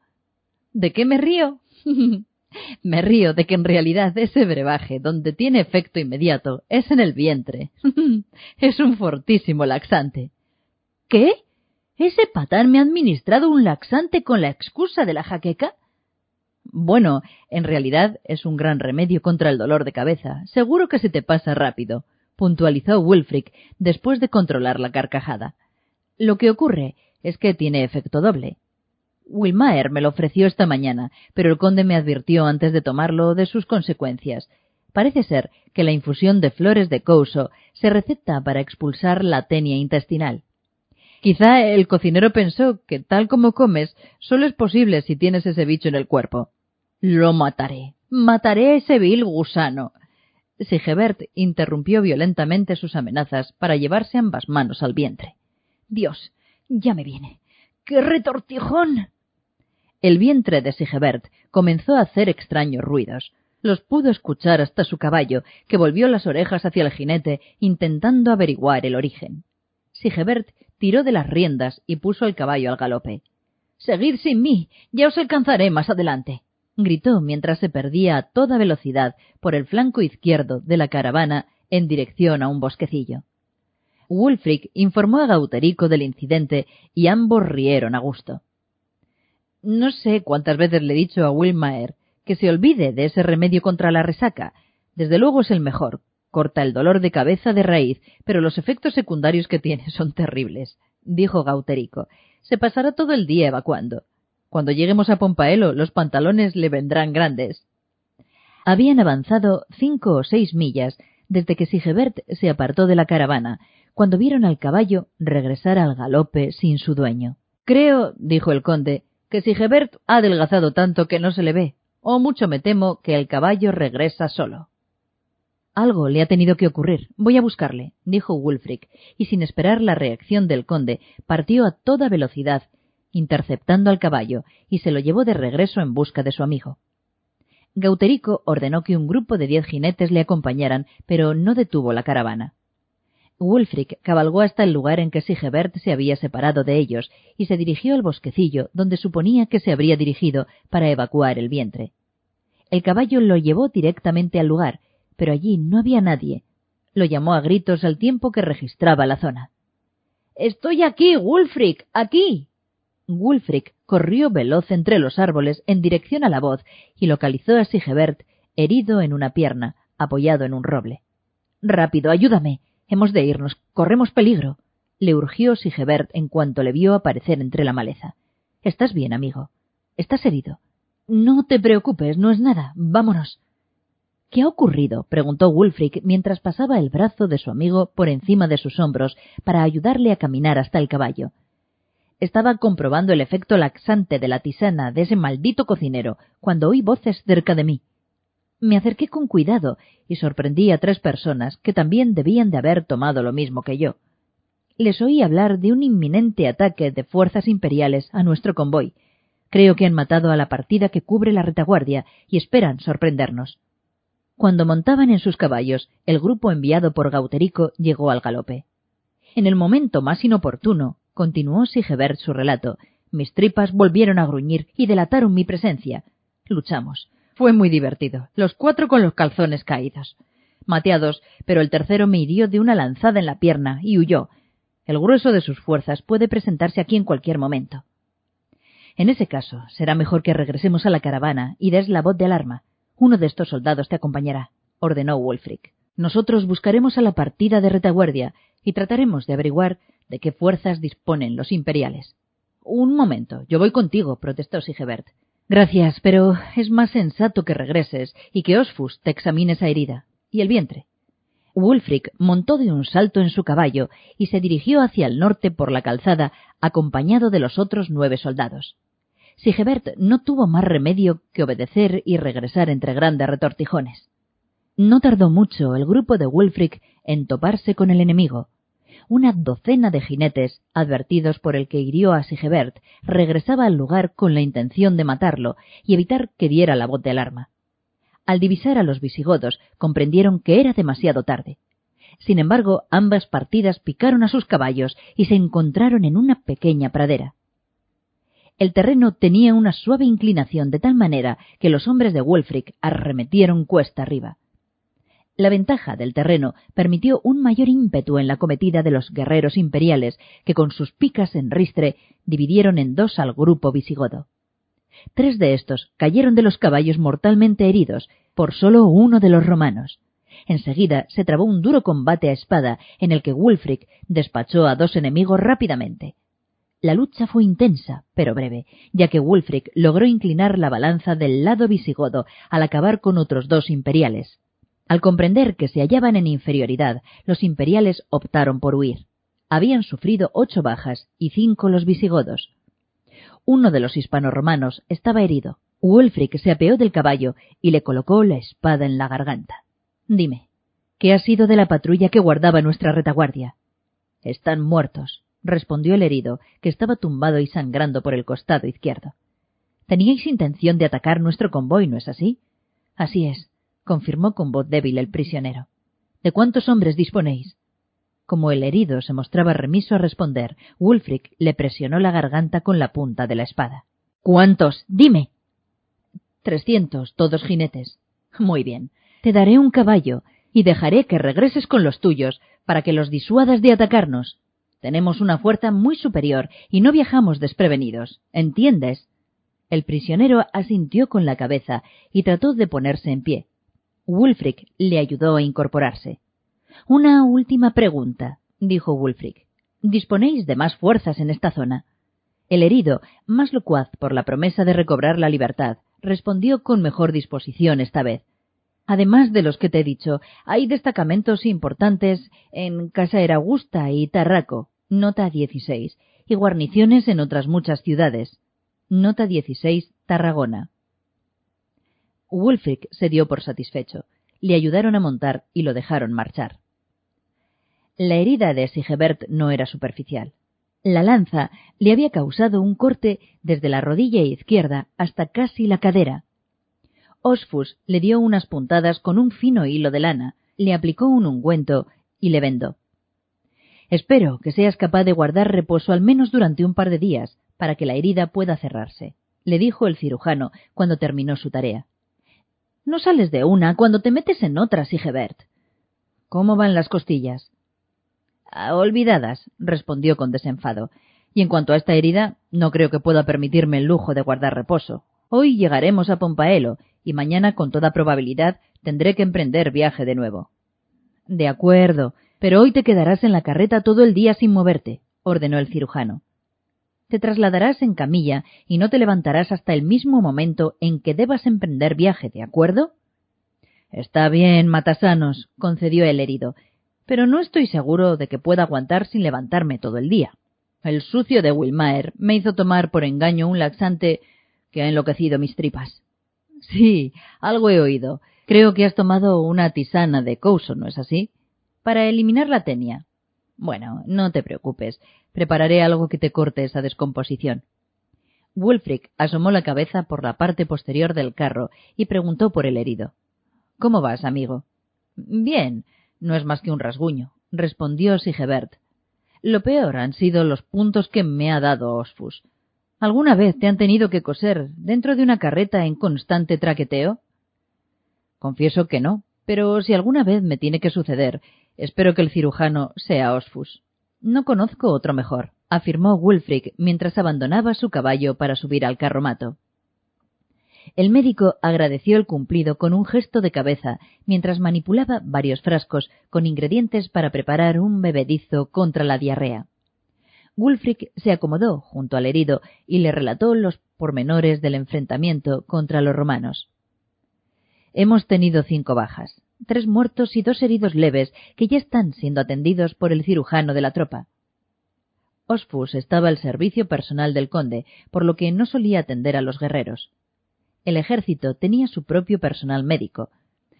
¿De qué me río? [LAUGHS] [LAUGHS] me río de que en realidad ese brebaje, donde tiene efecto inmediato, es en el vientre. [LAUGHS] es un fortísimo laxante. ¿Qué? ¿Ese patán me ha administrado un laxante con la excusa de la jaqueca? Bueno, en realidad es un gran remedio contra el dolor de cabeza. Seguro que se te pasa rápido, puntualizó Wilfric después de controlar la carcajada. Lo que ocurre es que tiene efecto doble. Wilmaer me lo ofreció esta mañana, pero el conde me advirtió antes de tomarlo de sus consecuencias. Parece ser que la infusión de flores de couso se receta para expulsar la tenia intestinal. Quizá el cocinero pensó que tal como comes solo es posible si tienes ese bicho en el cuerpo. Lo mataré. Mataré a ese vil gusano. Sigebert interrumpió violentamente sus amenazas para llevarse ambas manos al vientre. Dios, ya me viene. ¡Qué retortijón! El vientre de Sigebert comenzó a hacer extraños ruidos. Los pudo escuchar hasta su caballo, que volvió las orejas hacia el jinete, intentando averiguar el origen. Sigebert tiró de las riendas y puso el caballo al galope. Seguid sin mí, ya os alcanzaré más adelante, gritó mientras se perdía a toda velocidad por el flanco izquierdo de la caravana en dirección a un bosquecillo. Wulfric informó a Gauterico del incidente y ambos rieron a gusto. No sé cuántas veces le he dicho a Wilmaer que se olvide de ese remedio contra la resaca. Desde luego es el mejor, corta el dolor de cabeza de raíz, pero los efectos secundarios que tiene son terribles, dijo Gauterico. Se pasará todo el día evacuando. Cuando lleguemos a Pompaelo, los pantalones le vendrán grandes. Habían avanzado cinco o seis millas desde que Sigebert se apartó de la caravana, cuando vieron al caballo regresar al galope sin su dueño. Creo, dijo el conde, que Sigebert ha adelgazado tanto que no se le ve, o mucho me temo que el caballo regresa solo. Algo le ha tenido que ocurrir. Voy a buscarle, dijo Wulfric, y sin esperar la reacción del conde, partió a toda velocidad, interceptando al caballo, y se lo llevó de regreso en busca de su amigo. Gauterico ordenó que un grupo de diez jinetes le acompañaran, pero no detuvo la caravana. Wulfric cabalgó hasta el lugar en que Sigebert se había separado de ellos y se dirigió al bosquecillo donde suponía que se habría dirigido para evacuar el vientre. El caballo lo llevó directamente al lugar, pero allí no había nadie. Lo llamó a gritos al tiempo que registraba la zona. Estoy aquí, Wulfric, aquí. Wulfric corrió veloz entre los árboles en dirección a la voz y localizó a Sigebert herido en una pierna, apoyado en un roble. Rápido, ayúdame. Hemos de irnos. Corremos peligro. Le urgió Sigebert en cuanto le vio aparecer entre la maleza. Estás bien, amigo. Estás herido. No te preocupes, no es nada. Vámonos. ¿Qué ha ocurrido? preguntó Wulfric mientras pasaba el brazo de su amigo por encima de sus hombros para ayudarle a caminar hasta el caballo. Estaba comprobando el efecto laxante de la tisana de ese maldito cocinero cuando oí voces cerca de mí. Me acerqué con cuidado y sorprendí a tres personas que también debían de haber tomado lo mismo que yo. Les oí hablar de un inminente ataque de fuerzas imperiales a nuestro convoy. Creo que han matado a la partida que cubre la retaguardia y esperan sorprendernos. Cuando montaban en sus caballos, el grupo enviado por Gauterico llegó al galope. En el momento más inoportuno, continuó Sigebert su relato, mis tripas volvieron a gruñir y delataron mi presencia. Luchamos. Fue muy divertido, los cuatro con los calzones caídos. Maté a dos, pero el tercero me hirió de una lanzada en la pierna y huyó. El grueso de sus fuerzas puede presentarse aquí en cualquier momento. En ese caso, será mejor que regresemos a la caravana y des la voz de alarma. Uno de estos soldados te acompañará, ordenó Wulfric. Nosotros buscaremos a la partida de retaguardia y trataremos de averiguar de qué fuerzas disponen los imperiales. Un momento, yo voy contigo, protestó Sigebert. Gracias, pero es más sensato que regreses y que Osfus te examine esa herida. ¿Y el vientre? Wulfric montó de un salto en su caballo y se dirigió hacia el norte por la calzada, acompañado de los otros nueve soldados. Sigebert no tuvo más remedio que obedecer y regresar entre grandes retortijones. No tardó mucho el grupo de Wulfric en toparse con el enemigo. Una docena de jinetes, advertidos por el que hirió a Sigebert, regresaba al lugar con la intención de matarlo y evitar que diera la voz de alarma. Al divisar a los visigodos, comprendieron que era demasiado tarde. Sin embargo, ambas partidas picaron a sus caballos y se encontraron en una pequeña pradera. El terreno tenía una suave inclinación de tal manera que los hombres de Wulfric arremetieron cuesta arriba. La ventaja del terreno permitió un mayor ímpetu en la cometida de los guerreros imperiales, que con sus picas en ristre dividieron en dos al grupo visigodo. Tres de estos cayeron de los caballos mortalmente heridos por solo uno de los romanos. Enseguida se trabó un duro combate a espada en el que Wulfric despachó a dos enemigos rápidamente. La lucha fue intensa, pero breve, ya que Wulfric logró inclinar la balanza del lado visigodo al acabar con otros dos imperiales. Al comprender que se hallaban en inferioridad, los imperiales optaron por huir. Habían sufrido ocho bajas y cinco los visigodos. Uno de los hispanoromanos estaba herido. Wulfric se apeó del caballo y le colocó la espada en la garganta. Dime, ¿qué ha sido de la patrulla que guardaba nuestra retaguardia? Están muertos, respondió el herido, que estaba tumbado y sangrando por el costado izquierdo. Teníais intención de atacar nuestro convoy, ¿no es así? Así es, confirmó con voz débil el prisionero. ¿De cuántos hombres disponéis? Como el herido se mostraba remiso a responder, Wulfric le presionó la garganta con la punta de la espada. ¿Cuántos? Dime. Trescientos, todos jinetes. Muy bien. Te daré un caballo y dejaré que regreses con los tuyos para que los disuadas de atacarnos. Tenemos una fuerza muy superior y no viajamos desprevenidos. ¿Entiendes? El prisionero asintió con la cabeza y trató de ponerse en pie. Wulfric le ayudó a incorporarse. Una última pregunta, dijo Wulfric. ¿Disponéis de más fuerzas en esta zona? El herido, más locuaz por la promesa de recobrar la libertad, respondió con mejor disposición esta vez. Además de los que te he dicho, hay destacamentos importantes en Casa Eragusta y Tarraco, nota 16, y guarniciones en otras muchas ciudades. Nota 16, Tarragona. Wulfric se dio por satisfecho. Le ayudaron a montar y lo dejaron marchar. La herida de Sigebert no era superficial. La lanza le había causado un corte desde la rodilla izquierda hasta casi la cadera. Osfus le dio unas puntadas con un fino hilo de lana, le aplicó un ungüento y le vendó. Espero que seas capaz de guardar reposo al menos durante un par de días para que la herida pueda cerrarse, le dijo el cirujano cuando terminó su tarea. No sales de una cuando te metes en otra, Sigebert. ¿Cómo van las costillas? olvidadas, respondió con desenfado. Y en cuanto a esta herida, no creo que pueda permitirme el lujo de guardar reposo. Hoy llegaremos a Pompaelo, y mañana, con toda probabilidad, tendré que emprender viaje de nuevo. De acuerdo, pero hoy te quedarás en la carreta todo el día sin moverte, ordenó el cirujano. Te trasladarás en camilla y no te levantarás hasta el mismo momento en que debas emprender viaje, ¿de acuerdo? Está bien, matasanos, concedió el herido, pero no estoy seguro de que pueda aguantar sin levantarme todo el día. El sucio de Wilmaer me hizo tomar por engaño un laxante que ha enloquecido mis tripas. Sí, algo he oído. Creo que has tomado una tisana de Couso, ¿no es así? Para eliminar la tenia. Bueno, no te preocupes. Prepararé algo que te corte esa descomposición. Wulfric asomó la cabeza por la parte posterior del carro y preguntó por el herido. ¿Cómo vas, amigo? Bien, no es más que un rasguño, respondió Sigebert. Lo peor han sido los puntos que me ha dado Osfus. ¿Alguna vez te han tenido que coser dentro de una carreta en constante traqueteo? Confieso que no, pero si alguna vez me tiene que suceder, espero que el cirujano sea Osfus. No conozco otro mejor, afirmó Wulfric mientras abandonaba su caballo para subir al carromato. El médico agradeció el cumplido con un gesto de cabeza mientras manipulaba varios frascos con ingredientes para preparar un bebedizo contra la diarrea. Wulfric se acomodó junto al herido y le relató los pormenores del enfrentamiento contra los romanos. Hemos tenido cinco bajas, tres muertos y dos heridos leves que ya están siendo atendidos por el cirujano de la tropa. Osfus estaba al servicio personal del conde, por lo que no solía atender a los guerreros. El ejército tenía su propio personal médico.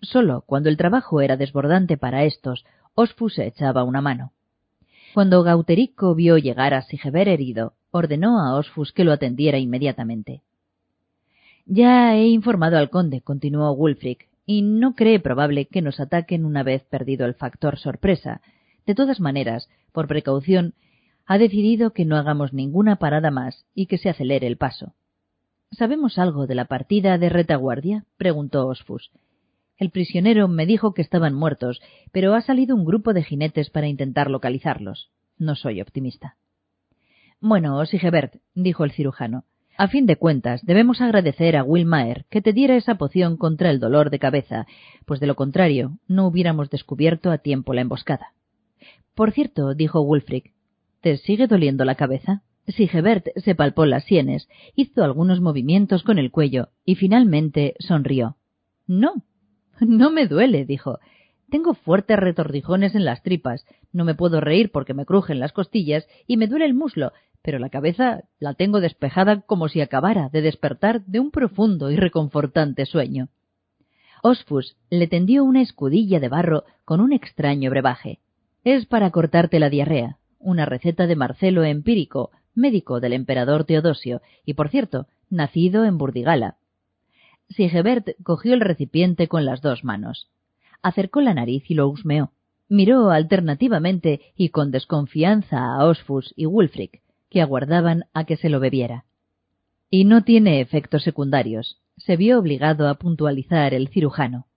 Solo cuando el trabajo era desbordante para estos, Osfus echaba una mano. Cuando Gauterico vio llegar a Sigeber herido, ordenó a Osfus que lo atendiera inmediatamente. Ya he informado al conde, continuó Wulfric, y no cree probable que nos ataquen una vez perdido el factor sorpresa. De todas maneras, por precaución, ha decidido que no hagamos ninguna parada más y que se acelere el paso. ¿Sabemos algo de la partida de retaguardia? preguntó Osfus. El prisionero me dijo que estaban muertos, pero ha salido un grupo de jinetes para intentar localizarlos. No soy optimista. Bueno, Sigebert, dijo el cirujano, a fin de cuentas, debemos agradecer a Will Maer que te diera esa poción contra el dolor de cabeza, pues de lo contrario no hubiéramos descubierto a tiempo la emboscada. Por cierto, dijo Wulfric, ¿te sigue doliendo la cabeza? Sigebert se palpó las sienes, hizo algunos movimientos con el cuello y finalmente sonrió. No, no me duele, dijo. Tengo fuertes retordijones en las tripas, no me puedo reír porque me crujen las costillas y me duele el muslo, pero la cabeza la tengo despejada como si acabara de despertar de un profundo y reconfortante sueño. Osfus le tendió una escudilla de barro con un extraño brebaje. Es para cortarte la diarrea, una receta de Marcelo Empírico, médico del emperador Teodosio, y por cierto, nacido en Burdigala. Sigebert cogió el recipiente con las dos manos. Acercó la nariz y lo husmeó. Miró alternativamente y con desconfianza a Osfus y Wulfric, que aguardaban a que se lo bebiera. Y no tiene efectos secundarios, se vio obligado a puntualizar el cirujano.